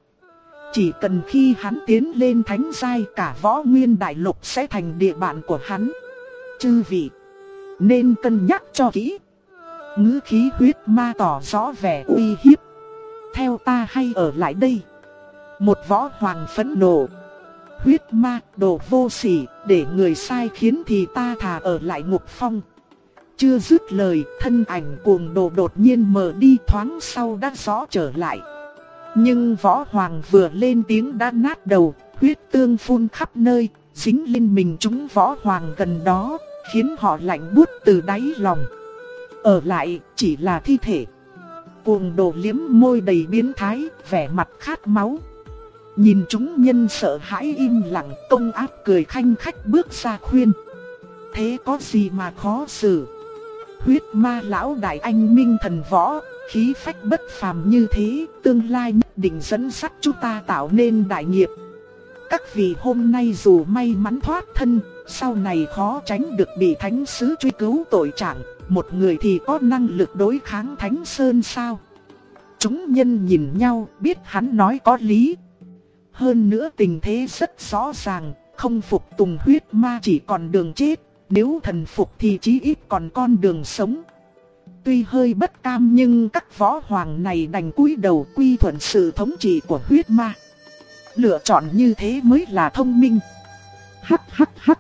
Chỉ cần khi hắn tiến lên thánh giai cả võ nguyên đại lục sẽ thành địa bàn của hắn. Chư vị nên cân nhắc cho kỹ ngữ khí huyết ma tỏ rõ vẻ uy hiếp. Theo ta hay ở lại đây. Một võ hoàng phẫn nộ. Huyết ma, đồ vô sỉ, để người sai khiến thì ta thà ở lại ngục phong. Chưa dứt lời, thân ảnh cuồng đồ đột nhiên mở đi thoáng sau đã rõ trở lại. Nhưng võ hoàng vừa lên tiếng đã nát đầu, huyết tương phun khắp nơi, dính lên mình chúng võ hoàng gần đó, khiến họ lạnh buốt từ đáy lòng. Ở lại chỉ là thi thể. Cuồng đồ liếm môi đầy biến thái, vẻ mặt khát máu. Nhìn chúng nhân sợ hãi im lặng, công áp cười khanh khách bước ra khuyên. Thế có gì mà khó xử? Huyết ma lão đại anh minh thần võ, khí phách bất phàm như thế, tương lai nhất định dẫn dắt chúng ta tạo nên đại nghiệp. Các vị hôm nay dù may mắn thoát thân, sau này khó tránh được bị thánh sứ truy cứu tội trạng, một người thì có năng lực đối kháng thánh sơn sao? Chúng nhân nhìn nhau biết hắn nói có lý. Hơn nữa tình thế rất rõ ràng, không phục tùng huyết ma chỉ còn đường chết, nếu thần phục thì chí ít còn con đường sống. Tuy hơi bất cam nhưng các võ hoàng này đành cúi đầu quy thuận sự thống trị của huyết ma. Lựa chọn như thế mới là thông minh. Hắc hắc hắc.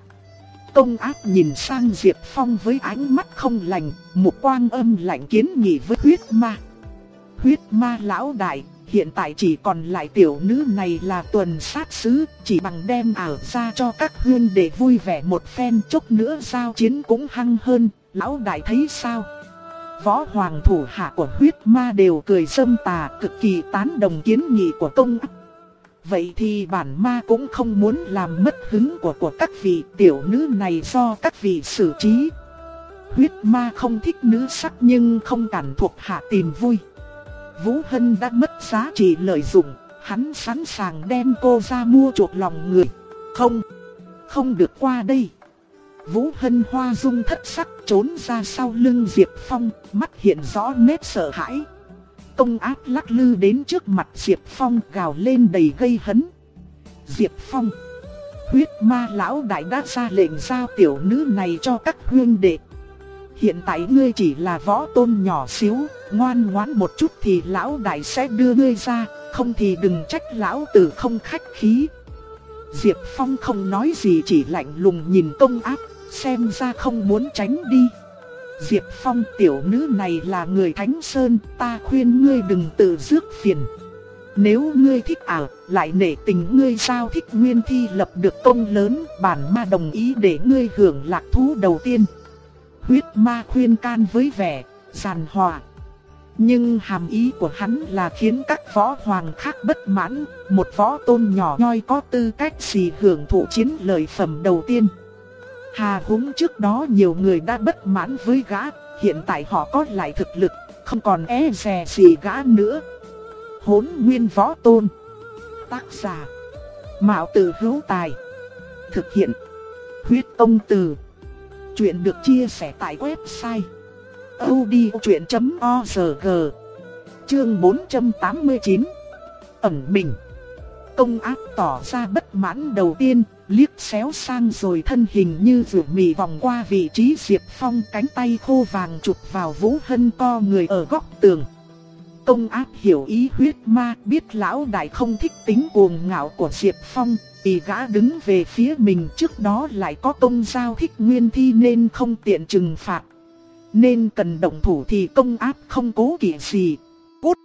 Công áp nhìn sang Diệp Phong với ánh mắt không lành, một quang âm lạnh kiến nghị với huyết ma. Huyết ma lão đại, hiện tại chỉ còn lại tiểu nữ này là tuần sát sứ, chỉ bằng đem ảo ra cho các huyên để vui vẻ một phen chốc nữa giao chiến cũng hăng hơn, lão đại thấy sao? Võ hoàng thủ hạ của huyết ma đều cười sâm tà cực kỳ tán đồng kiến nghị của công áp. Vậy thì bản ma cũng không muốn làm mất hứng của của các vị tiểu nữ này do các vị xử trí. Huyết ma không thích nữ sắc nhưng không cản thuộc hạ tìm vui. Vũ Hân đã mất giá trị lợi dụng, hắn sẵn sàng đem cô ra mua chuộc lòng người. Không, không được qua đây. Vũ Hân hoa dung thất sắc trốn ra sau lưng Diệp Phong, mắt hiện rõ nét sợ hãi. Công áp lắc lư đến trước mặt Diệp Phong gào lên đầy gây hấn. Diệp Phong, huyết ma lão đại đã ra lệnh giao tiểu nữ này cho các huyên đệ. Hiện tại ngươi chỉ là võ tôn nhỏ xíu, ngoan ngoãn một chút thì lão đại sẽ đưa ngươi ra, không thì đừng trách lão tử không khách khí. Diệp Phong không nói gì chỉ lạnh lùng nhìn công áp, xem ra không muốn tránh đi. Diệp Phong tiểu nữ này là người Thánh Sơn, ta khuyên ngươi đừng tự rước phiền. Nếu ngươi thích ảo, lại nể tình ngươi sao thích nguyên thi lập được công lớn, bản ma đồng ý để ngươi hưởng lạc thú đầu tiên. Huyết ma khuyên can với vẻ, giàn hòa. Nhưng hàm ý của hắn là khiến các võ hoàng khác bất mãn, một võ tôn nhỏ nhoi có tư cách gì hưởng thụ chiến lợi phẩm đầu tiên. Hà húng trước đó nhiều người đã bất mãn với gã, hiện tại họ có lại thực lực, không còn e dè gì gã nữa. Hốn nguyên võ tôn Tác giả Mạo tử hữu tài Thực hiện Huyết công từ. Chuyện được chia sẻ tại website odchuyện.org Chương 489 Ẩn mình. Công ác tỏ ra bất mãn đầu tiên, liếc xéo sang rồi thân hình như rượu mì vòng qua vị trí Diệp Phong cánh tay khô vàng chụp vào Vũ Hân co người ở góc tường. Công áp hiểu ý huyết ma biết lão đại không thích tính cuồng ngạo của Diệp Phong, vì gã đứng về phía mình trước đó lại có công giao thích nguyên thi nên không tiện trừng phạt. Nên cần động thủ thì công áp không cố kỵ gì. Cút!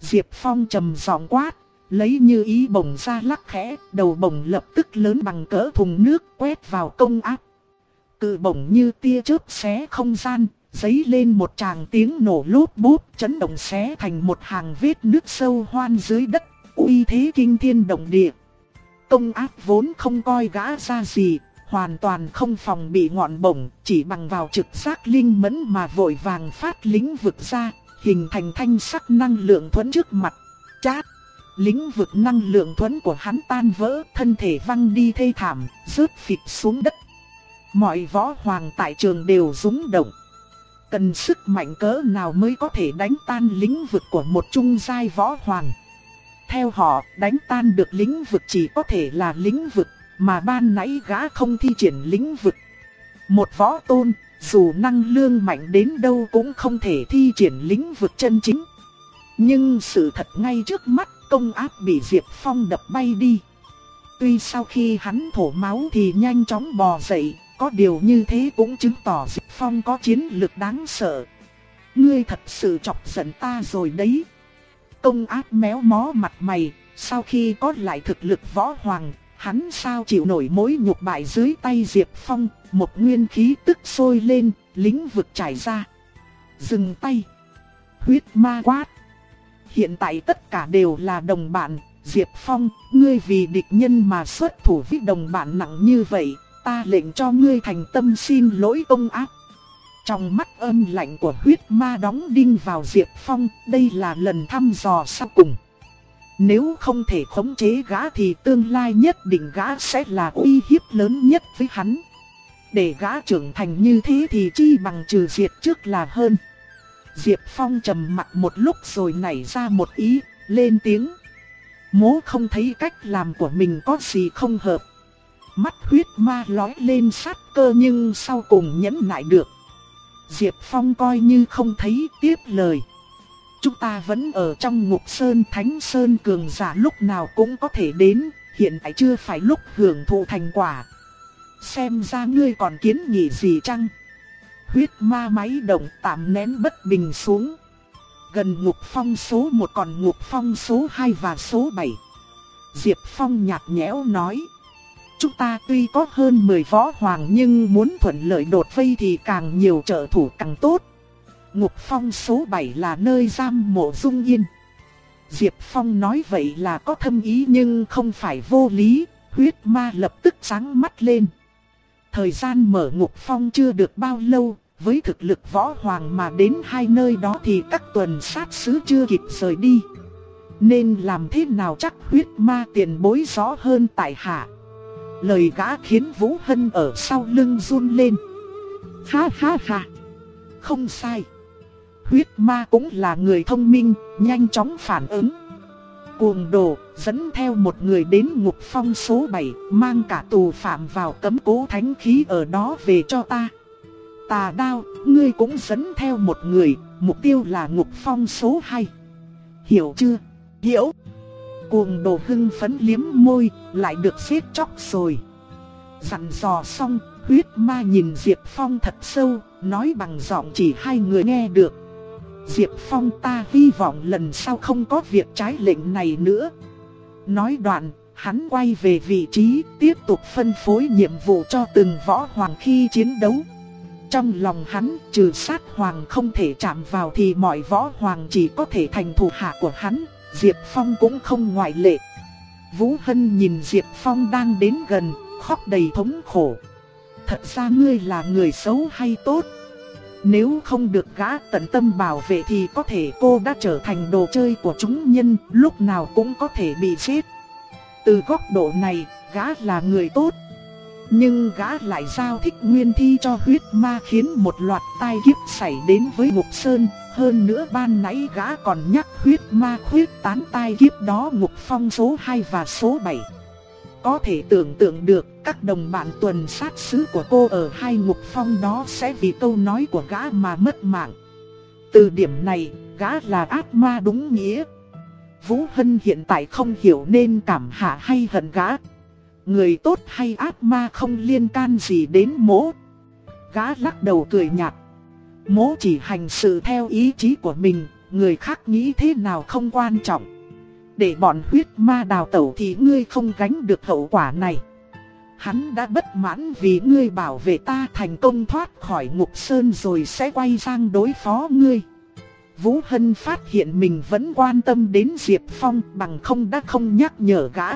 Diệp Phong trầm giọng quát, lấy như ý bổng ra lắc khẽ, đầu bổng lập tức lớn bằng cỡ thùng nước quét vào công áp Cự bổng như tia chớp xé không gian, giấy lên một tràng tiếng nổ lốp bút chấn động xé thành một hàng vết nước sâu hoan dưới đất, uy thế kinh thiên động địa. Công áp vốn không coi gã ra gì, hoàn toàn không phòng bị ngọn bổng, chỉ bằng vào trực giác linh mẫn mà vội vàng phát lính vực ra, hình thành thanh sắc năng lượng thuẫn trước mặt. Chát! Lính vực năng lượng thuẫn của hắn tan vỡ, thân thể văng đi thê thảm, rớt phịch xuống đất. Mọi võ hoàng tại trường đều rúng động. Cần sức mạnh cỡ nào mới có thể đánh tan lính vực của một trung giai võ hoàng. Theo họ, đánh tan được lính vực chỉ có thể là lính vực, mà ban nãy gã không thi triển lính vực. Một võ tôn, dù năng lương mạnh đến đâu cũng không thể thi triển lính vực chân chính. Nhưng sự thật ngay trước mắt công áp bị Diệp Phong đập bay đi. Tuy sau khi hắn thổ máu thì nhanh chóng bò dậy, có điều như thế cũng chứng tỏ Diệp Phong có chiến lực đáng sợ. Ngươi thật sự chọc giận ta rồi đấy. Công áp méo mó mặt mày, sau khi có lại thực lực võ hoàng, hắn sao chịu nổi mối nhục bại dưới tay Diệp Phong, một nguyên khí tức sôi lên, lính vực trải ra. Dừng tay. Huyết ma quát. Hiện tại tất cả đều là đồng bạn, Diệp Phong, ngươi vì địch nhân mà xuất thủ với đồng bạn nặng như vậy, ta lệnh cho ngươi thành tâm xin lỗi ông ác. Trong mắt âm lạnh của huyết ma đóng đinh vào Diệp Phong, đây là lần thăm dò sau cùng. Nếu không thể khống chế gã thì tương lai nhất định gã sẽ là uy hiếp lớn nhất với hắn. Để gã trưởng thành như thế thì chi bằng trừ diệt trước là hơn. Diệp Phong trầm mặt một lúc rồi nảy ra một ý, lên tiếng. Mố không thấy cách làm của mình có gì không hợp. Mắt huyết ma lói lên sát cơ nhưng sau cùng nhẫn nại được. Diệp Phong coi như không thấy tiếp lời. Chúng ta vẫn ở trong ngục sơn thánh sơn cường giả lúc nào cũng có thể đến, hiện tại chưa phải lúc hưởng thụ thành quả. Xem ra ngươi còn kiến nghị gì chăng? Huyết ma máy động tạm nén bất bình xuống. Gần ngục phong số 1 còn ngục phong số 2 và số 7. Diệp Phong nhạt nhẽo nói. Chúng ta tuy có hơn 10 võ hoàng nhưng muốn thuận lợi đột vây thì càng nhiều trợ thủ càng tốt. Ngục phong số 7 là nơi giam mộ dung yên. Diệp Phong nói vậy là có thâm ý nhưng không phải vô lý, huyết ma lập tức sáng mắt lên. Thời gian mở ngục phong chưa được bao lâu, với thực lực võ hoàng mà đến hai nơi đó thì các tuần sát sứ chưa kịp rời đi. Nên làm thế nào chắc huyết ma tiền bối rõ hơn tại hạ. Lời gã khiến Vũ Hân ở sau lưng run lên. Ha ha ha. Không sai. Huyết ma cũng là người thông minh, nhanh chóng phản ứng. Cuồng đồ, dẫn theo một người đến ngục phong số 7, mang cả tù phạm vào cấm cố thánh khí ở đó về cho ta. Tà đao, ngươi cũng dẫn theo một người, mục tiêu là ngục phong số 2. Hiểu chưa? Hiểu. Cuồng đồ hưng phấn liếm môi, lại được xếp chóc rồi. Dặn dò xong, huyết ma nhìn Diệp Phong thật sâu, nói bằng giọng chỉ hai người nghe được. Diệp Phong ta hy vọng lần sau không có việc trái lệnh này nữa. Nói đoạn, hắn quay về vị trí, tiếp tục phân phối nhiệm vụ cho từng võ hoàng khi chiến đấu. Trong lòng hắn, trừ sát hoàng không thể chạm vào thì mọi võ hoàng chỉ có thể thành thủ hạ của hắn, Diệp Phong cũng không ngoại lệ. Vũ Hân nhìn Diệp Phong đang đến gần, khóc đầy thống khổ. Thật ra ngươi là người xấu hay tốt? Nếu không được gã tận tâm bảo vệ thì có thể cô đã trở thành đồ chơi của chúng nhân, lúc nào cũng có thể bị giết. Từ góc độ này, gã là người tốt. Nhưng gã lại giao thích nguyên thi cho huyết ma khiến một loạt tai kiếp xảy đến với Ngục Sơn. Hơn nữa ban nãy gã còn nhắc huyết ma huyết tán tai kiếp đó Ngục Phong số 2 và số 7. Có thể tưởng tượng được các đồng bạn tuần sát sứ của cô ở hai ngục phong đó sẽ vì câu nói của gã mà mất mạng. Từ điểm này, gã là ác ma đúng nghĩa. Vũ Hân hiện tại không hiểu nên cảm hạ hay hận gã. Người tốt hay ác ma không liên can gì đến mỗ. Gã lắc đầu cười nhạt. Mỗ chỉ hành sự theo ý chí của mình, người khác nghĩ thế nào không quan trọng. Để bọn huyết ma đào tẩu thì ngươi không gánh được hậu quả này. Hắn đã bất mãn vì ngươi bảo vệ ta thành công thoát khỏi ngục sơn rồi sẽ quay sang đối phó ngươi. Vũ Hân phát hiện mình vẫn quan tâm đến Diệp Phong bằng không đã không nhắc nhở gã.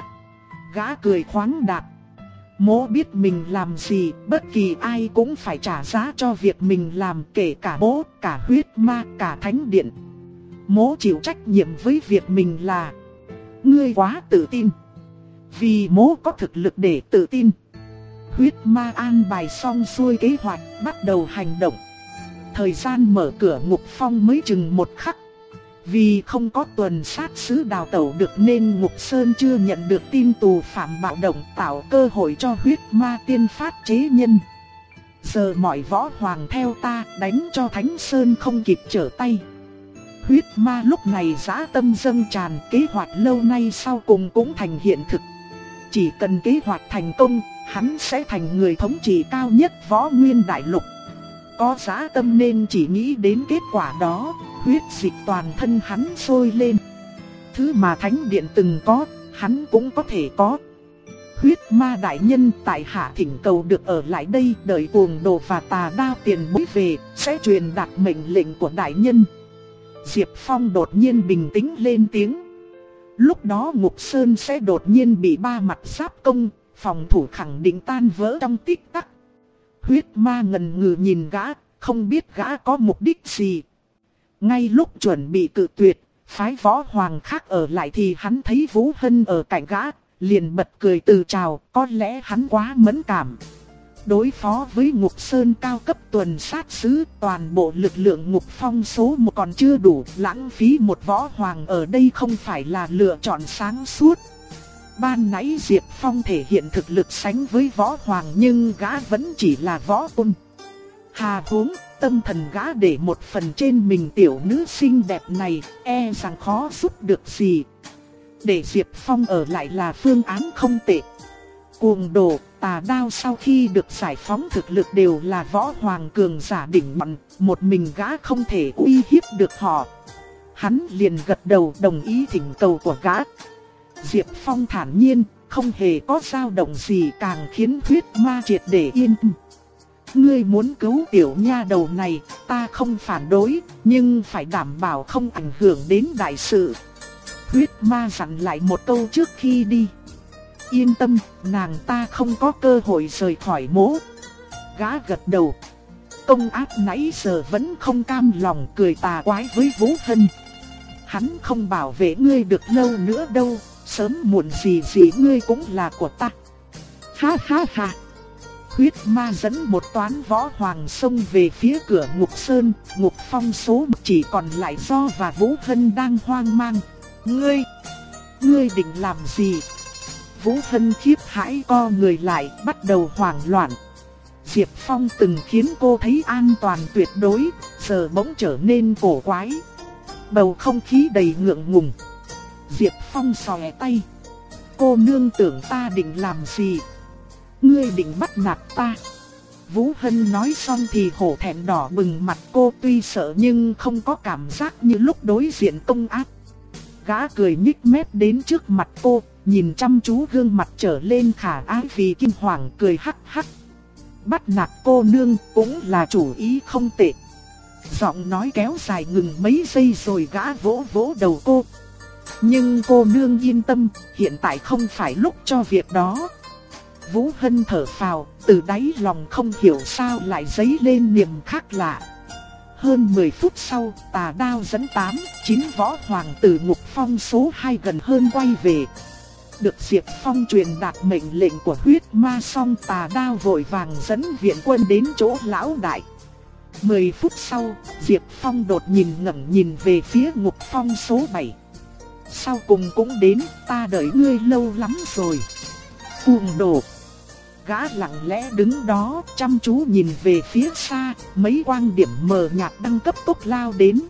Gã cười khoáng đạt. Mố biết mình làm gì, bất kỳ ai cũng phải trả giá cho việc mình làm kể cả bố, cả huyết ma, cả thánh điện. Mố chịu trách nhiệm với việc mình là Ngươi quá tự tin. Vì mố có thực lực để tự tin. Huyết ma an bài xong xuôi kế hoạch, bắt đầu hành động. Thời gian mở cửa ngục phong mới chừng một khắc. Vì không có tuần sát sứ đào tẩu được nên Ngục Sơn chưa nhận được tin tù phạm bạo động tạo cơ hội cho huyết ma tiên phát chế nhân. Giờ mọi võ hoàng theo ta đánh cho Thánh Sơn không kịp trở tay. Huyết ma lúc này giã tâm dâng tràn kế hoạch lâu nay sau cùng cũng thành hiện thực. Chỉ cần kế hoạch thành công, hắn sẽ thành người thống trị cao nhất võ nguyên đại lục. Có giã tâm nên chỉ nghĩ đến kết quả đó, huyết dịch toàn thân hắn sôi lên. Thứ mà thánh điện từng có, hắn cũng có thể có. Huyết ma đại nhân tại hạ thỉnh cầu được ở lại đây đợi cuồng đồ và tà đao tiền bối về, sẽ truyền đạt mệnh lệnh của đại nhân. Diệp Phong đột nhiên bình tĩnh lên tiếng. Lúc đó Ngục Sơn sẽ đột nhiên bị ba mặt giáp công, phòng thủ khẳng định tan vỡ trong tích tắc. Huyết ma ngần ngừ nhìn gã, không biết gã có mục đích gì. Ngay lúc chuẩn bị cự tuyệt, phái võ hoàng khác ở lại thì hắn thấy Vũ Hân ở cạnh gã, liền bật cười từ chào, có lẽ hắn quá mẫn cảm. Đối phó với ngục sơn cao cấp tuần sát sứ, toàn bộ lực lượng ngục phong số một còn chưa đủ, lãng phí một võ hoàng ở đây không phải là lựa chọn sáng suốt. Ban nãy Diệp Phong thể hiện thực lực sánh với võ hoàng nhưng gã vẫn chỉ là võ quân. Hà huống, tâm thần gã để một phần trên mình tiểu nữ xinh đẹp này, e rằng khó giúp được gì. Để Diệp Phong ở lại là phương án không tệ. Cuồng đồ, tà đao sau khi được giải phóng thực lực đều là võ hoàng cường giả đỉnh mạnh, một mình gã không thể uy hiếp được họ. Hắn liền gật đầu đồng ý thỉnh cầu của gã. Diệp Phong thản nhiên, không hề có dao động gì càng khiến huyết ma triệt để yên tâm. Ngươi muốn cứu tiểu nha đầu này, ta không phản đối, nhưng phải đảm bảo không ảnh hưởng đến đại sự. Huyết ma dặn lại một câu trước khi đi. Yên tâm, nàng ta không có cơ hội rời khỏi mố. Gã gật đầu. Công ác nãy giờ vẫn không cam lòng cười tà quái với Vũ Hân. Hắn không bảo vệ ngươi được lâu nữa đâu, sớm muộn gì gì ngươi cũng là của ta. Ha ha ha. Huyết ma dẫn một toán võ hoàng xông về phía cửa ngục sơn, ngục phong số chỉ còn lại do và Vũ Hân đang hoang mang. Ngươi, ngươi định làm gì? Vũ Hân khiếp hãi co người lại, bắt đầu hoảng loạn. Diệp Phong từng khiến cô thấy an toàn tuyệt đối, giờ bỗng trở nên cổ quái. Bầu không khí đầy ngượng ngùng. Diệp Phong xòe tay. Cô nương tưởng ta định làm gì? Ngươi định bắt nạt ta? Vũ Hân nói xong thì hổ thẹn đỏ bừng mặt cô tuy sợ nhưng không có cảm giác như lúc đối diện công ác. Gã cười nhích mép đến trước mặt cô, nhìn chăm chú gương mặt trở lên khả ái vì kinh hoàng cười hắc hắc. Bắt nạt cô nương cũng là chủ ý không tệ. Giọng nói kéo dài ngừng mấy giây rồi gã vỗ vỗ đầu cô. Nhưng cô nương yên tâm, hiện tại không phải lúc cho việc đó. Vũ Hân thở phào, từ đáy lòng không hiểu sao lại dấy lên niềm khác lạ. Hơn 10 phút sau, tà đao dẫn 8, 9 võ hoàng từ ngục phong số 2 gần hơn quay về. Được Diệp Phong truyền đạt mệnh lệnh của huyết ma song tà đao vội vàng dẫn viện quân đến chỗ lão đại. 10 phút sau, Diệp Phong đột nhìn ngẩng nhìn về phía ngục phong số 7. Sau cùng cũng đến, ta đợi ngươi lâu lắm rồi. Cuồng đổ. Gã lặng lẽ đứng đó, chăm chú nhìn về phía xa, mấy quang điểm mờ nhạt đang cấp tốc lao đến.